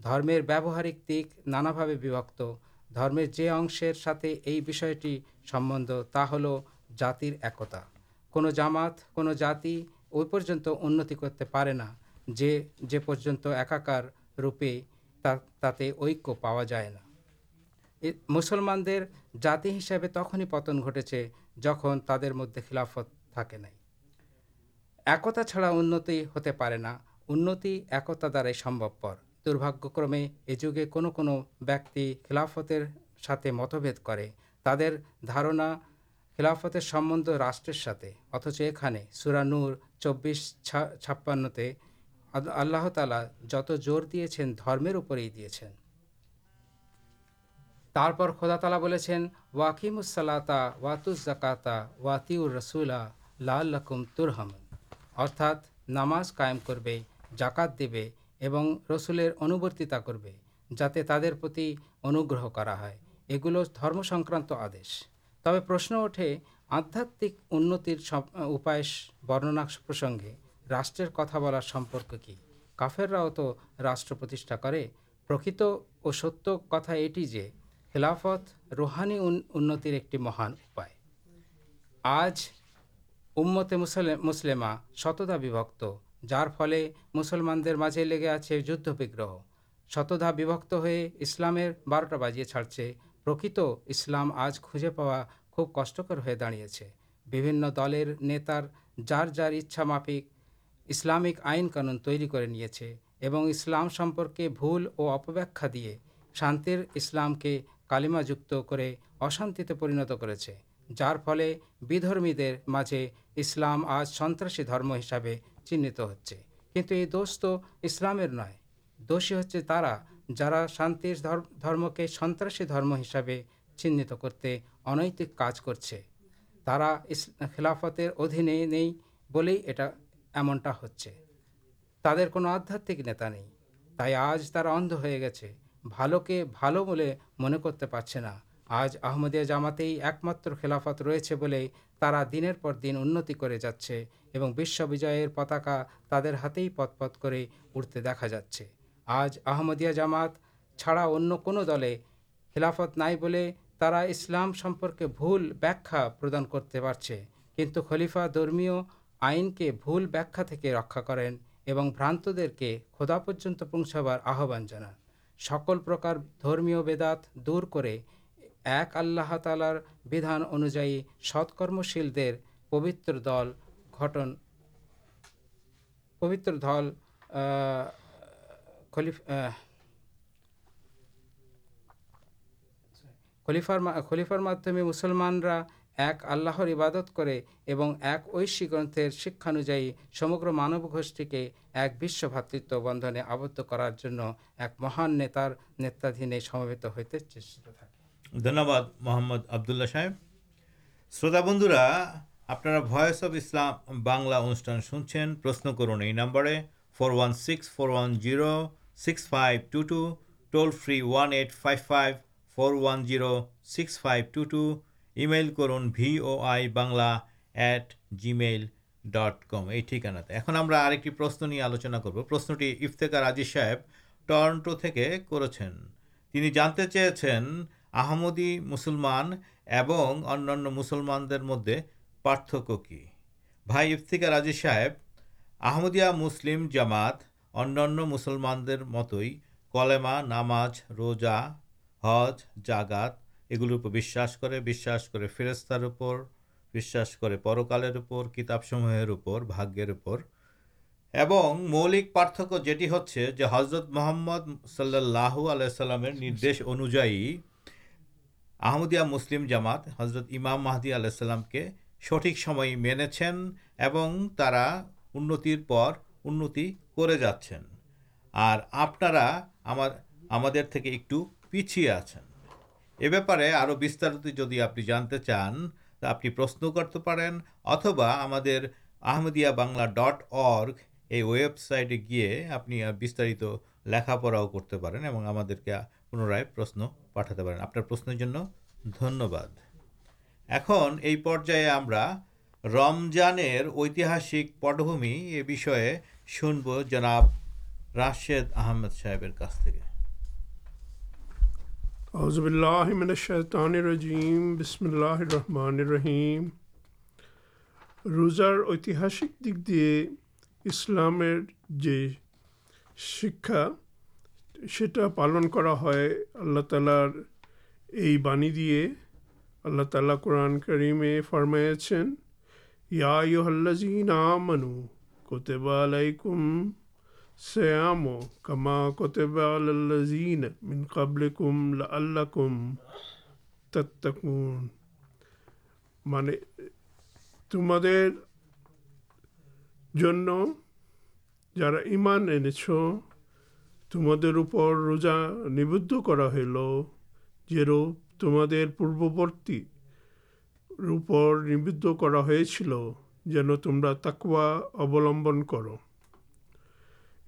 درمیر ویوہارک دک نانا بھات درمے جی اشر سات جاتر ایکتا کومات کو جاتی وہ پرنتی کرتے پڑے نہ ایک روپیے تک جائے مسلمان در جاتی ہسپی پتن گٹے جہاں تر مدد خلافت تھا ایکتا چڑا ان ایک دار سمبپپر درباگے یہ جگہ کون کو خلافتر ساتھ متبے کر تر دار خلافت راشٹر ساتھ اتچے سورانپتے اللہ تعالی جت زور دے دمپر طرح خود بولے واکیم سلاتا واتا واطر رسولا لالحمن ارتھات نماز قائم کر جاک دی اور رسول انوبرتی کر جاتے ترتی انوگر یہ گلو درم سنکانت آدیش تب پرشن اٹھے آدھات ان برننا پرسنگ راشٹر کتا بہار سمپرک کہ کافیر راؤ تو راشٹرپتیشا کرکت اور ستیہ کتا یہ خلافت روحانی انتر ایک مہان آج امتے مسلما ستتاب جسلمانگے آج جگہ شتدا بھیبکت ہوئے اسلام بارٹا بازی چھاڑے پرکت اسلام آج خوشے پایا خوب کشکر ہو داڑی ہے دلر نیتار جار جار انچا مفک اسلامک آئن کان تری کرنی اسلام سمپرکے بھول اور اپبیا دے شان اسلام کے کالیما جتنے اشانتی پرینت کردرمی مجھے اسلام آج سنرسی درم ہسے چیت ہوئی دش تو اسلام دشی ہوں ترا جا شان درم کے سنراشی دم ہسے چیز کرتے ان کا کچھ کرا خلافت ادھینے نہیں بول یہ ایمٹا ہونے کو آدھات نتا نہیں تھی آج ترا ادھے گیچے بھال کے بھال من کرتے پاس نہا آج احمدیہ جام ایک ملافت روا دن دن انجائے پتاکا تر ہا پت پت کرتے جا آدیا جامات چڑھا انفت نہیںسلام سمپرکان کرتے کن خلیفا درمی آئن کے بل ویا رکا کرانے کے کھدا پن پوچھا آکل پرکار بےدات دور کر ایک اللہ تالار بھیان انوائمشیل پبتر دل گٹن پبت خلیفار خلیفار مادمے مسلمانہ ایک آللہ عبادت کرگ گوشت کے ایکش بات بندنے آبد کرار ایک مہان نیتار نتنے ہوتے چیز دھنیہ محمد آبد اللہ صاحب شروت بندرا آپس اف اسلام بنلا انشن کرنبر four six four one six five two two toll free one eight five five four one six five two two M کرن بنلا ایٹ جی میل ڈٹ کم یہ ٹھکانا اُن کی پرشن نہیں آلوچنا کرو پرشنٹی افتے کار اجی ساحب ٹرنٹو کرنی جانتے چیز آمدی مسلمان اور مسلمان مدد پارتکا راجی صاحب آمدیہ مسلم جامات انسلمان متھی کلا ناماز روزا حج جاگات یہ گلرپرشاش کر فیرستارپراش کرکال کتابرپر باغرپرمک جیٹی ہچہ حضرت محمد صلی اللہ علیہ ندیش انوجائ احمدیہ مسلم جامات حضرت امام محدیہ السلام کے سٹک منے تا نتر پر انتی اور آپ ہم ایک پیچھے آن یہ بارے میں اور جدید آپ آپ کی پرشن کرتے پتوا ہم بنلا ڈٹ ارگ یہ ویبسائٹ گیے آپ لکھا پڑاؤ کرتے ہیں ہم پنرائ پرشن پھر اک یہ پر رمضان یتی پٹب جناب رشید احمد صاحب روزار یتی ہسکی اسلام সেটা পালন করা হয় আল্লাহ তালার এই বাণী দিয়ে আল্লাহ তালা কোরআন করিমে ফরমাইয়াছেন ইয়া ইয়ুহাল্লাযীনা আমানু কুতিবা আলাইকুম সিয়াম কামা কুতিবা আলাল্লাযীনা মিন ক্বাবলিকুম লাআল্লাকুম তাত্তাকুন মানে তোমাদের জন্য যারা ইমান এনেছ تم روزا نا ہل جما دے پورتی جین تم تکوا اولیمن کر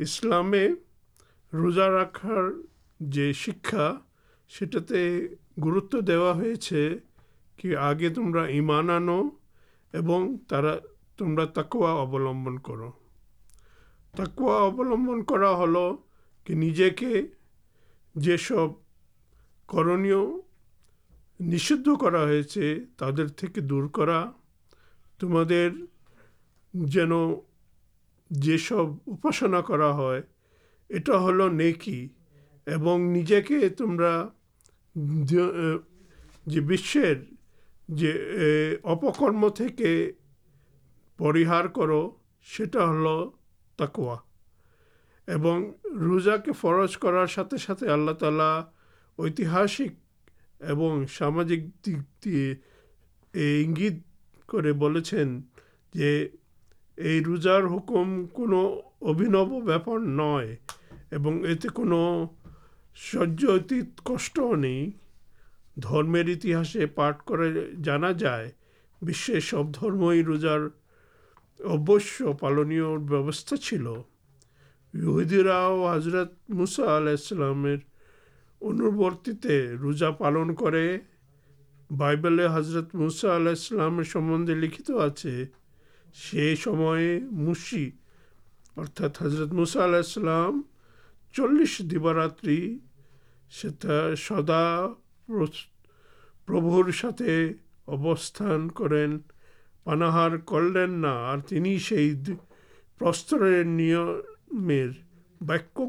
اسلامے روزا رکھار شکا سوا کہ آگے تمہارا ایمان آن تمہ تکوا اولیمبن کرو تکوا اولیمبن کر نجے کے جب کرنیہ نشید کر دور کر جان جیسے یہ ہل نیکی۔ اور نجے کے تمہارا جو اپکرم کے پریہ کرو۔ سیٹا ہل تکوا۔ روزا کے فرض کرارے ساتھ اللہ تعالی یتی سامکے انگیت کو بولے روزار ہکم کو یہ اتنے کوت کش نہیں دمرہے پاٹ کر جانا جائے سب درمار ابش پالن چل روہیداؤ حضرت مسا علیہ السلام روزا پالن بائیبل ہضرت مسا اللہ لکھ آئے مشی ارتھا حضرت مسا علیہ السلام چلس دیوری سدا پربور ساتھ ابستان کرنا کرلینا اور پرستر باک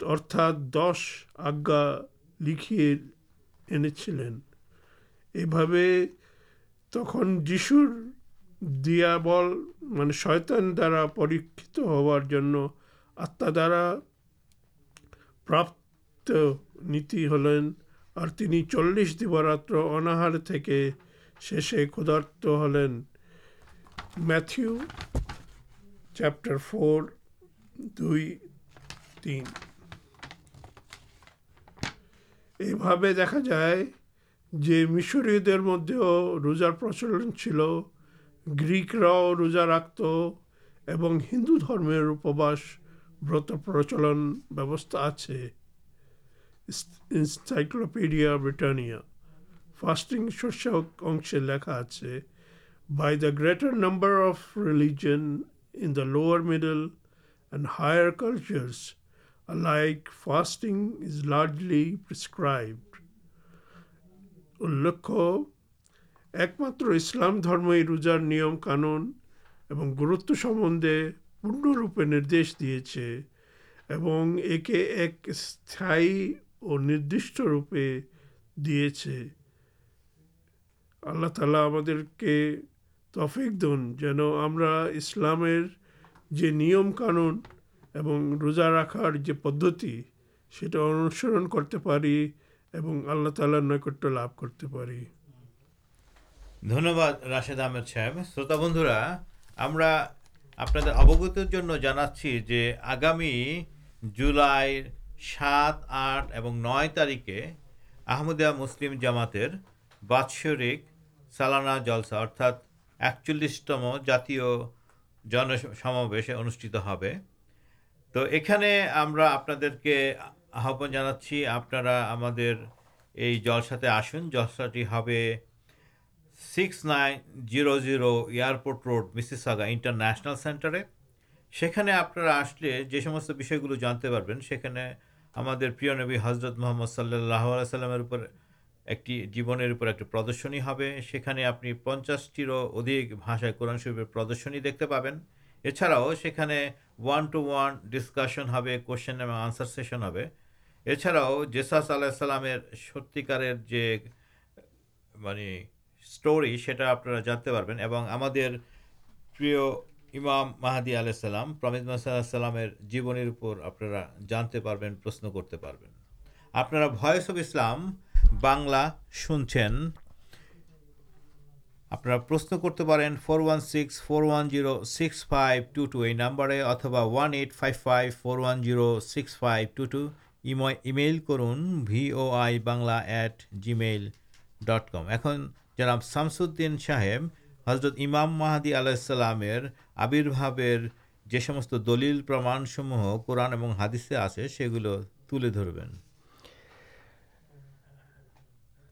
ارط دس آجا لکھے اینے یہ تک جیشور دیا شارا پر آدھارا پرلین اور تین چلس دیو رات انارشے کدارت ہلین میتھو چپٹر فور یہ دیکھا جائے مشرو دیر مدد روزارچل گریکرا روزا رکھت ہندو درمیر وت پرچلن آسائکلوپیڈیا برٹانیا فاسٹیگ شسک لکھا آپ by the greater number of religion in the lower middle hierarchy like festival ایک مطرام درمی روزار نیم کان اور پنپے ندیش دے اید روپے دے سے اللہ تعالی ہم جانا اسلام نمکان راشد احمد صاحب شروط بندرا ہمگت جانا چی آگام جلائی سات آٹھ نئے تاریخ آمدیہ مسلم جامات بات سالانہ جلسا ارتھا ایکچلستم جاتی جن سمش انتہ تو یہاں آپ کے آنا چی آپ جلسہ آسن جلساٹی six nine zero airport road Mississauga international centre سپنا آس لیے جانتے پہ پر حضرت محمد صلی اللہ علیہ سلام ایک جیبرپر ایک پردرشن سپنی پنچاسٹرو ادھک بھاشائے قورن سوپر پردرشن دیکھتے پیناؤ سکے وان ٹو و ڈسکاشن کوششن اور آنسار سیشن اچھاؤ جیساس اللہ سلام ستارے میری اسٹوری سا آپ امام ماہدی آلیہ المنسلام جیو اپنا جانتے پین آپس اف اسلام بنلا سنچین آپ پرشن کرتے کران six four six five two two یہ نمبر اتبا what five five four six five two two M کرن بنلا ایٹ جی میل ڈٹ کم ایم جنام شام صاحب حضرت امام محدی علاسلام آبربابست دل پرماسموہ قورن اور ہادیے آگل تربیت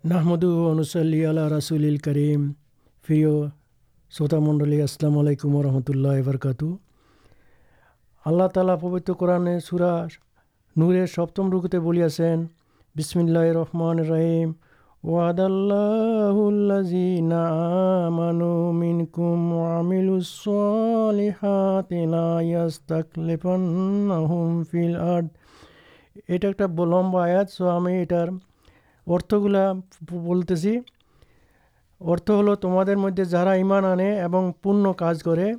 نحمد انوسل رسول کریم فری شوطامڈلی السلام علیکم و رحمۃ اللہ وبرکاتھ اللہ تعالی اپبت کرانے سورا نورے سپتم رکتے بولیاں بسم اللہ رحمان رحیم اللہ جین ایم آیا سوامیٹر ارتگلا بولتے ارت ہل تمہر مدد جارا ایمان آنے اور پن کا کارجے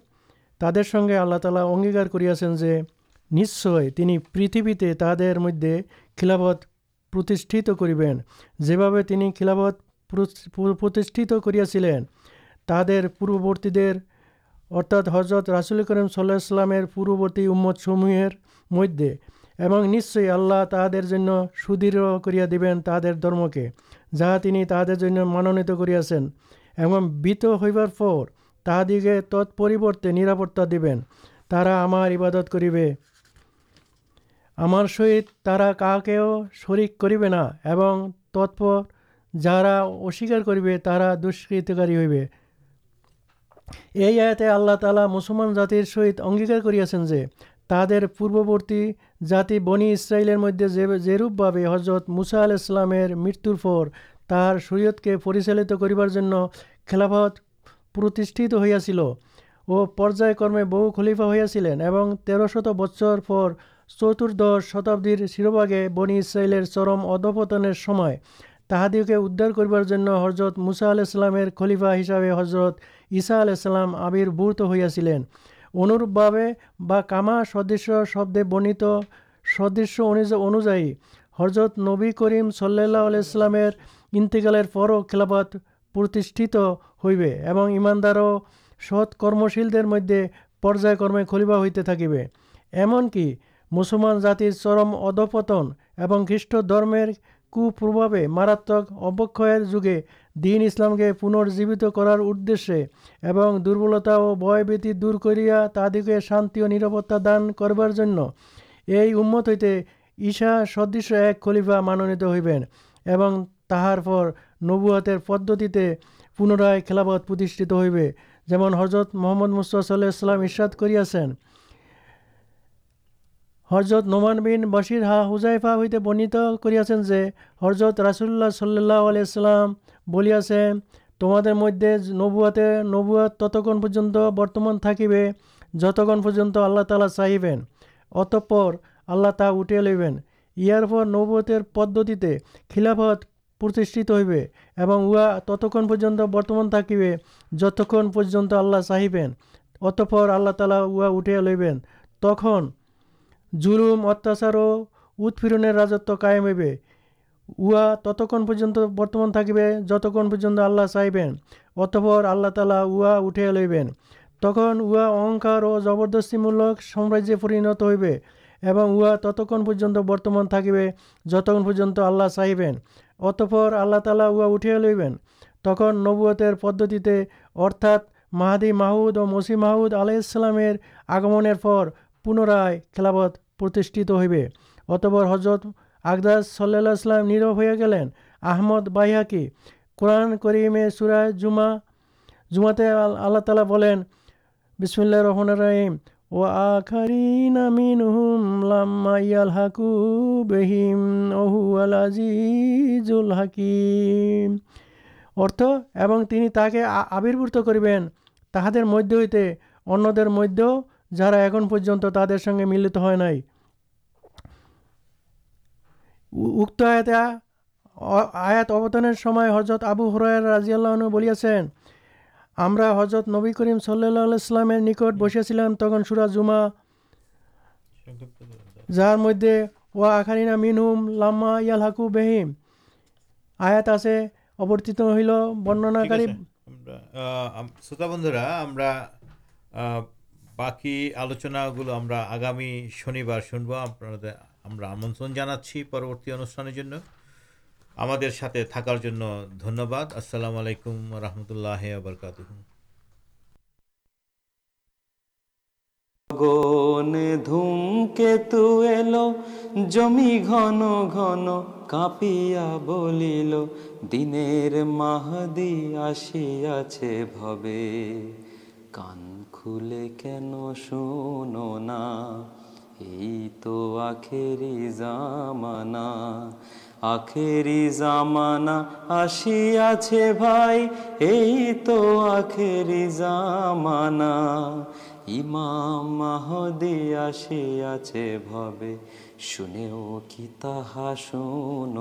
تر سمے اللہ تعالی اگیار کریا جو نشچ پریتھویتے تر مدد خلافت کرنی کلاپت کریا تر پورتی ارتھا حضرت رسول کرم صلی پوری امدد سمویر مدد এবং নিশ্চয়ই আল্লাহ তাহাদের জন্য সুদৃঢ় করিয়া দিবেন তাহাদের ধর্মকে যাহা তিনি তাহাদের জন্য মনোনীত করিয়াছেন এবং বিত হইবার পর তাহাদিকে তৎপরিবর্তে নিরাপত্তা দিবেন তারা আমার ইবাদত করিবে আমার সহিত তারা কাহাকেও শরিক করিবে না এবং তৎপর যারা অস্বীকার করিবে তারা দুষ্কৃতকারী হইবে এই আয়াতে আল্লাহ তালা মুসলমান تہر پورت جاتی بنی اسرائیل مدد جیرو بھابی حضرت مساسلام مرتر فور تہرار سرد کے پریچالت کرنا خلافت ہوئی اور وہ پرائکرمے بہ خلیفا ہوئیلین تیر شت بچر فور چترد شتابی شیرباگے بنی اسرائیل چرم ادپتان تحادی ادھار کرضرت مساسلام خلیفا ہسابے حضرت ایسا علسلام آبرب ہوئیلین اناما سد انہی حضرت نبی کریم صلیمیر انتقال پر کلاپاد ہوئی ایمانداروں ست کرمشیل مدد پرملبا ہوتے تھے ایمکی مسلمان جاتی چرم ادپتن اور خیسٹرم کبھی ماراتک ابکر جگہ দিন ইসলামকে পুনর্জীবিত করার উদ্দেশ্যে এবং দুর্বলতা ও ভয়ভীতি দূর করিয়া তাদিকে শান্তি ও নিরাপত্তা দান করবার জন্য এই উম্মত হইতে ঈশা সদৃশ এক খলিফা মানোনীত হইবেন এবং তাহার পর নবুয়াতের পদ্ধতিতে পুনরায় খেলাফত প্রতিষ্ঠিত হইবে যেমন হজরত মোহাম্মদ মুস্তফা সাল্লাহ ইসলাম ইরশাদ করিয়াছেন হরজত নোমান বিন বশির হা হুজাইফা হইতে বর্ণিত করিয়াছেন যে হরজত রাসুল্লাহ সাল্লাহ আলাইসাল্লাম বলিয়াছেন তোমাদের মধ্যে নবুয়াতে নবুয়াত ততক্ষণ পর্যন্ত বর্তমান থাকিবে যতক্ষণ পর্যন্ত আল্লাহ তালা চাহিবেন অতঃপর আল্লাহ তা উঠিয়ে লইবেন ইয়ার পর নবুয়তের পদ্ধতিতে খিলাফত প্রতিষ্ঠিত হইবে এবং উহা ততক্ষণ পর্যন্ত বর্তমান থাকিবে যতক্ষণ পর্যন্ত আল্লাহ চাহিবেন অতঃপর আল্লাহ তালা উহা উঠিয়া লইবেন তখন জুলুম অত্যাচার ও উৎপীড়নের রাজত্ব কায়েম হইবে یا تو پن برتمان تھکے جت آللہ صحیبین اتفر اللہ تلا اَہ اٹھیا لین ہار اور زبردستی ملک سامرجی پرینت ہوا تک پر جت آلہ صاحبین اتفر اللہ تعالہ اَہ اٹھیا لین نوتر پدتی ارتھ مہادی ماہم اور مسی محمود آلیہسلام آگم پنرائ خلاپت ہوئی اتپر حضرت آداس سلام نیرو ہوئے گلین آمد باہی قرآن کریم سورائے اللہ تعالی بولین رحم ریم ارحک ارتھ ایے آبربوت کردے اندے جا پتہ سنگے ملت ہو باقی آلوچنا گلو شنی دن محدیہ سے کان خولی کن شا مخیرام بھائی توانا ایماماہ